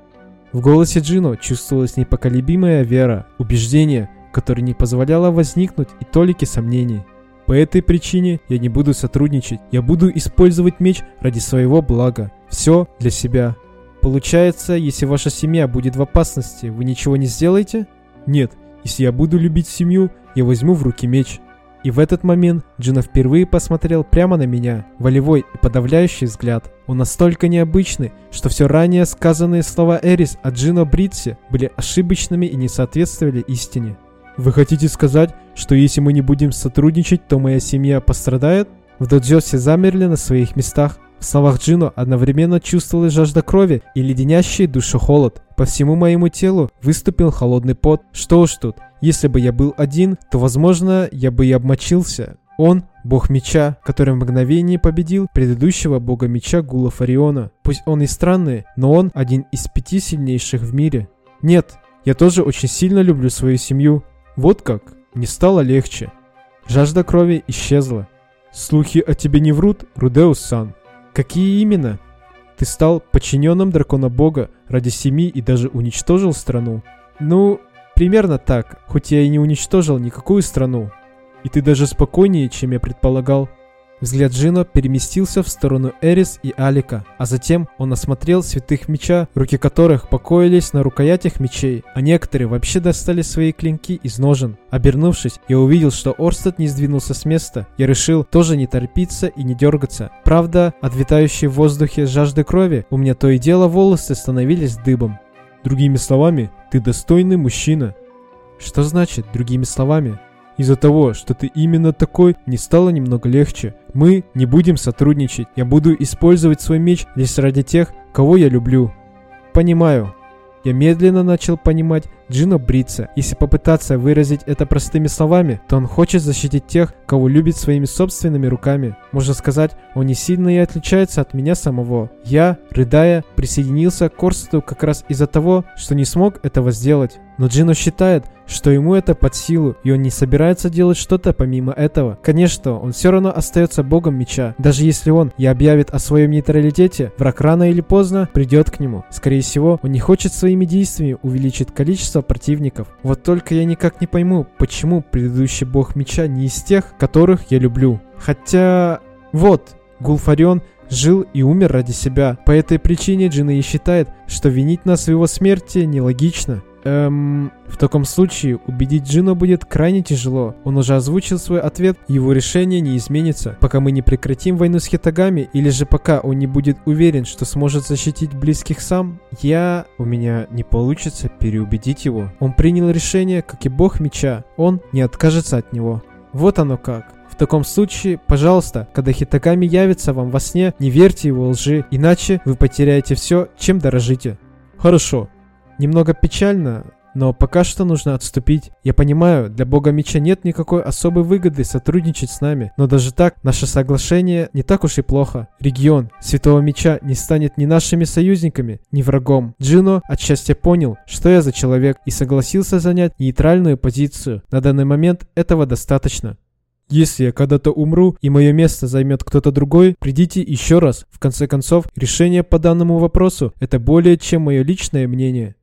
В голосе Джино чувствовалась непоколебимая вера, убеждение, которое не позволяло возникнуть и толики сомнений. По этой причине я не буду сотрудничать, я буду использовать меч ради своего блага. Все для себя. Получается, если ваша семья будет в опасности, вы ничего не сделаете? Нет, если я буду любить семью, я возьму в руки меч. И в этот момент Джина впервые посмотрел прямо на меня, волевой и подавляющий взгляд. Он настолько необычный, что все ранее сказанные слова Эрис о Джино Бритсе были ошибочными и не соответствовали истине. Вы хотите сказать, что если мы не будем сотрудничать, то моя семья пострадает? В додзё все замерли на своих местах. В словах Джино одновременно чувствовалась жажда крови и леденящий душу холод. По всему моему телу выступил холодный пот. Что уж тут, если бы я был один, то, возможно, я бы и обмочился. Он – бог меча, который в мгновение победил предыдущего бога меча Гула Фариона. Пусть он и странный, но он один из пяти сильнейших в мире. Нет, я тоже очень сильно люблю свою семью, вот как, не стало легче. Жажда крови исчезла. Слухи о тебе не врут, Рудеус-сан. Какие именно? Ты стал подчиненным дракона бога ради семьи и даже уничтожил страну? Ну, примерно так, хоть я и не уничтожил никакую страну. И ты даже спокойнее, чем я предполагал. Взгляд Джино переместился в сторону Эрис и Алика, а затем он осмотрел святых меча, руки которых покоились на рукоятях мечей, а некоторые вообще достали свои клинки из ножен. Обернувшись, я увидел, что Орстед не сдвинулся с места. Я решил тоже не торопиться и не дергаться. Правда, от в воздухе жажды крови у меня то и дело волосы становились дыбом. Другими словами, ты достойный мужчина. Что значит другими словами? Из-за того, что ты именно такой, не стало немного легче. Мы не будем сотрудничать. Я буду использовать свой меч лишь ради тех, кого я люблю. Понимаю. Я медленно начал понимать Джино Брица. Если попытаться выразить это простыми словами, то он хочет защитить тех, кого любит своими собственными руками. Можно сказать, он не сильно и отличается от меня самого. Я, рыдая, присоединился к Корсту как раз из-за того, что не смог этого сделать. Но Джино считает, что ему это под силу, и он не собирается делать что-то помимо этого. Конечно, он все равно остается богом меча. Даже если он и объявит о своем нейтралитете, враг рано или поздно придет к нему. Скорее всего, он не хочет своими действиями увеличить количество противников. Вот только я никак не пойму, почему предыдущий бог меча не из тех, которых я люблю. Хотя Вот, Гулфарион жил и умер ради себя. По этой причине Джина и считает, что винить нас в его смерти нелогично. Эм, в таком случае убедить Джина будет крайне тяжело. Он уже озвучил свой ответ, его решение не изменится, пока мы не прекратим войну с Хитагами, или же пока он не будет уверен, что сможет защитить близких сам, я... У меня не получится переубедить его. Он принял решение, как и бог меча. Он не откажется от него. Вот оно как. В таком случае, пожалуйста, когда Хитагами явится вам во сне, не верьте его лжи, иначе вы потеряете все, чем дорожите. Хорошо, Немного печально, но пока что нужно отступить. Я понимаю, для бога меча нет никакой особой выгоды сотрудничать с нами, но даже так, наше соглашение не так уж и плохо. Регион Святого Меча не станет ни нашими союзниками, ни врагом. Джино от счастья понял, что я за человек и согласился занять нейтральную позицию. На данный момент этого достаточно. Если я когда-то умру и мое место займет кто-то другой, придите еще раз. В конце концов, решение по данному вопросу – это более чем мое личное мнение.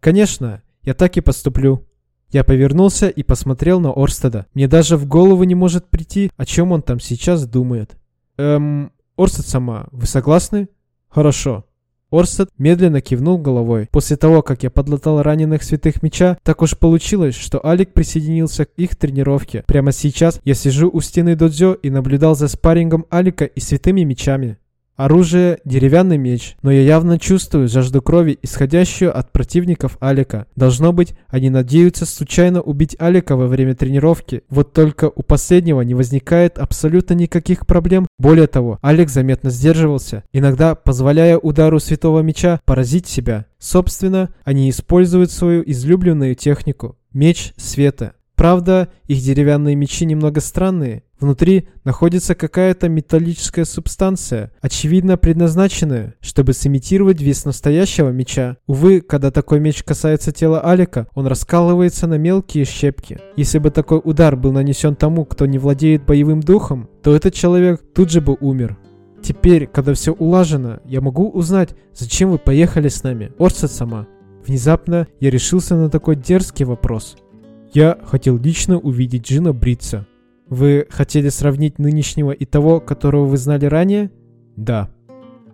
Конечно, я так и поступлю. Я повернулся и посмотрел на Орстеда. Мне даже в голову не может прийти, о чем он там сейчас думает. Эм, Орстед сама, вы согласны? Хорошо. Орстед медленно кивнул головой. После того, как я подлатал раненых святых меча, так уж получилось, что Алик присоединился к их тренировке. Прямо сейчас я сижу у стены додзё и наблюдал за спаррингом Алика и святыми мечами. Оружие – деревянный меч, но я явно чувствую жажду крови, исходящую от противников Алика. Должно быть, они надеются случайно убить Алика во время тренировки. Вот только у последнего не возникает абсолютно никаких проблем. Более того, Алик заметно сдерживался, иногда позволяя удару Святого Меча поразить себя. Собственно, они используют свою излюбленную технику – меч света. Правда, их деревянные мечи немного странные. Внутри находится какая-то металлическая субстанция, очевидно предназначенная, чтобы сымитировать вес настоящего меча. Увы, когда такой меч касается тела Алика, он раскалывается на мелкие щепки. Если бы такой удар был нанесен тому, кто не владеет боевым духом, то этот человек тут же бы умер. Теперь, когда все улажено, я могу узнать, зачем вы поехали с нами, Орсет сама. Внезапно я решился на такой дерзкий вопрос. Я хотел лично увидеть Джина бриться. Вы хотели сравнить нынешнего и того, которого вы знали ранее? Да.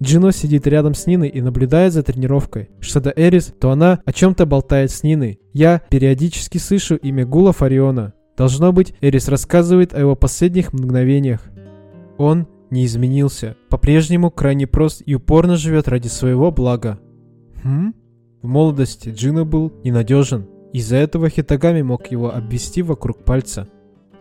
Джино сидит рядом с Ниной и наблюдает за тренировкой. Что до Эрис, то она о чем-то болтает с Ниной. Я периодически слышу имя Гула Фариона. Должно быть, Эрис рассказывает о его последних мгновениях. Он не изменился. По-прежнему крайне прост и упорно живет ради своего блага. Хм? В молодости Джино был ненадежен. Из-за этого Хитагами мог его обвести вокруг пальца.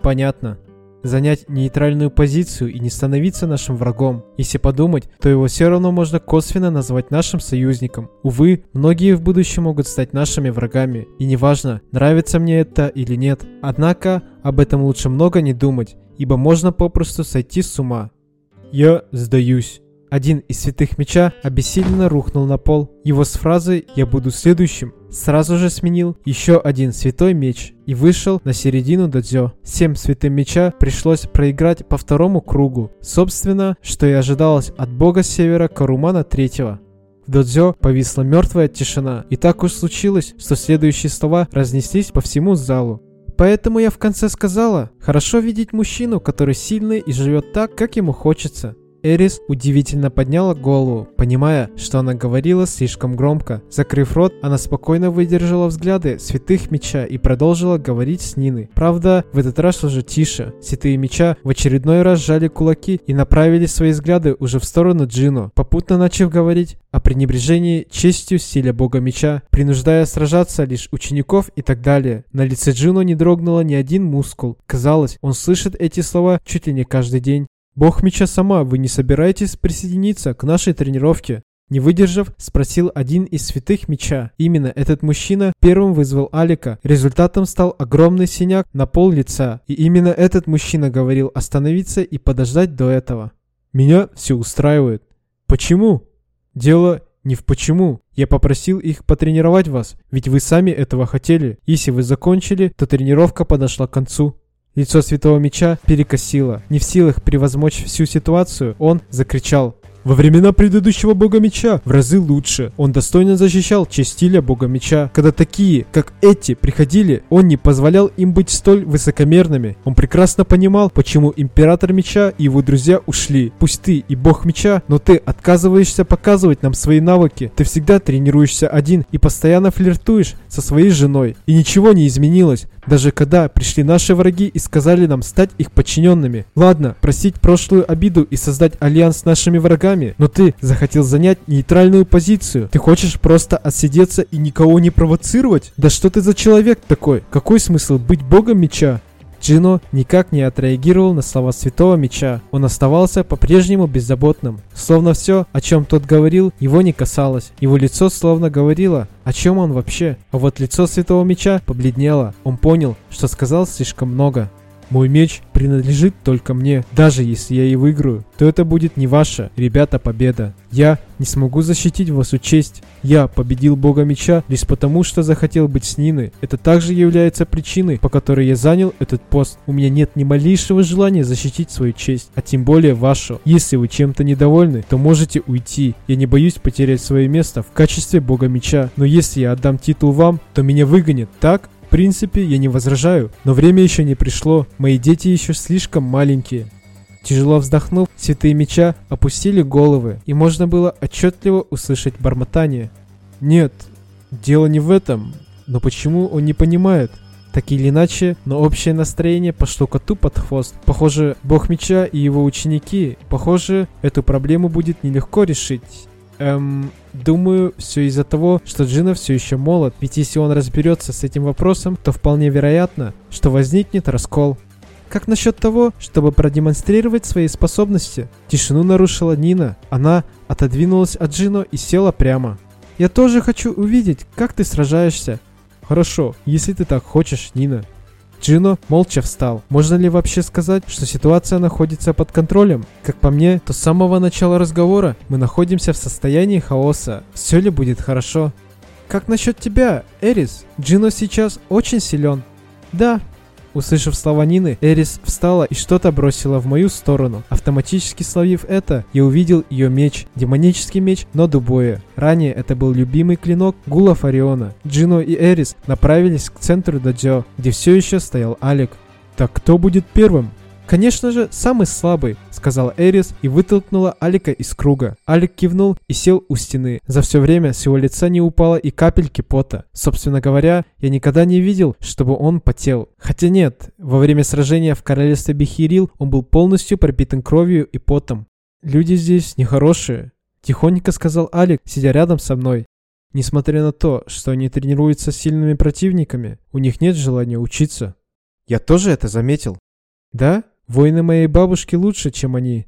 Понятно. Занять нейтральную позицию и не становиться нашим врагом. Если подумать, то его все равно можно косвенно назвать нашим союзником. Увы, многие в будущем могут стать нашими врагами. И неважно, нравится мне это или нет. Однако, об этом лучше много не думать, ибо можно попросту сойти с ума. Я сдаюсь. Один из святых меча обессиленно рухнул на пол. Его с фразой «Я буду следующим» сразу же сменил еще один святой меч и вышел на середину додзё. Всем святым меча пришлось проиграть по второму кругу. Собственно, что и ожидалось от бога севера Карумана третьего. В додзё повисла мертвая тишина, и так уж случилось, что следующие слова разнеслись по всему залу. Поэтому я в конце сказала, хорошо видеть мужчину, который сильный и живет так, как ему хочется. Эрис удивительно подняла голову, понимая, что она говорила слишком громко. Закрыв рот, она спокойно выдержала взгляды святых меча и продолжила говорить с Ниной. Правда, в этот раз уже тише. Святые меча в очередной раз сжали кулаки и направили свои взгляды уже в сторону Джино, попутно начав говорить о пренебрежении честью стиля бога меча, принуждая сражаться лишь учеников и так далее. На лице Джино не дрогнуло ни один мускул. Казалось, он слышит эти слова чуть ли не каждый день. «Бог меча сама, вы не собираетесь присоединиться к нашей тренировке?» Не выдержав, спросил один из святых меча. Именно этот мужчина первым вызвал Алика. Результатом стал огромный синяк на пол лица. И именно этот мужчина говорил остановиться и подождать до этого. Меня все устраивает. Почему? Дело не в почему. Я попросил их потренировать вас, ведь вы сами этого хотели. Если вы закончили, то тренировка подошла к концу. Лицо Святого Меча перекосило. Не в силах превозмочь всю ситуацию, он закричал. Во времена предыдущего бога меча в разы лучше. Он достойно защищал честь стиля бога меча. Когда такие, как эти, приходили, он не позволял им быть столь высокомерными. Он прекрасно понимал, почему император меча и его друзья ушли. Пусть ты и бог меча, но ты отказываешься показывать нам свои навыки. Ты всегда тренируешься один и постоянно флиртуешь со своей женой. И ничего не изменилось. Даже когда пришли наши враги и сказали нам стать их подчиненными. Ладно, простить прошлую обиду и создать альянс с нашими врагами, но ты захотел занять нейтральную позицию. Ты хочешь просто отсидеться и никого не провоцировать? Да что ты за человек такой? Какой смысл быть богом меча? Джино никак не отреагировал на слова Святого Меча. Он оставался по-прежнему беззаботным. Словно все, о чем тот говорил, его не касалось. Его лицо словно говорило, о чем он вообще. А вот лицо Святого Меча побледнело. Он понял, что сказал слишком много. Мой меч принадлежит только мне. Даже если я и выиграю, то это будет не ваша, ребята, победа. Я не смогу защитить вашу честь. Я победил бога меча лишь потому, что захотел быть с Ниной. Это также является причиной, по которой я занял этот пост. У меня нет ни малейшего желания защитить свою честь, а тем более вашу. Если вы чем-то недовольны, то можете уйти. Я не боюсь потерять свое место в качестве бога меча. Но если я отдам титул вам, то меня выгонят, так? Принципе, я не возражаю, но время еще не пришло, мои дети еще слишком маленькие. Тяжело вздохнув, святые меча опустили головы, и можно было отчетливо услышать бормотание. Нет, дело не в этом, но почему он не понимает? Так или иначе, но общее настроение пошло коту под хвост. Похоже, бог меча и его ученики, похоже, эту проблему будет нелегко решить. Эм, думаю, все из-за того, что Джина все еще молод, ведь если он разберется с этим вопросом, то вполне вероятно, что возникнет раскол. Как насчет того, чтобы продемонстрировать свои способности? Тишину нарушила Нина. Она отодвинулась от Джино и села прямо. Я тоже хочу увидеть, как ты сражаешься. Хорошо, если ты так хочешь, Нина. Джино молча встал. Можно ли вообще сказать, что ситуация находится под контролем? Как по мне, то с самого начала разговора мы находимся в состоянии хаоса. Все ли будет хорошо? Как насчет тебя, Эрис? Джино сейчас очень силен. Да, Услышав слова Нины, Эрис встала и что-то бросила в мою сторону. Автоматически словив это, я увидел ее меч, демонический меч но Дубоя. Ранее это был любимый клинок Гула Фариона. Джино и Эрис направились к центру Даджо, где все еще стоял Алик. Так кто будет первым? «Конечно же, самый слабый», — сказал Эрис и вытолкнула Алика из круга. Алик кивнул и сел у стены. За все время с его лица не упало и капельки пота. Собственно говоря, я никогда не видел, чтобы он потел. Хотя нет, во время сражения в королевстве Бехирил он был полностью пропитан кровью и потом. «Люди здесь нехорошие», — тихонько сказал Алик, сидя рядом со мной. Несмотря на то, что они тренируются с сильными противниками, у них нет желания учиться. Я тоже это заметил. Да? Воины моей бабушки лучше, чем они.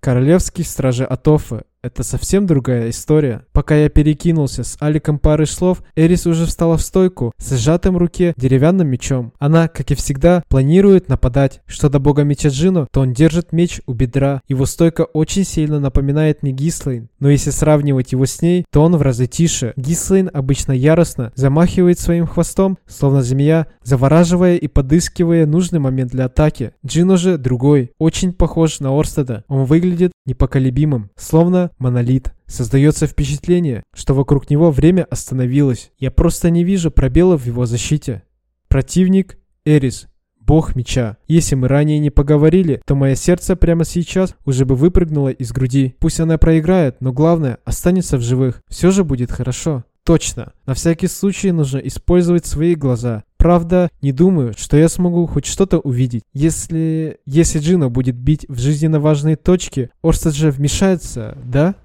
Королевские стражи Атофа это совсем другая история. Пока я перекинулся с Аликом парой слов, Эрис уже встала в стойку с сжатым руке деревянным мечом. Она, как и всегда, планирует нападать. Что до бога меча Джину, то он держит меч у бедра. Его стойка очень сильно напоминает мне Гислейн. Но если сравнивать его с ней, то он в разы тише. Гислейн обычно яростно замахивает своим хвостом, словно змея, завораживая и подыскивая нужный момент для атаки. Джино же другой, очень похож на Орстеда. Он выглядит непоколебимым, словно монолит. Создается впечатление, что вокруг него время остановилось. Я просто не вижу пробелов в его защите. Противник – Эрис, бог меча. Если мы ранее не поговорили, то мое сердце прямо сейчас уже бы выпрыгнуло из груди. Пусть она проиграет, но главное – останется в живых. Все же будет хорошо. Точно. На всякий случай нужно использовать свои глаза. Правда, не думаю, что я смогу хоть что-то увидеть. Если... Если Джина будет бить в жизненно важные точки, Орстед же вмешается, да?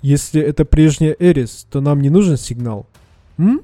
Если это прежняя Эрис, то нам не нужен сигнал. М?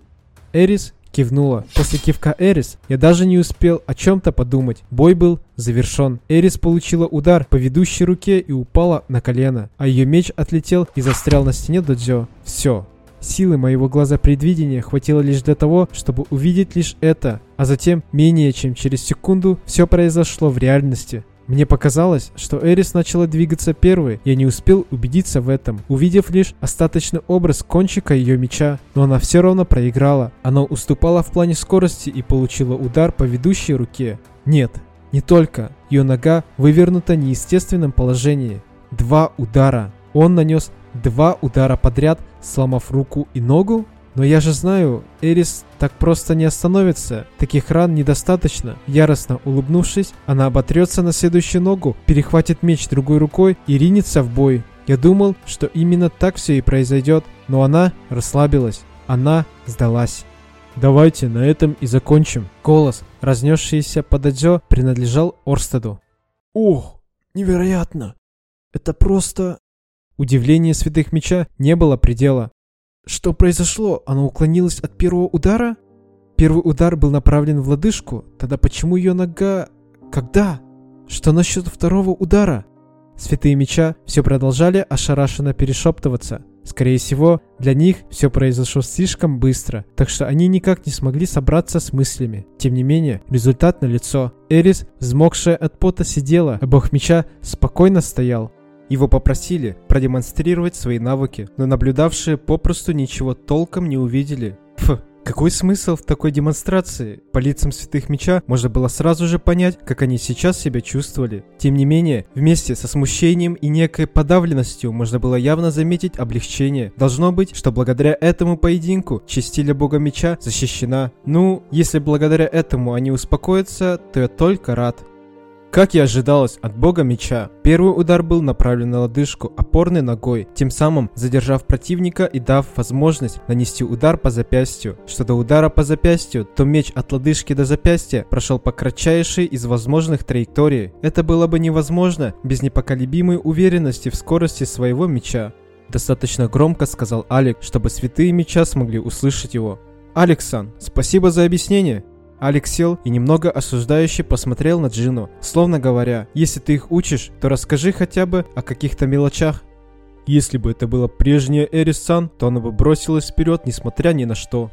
Эрис кивнула. После кивка Эрис я даже не успел о чем-то подумать. Бой был завершен. Эрис получила удар по ведущей руке и упала на колено, а ее меч отлетел и застрял на стене додзё. Все, Силы моего глаза предвидения хватило лишь для того, чтобы увидеть лишь это, а затем, менее чем через секунду, все произошло в реальности. Мне показалось, что Эрис начала двигаться первой, я не успел убедиться в этом, увидев лишь остаточный образ кончика ее меча, но она все равно проиграла. Она уступала в плане скорости и получила удар по ведущей руке. Нет, не только. Ее нога вывернута в неестественном положении. Два удара. Он нанес два удара подряд, сломав руку и ногу? Но я же знаю, Эрис так просто не остановится. Таких ран недостаточно. Яростно улыбнувшись, она оботрется на следующую ногу, перехватит меч другой рукой и ринется в бой. Я думал, что именно так все и произойдет, но она расслабилась. Она сдалась. Давайте на этом и закончим. Голос, разнесшийся под Адзё, принадлежал Орстеду. Ох, невероятно. Это просто... Удивление святых меча не было предела. Что произошло? Она уклонилась от первого удара? Первый удар был направлен в лодыжку. Тогда почему ее нога... Когда? Что насчет второго удара? Святые меча все продолжали ошарашенно перешептываться. Скорее всего, для них все произошло слишком быстро, так что они никак не смогли собраться с мыслями. Тем не менее, результат налицо. Эрис, взмокшая от пота, сидела, а бог меча спокойно стоял. Его попросили продемонстрировать свои навыки, но наблюдавшие попросту ничего толком не увидели. Фу, какой смысл в такой демонстрации? По лицам святых меча можно было сразу же понять, как они сейчас себя чувствовали. Тем не менее, вместе со смущением и некой подавленностью можно было явно заметить облегчение. Должно быть, что благодаря этому поединку чистиля бога меча защищена. Ну, если благодаря этому они успокоятся, то я только рад. Как и ожидалось от бога меча, первый удар был направлен на лодыжку опорной ногой, тем самым задержав противника и дав возможность нанести удар по запястью. Что до удара по запястью, то меч от лодыжки до запястья прошел по кратчайшей из возможных траекторий. Это было бы невозможно без непоколебимой уверенности в скорости своего меча. Достаточно громко сказал Алик, чтобы святые меча смогли услышать его. «Алексан, спасибо за объяснение. Алекс сел и немного осуждающе посмотрел на Джину, словно говоря, если ты их учишь, то расскажи хотя бы о каких-то мелочах. Если бы это было прежнее Эрисан, то она бы бросилась вперед, несмотря ни на что.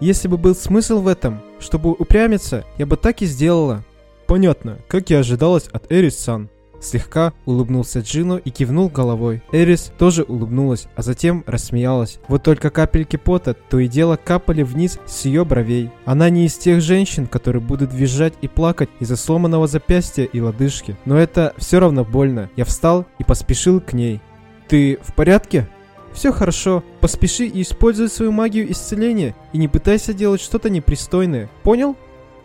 Если бы был смысл в этом, чтобы упрямиться, я бы так и сделала. Понятно, как и ожидалось от Эрис-сан. Слегка улыбнулся Джину и кивнул головой. Эрис тоже улыбнулась, а затем рассмеялась. Вот только капельки пота то и дело капали вниз с ее бровей. Она не из тех женщин, которые будут визжать и плакать из-за сломанного запястья и лодыжки. Но это все равно больно. Я встал и поспешил к ней. «Ты в порядке?» «Все хорошо. Поспеши и используй свою магию исцеления и не пытайся делать что-то непристойное. Понял?»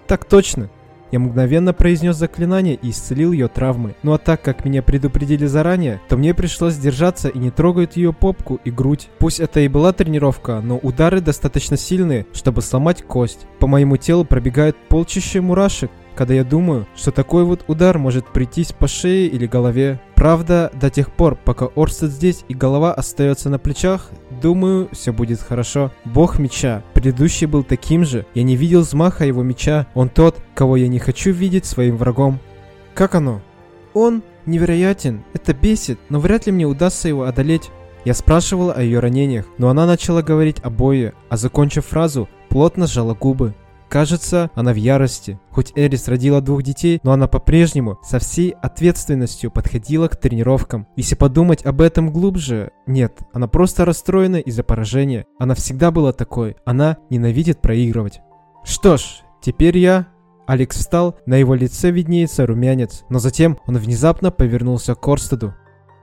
«Так точно», я мгновенно произнес заклинание и исцелил ее травмы. Ну а так как меня предупредили заранее, то мне пришлось держаться и не трогать ее попку и грудь. Пусть это и была тренировка, но удары достаточно сильные, чтобы сломать кость. По моему телу пробегает полчища мурашек, когда я думаю, что такой вот удар может прийтись по шее или голове. Правда, до тех пор, пока Орстед здесь и голова остается на плечах, думаю, все будет хорошо. Бог меча. Предыдущий был таким же. Я не видел взмаха его меча. Он тот, кого я не хочу видеть своим врагом. Как оно? Он невероятен. Это бесит, но вряд ли мне удастся его одолеть. Я спрашивал о ее ранениях, но она начала говорить о бое, а закончив фразу, плотно сжала губы. Кажется, она в ярости. Хоть Эрис родила двух детей, но она по-прежнему со всей ответственностью подходила к тренировкам. Если подумать об этом глубже, нет, она просто расстроена из-за поражения. Она всегда была такой. Она ненавидит проигрывать. Что ж, теперь я... Алекс встал, на его лице виднеется румянец, но затем он внезапно повернулся к Орстеду.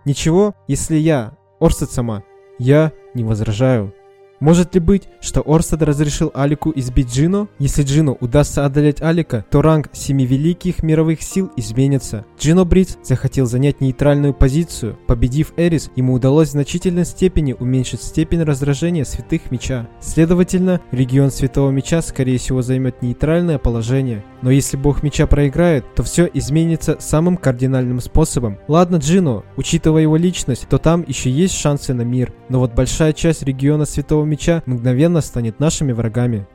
«Ничего, если я, Орстед сама, я не возражаю». Может ли быть, что Орстед разрешил Алику избить Джину? Если Джину удастся одолеть Алика, то ранг семи великих мировых сил изменится. Джино Бриц захотел занять нейтральную позицию. Победив Эрис, ему удалось в значительной степени уменьшить степень раздражения святых меча. Следовательно, регион Святого Меча скорее всего займет нейтральное положение. Но если бог меча проиграет, то все изменится самым кардинальным способом. Ладно, Джино, учитывая его личность, то там еще есть шансы на мир. Но вот большая часть региона Святого Меча мгновенно станет нашими врагами.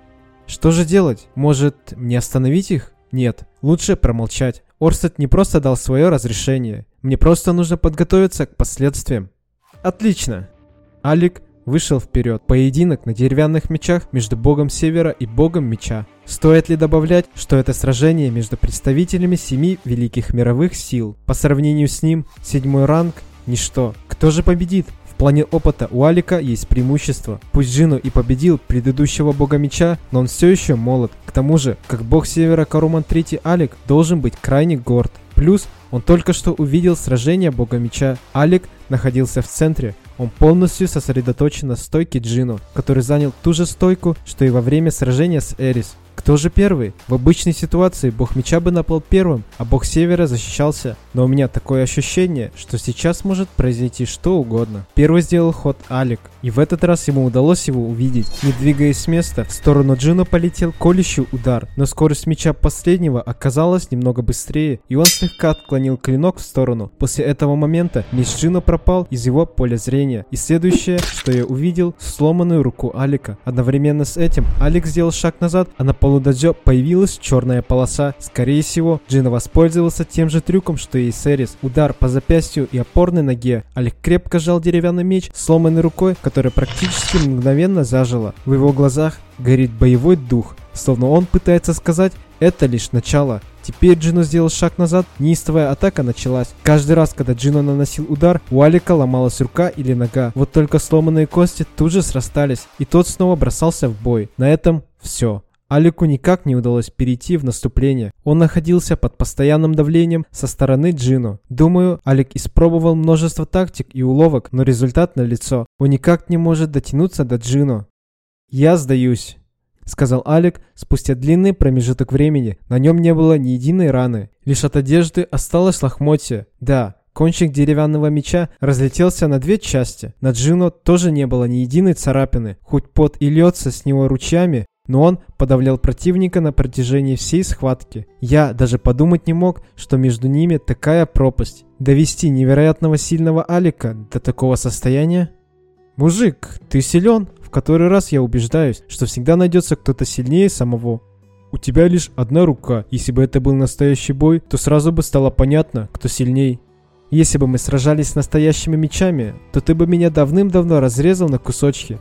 Что же делать? Может, не остановить их? Нет, лучше промолчать. Орстед не просто дал свое разрешение. Мне просто нужно подготовиться к последствиям. Отлично. Алик вышел вперед. Поединок на деревянных мечах между богом севера и богом меча. Стоит ли добавлять, что это сражение между представителями семи великих мировых сил? По сравнению с ним, седьмой ранг – ничто. Кто же победит? В плане опыта у Алика есть преимущество. Пусть Джину и победил предыдущего бога меча, но он все еще молод. К тому же, как бог севера Каруман III Алик должен быть крайне горд. Плюс он только что увидел сражение бога меча. Алик находился в центре. Он полностью сосредоточен на стойке Джино, который занял ту же стойку, что и во время сражения с Эрис. Кто же первый? В обычной ситуации бог меча бы напал первым, а бог севера защищался. Но у меня такое ощущение, что сейчас может произойти что угодно. Первый сделал ход Алик, и в этот раз ему удалось его увидеть. Не двигаясь с места, в сторону Джина полетел колющий удар, но скорость меча последнего оказалась немного быстрее, и он слегка отклонил клинок в сторону. После этого момента меч Джина пропал из его поля зрения. И следующее, что я увидел, сломанную руку Алика. Одновременно с этим Алик сделал шаг назад, а на полу дадзё появилась черная полоса. Скорее всего, Джина воспользовался тем же трюком, что и Серис. Удар по запястью и опорной ноге. Алик крепко сжал деревянный меч, сломанной рукой, которая практически мгновенно зажила. В его глазах горит боевой дух, словно он пытается сказать «это лишь начало». Теперь Джино сделал шаг назад, неистовая атака началась. Каждый раз, когда Джино наносил удар, у Алика ломалась рука или нога. Вот только сломанные кости тут же срастались, и тот снова бросался в бой. На этом все. Алику никак не удалось перейти в наступление. Он находился под постоянным давлением со стороны Джино. Думаю, Алик испробовал множество тактик и уловок, но результат налицо. Он никак не может дотянуться до Джино. «Я сдаюсь», — сказал Алик спустя длинный промежуток времени. На нем не было ни единой раны. Лишь от одежды осталось лохмотье. Да, Кончик деревянного меча разлетелся на две части. На Джино тоже не было ни единой царапины. Хоть пот и льется с него ручьями, но он подавлял противника на протяжении всей схватки. Я даже подумать не мог, что между ними такая пропасть. Довести невероятного сильного Алика до такого состояния? Мужик, ты силен. В который раз я убеждаюсь, что всегда найдется кто-то сильнее самого. У тебя лишь одна рука. Если бы это был настоящий бой, то сразу бы стало понятно, кто сильней. Если бы мы сражались с настоящими мечами, то ты бы меня давным-давно разрезал на кусочки.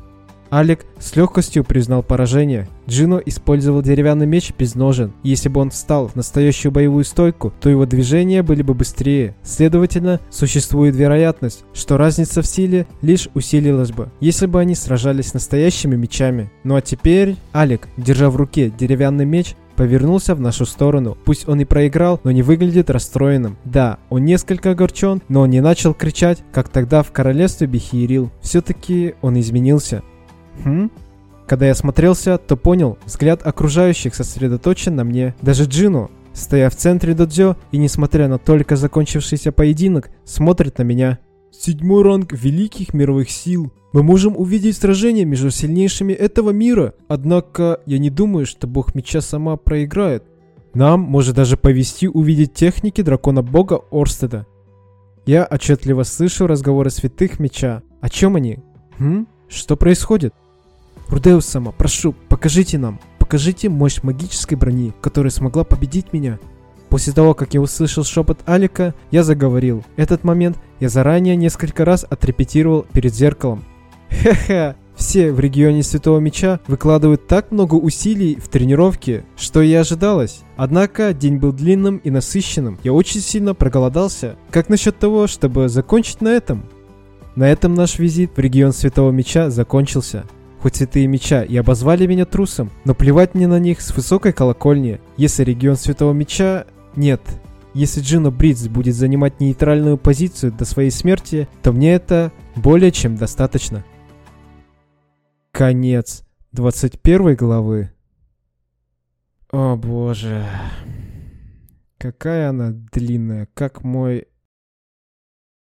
Алик с легкостью признал поражение. Джино использовал деревянный меч без ножен. Если бы он встал в настоящую боевую стойку, то его движения были бы быстрее. Следовательно, существует вероятность, что разница в силе лишь усилилась бы, если бы они сражались настоящими мечами. Ну а теперь Алик, держа в руке деревянный меч, повернулся в нашу сторону. Пусть он и проиграл, но не выглядит расстроенным. Да, он несколько огорчен, но он не начал кричать, как тогда в королевстве Бехиерил. Все-таки он изменился. Хм? Когда я смотрелся, то понял, взгляд окружающих сосредоточен на мне. Даже Джину, стоя в центре додзё и несмотря на только закончившийся поединок, смотрит на меня. Седьмой ранг великих мировых сил. Мы можем увидеть сражение между сильнейшими этого мира. Однако я не думаю, что бог меча сама проиграет. Нам может даже повести увидеть техники дракона-бога Орстеда. Я отчетливо слышу разговоры святых меча. О чем они? Хм? Что происходит? Рудеус сама, прошу, покажите нам, покажите мощь магической брони, которая смогла победить меня. После того, как я услышал шепот Алика, я заговорил. Этот момент я заранее несколько раз отрепетировал перед зеркалом. Хе-хе, все в регионе Святого Меча выкладывают так много усилий в тренировке, что и ожидалось. Однако день был длинным и насыщенным. Я очень сильно проголодался. Как насчет того, чтобы закончить на этом? На этом наш визит в регион Святого Меча закончился. Хоть святые меча и обозвали меня трусом, но плевать мне на них с высокой колокольни. Если регион Святого Меча... Нет. Если Джино Бридс будет занимать нейтральную позицию до своей смерти, то мне это более чем достаточно. Конец 21 главы. О боже. Какая она длинная, как мой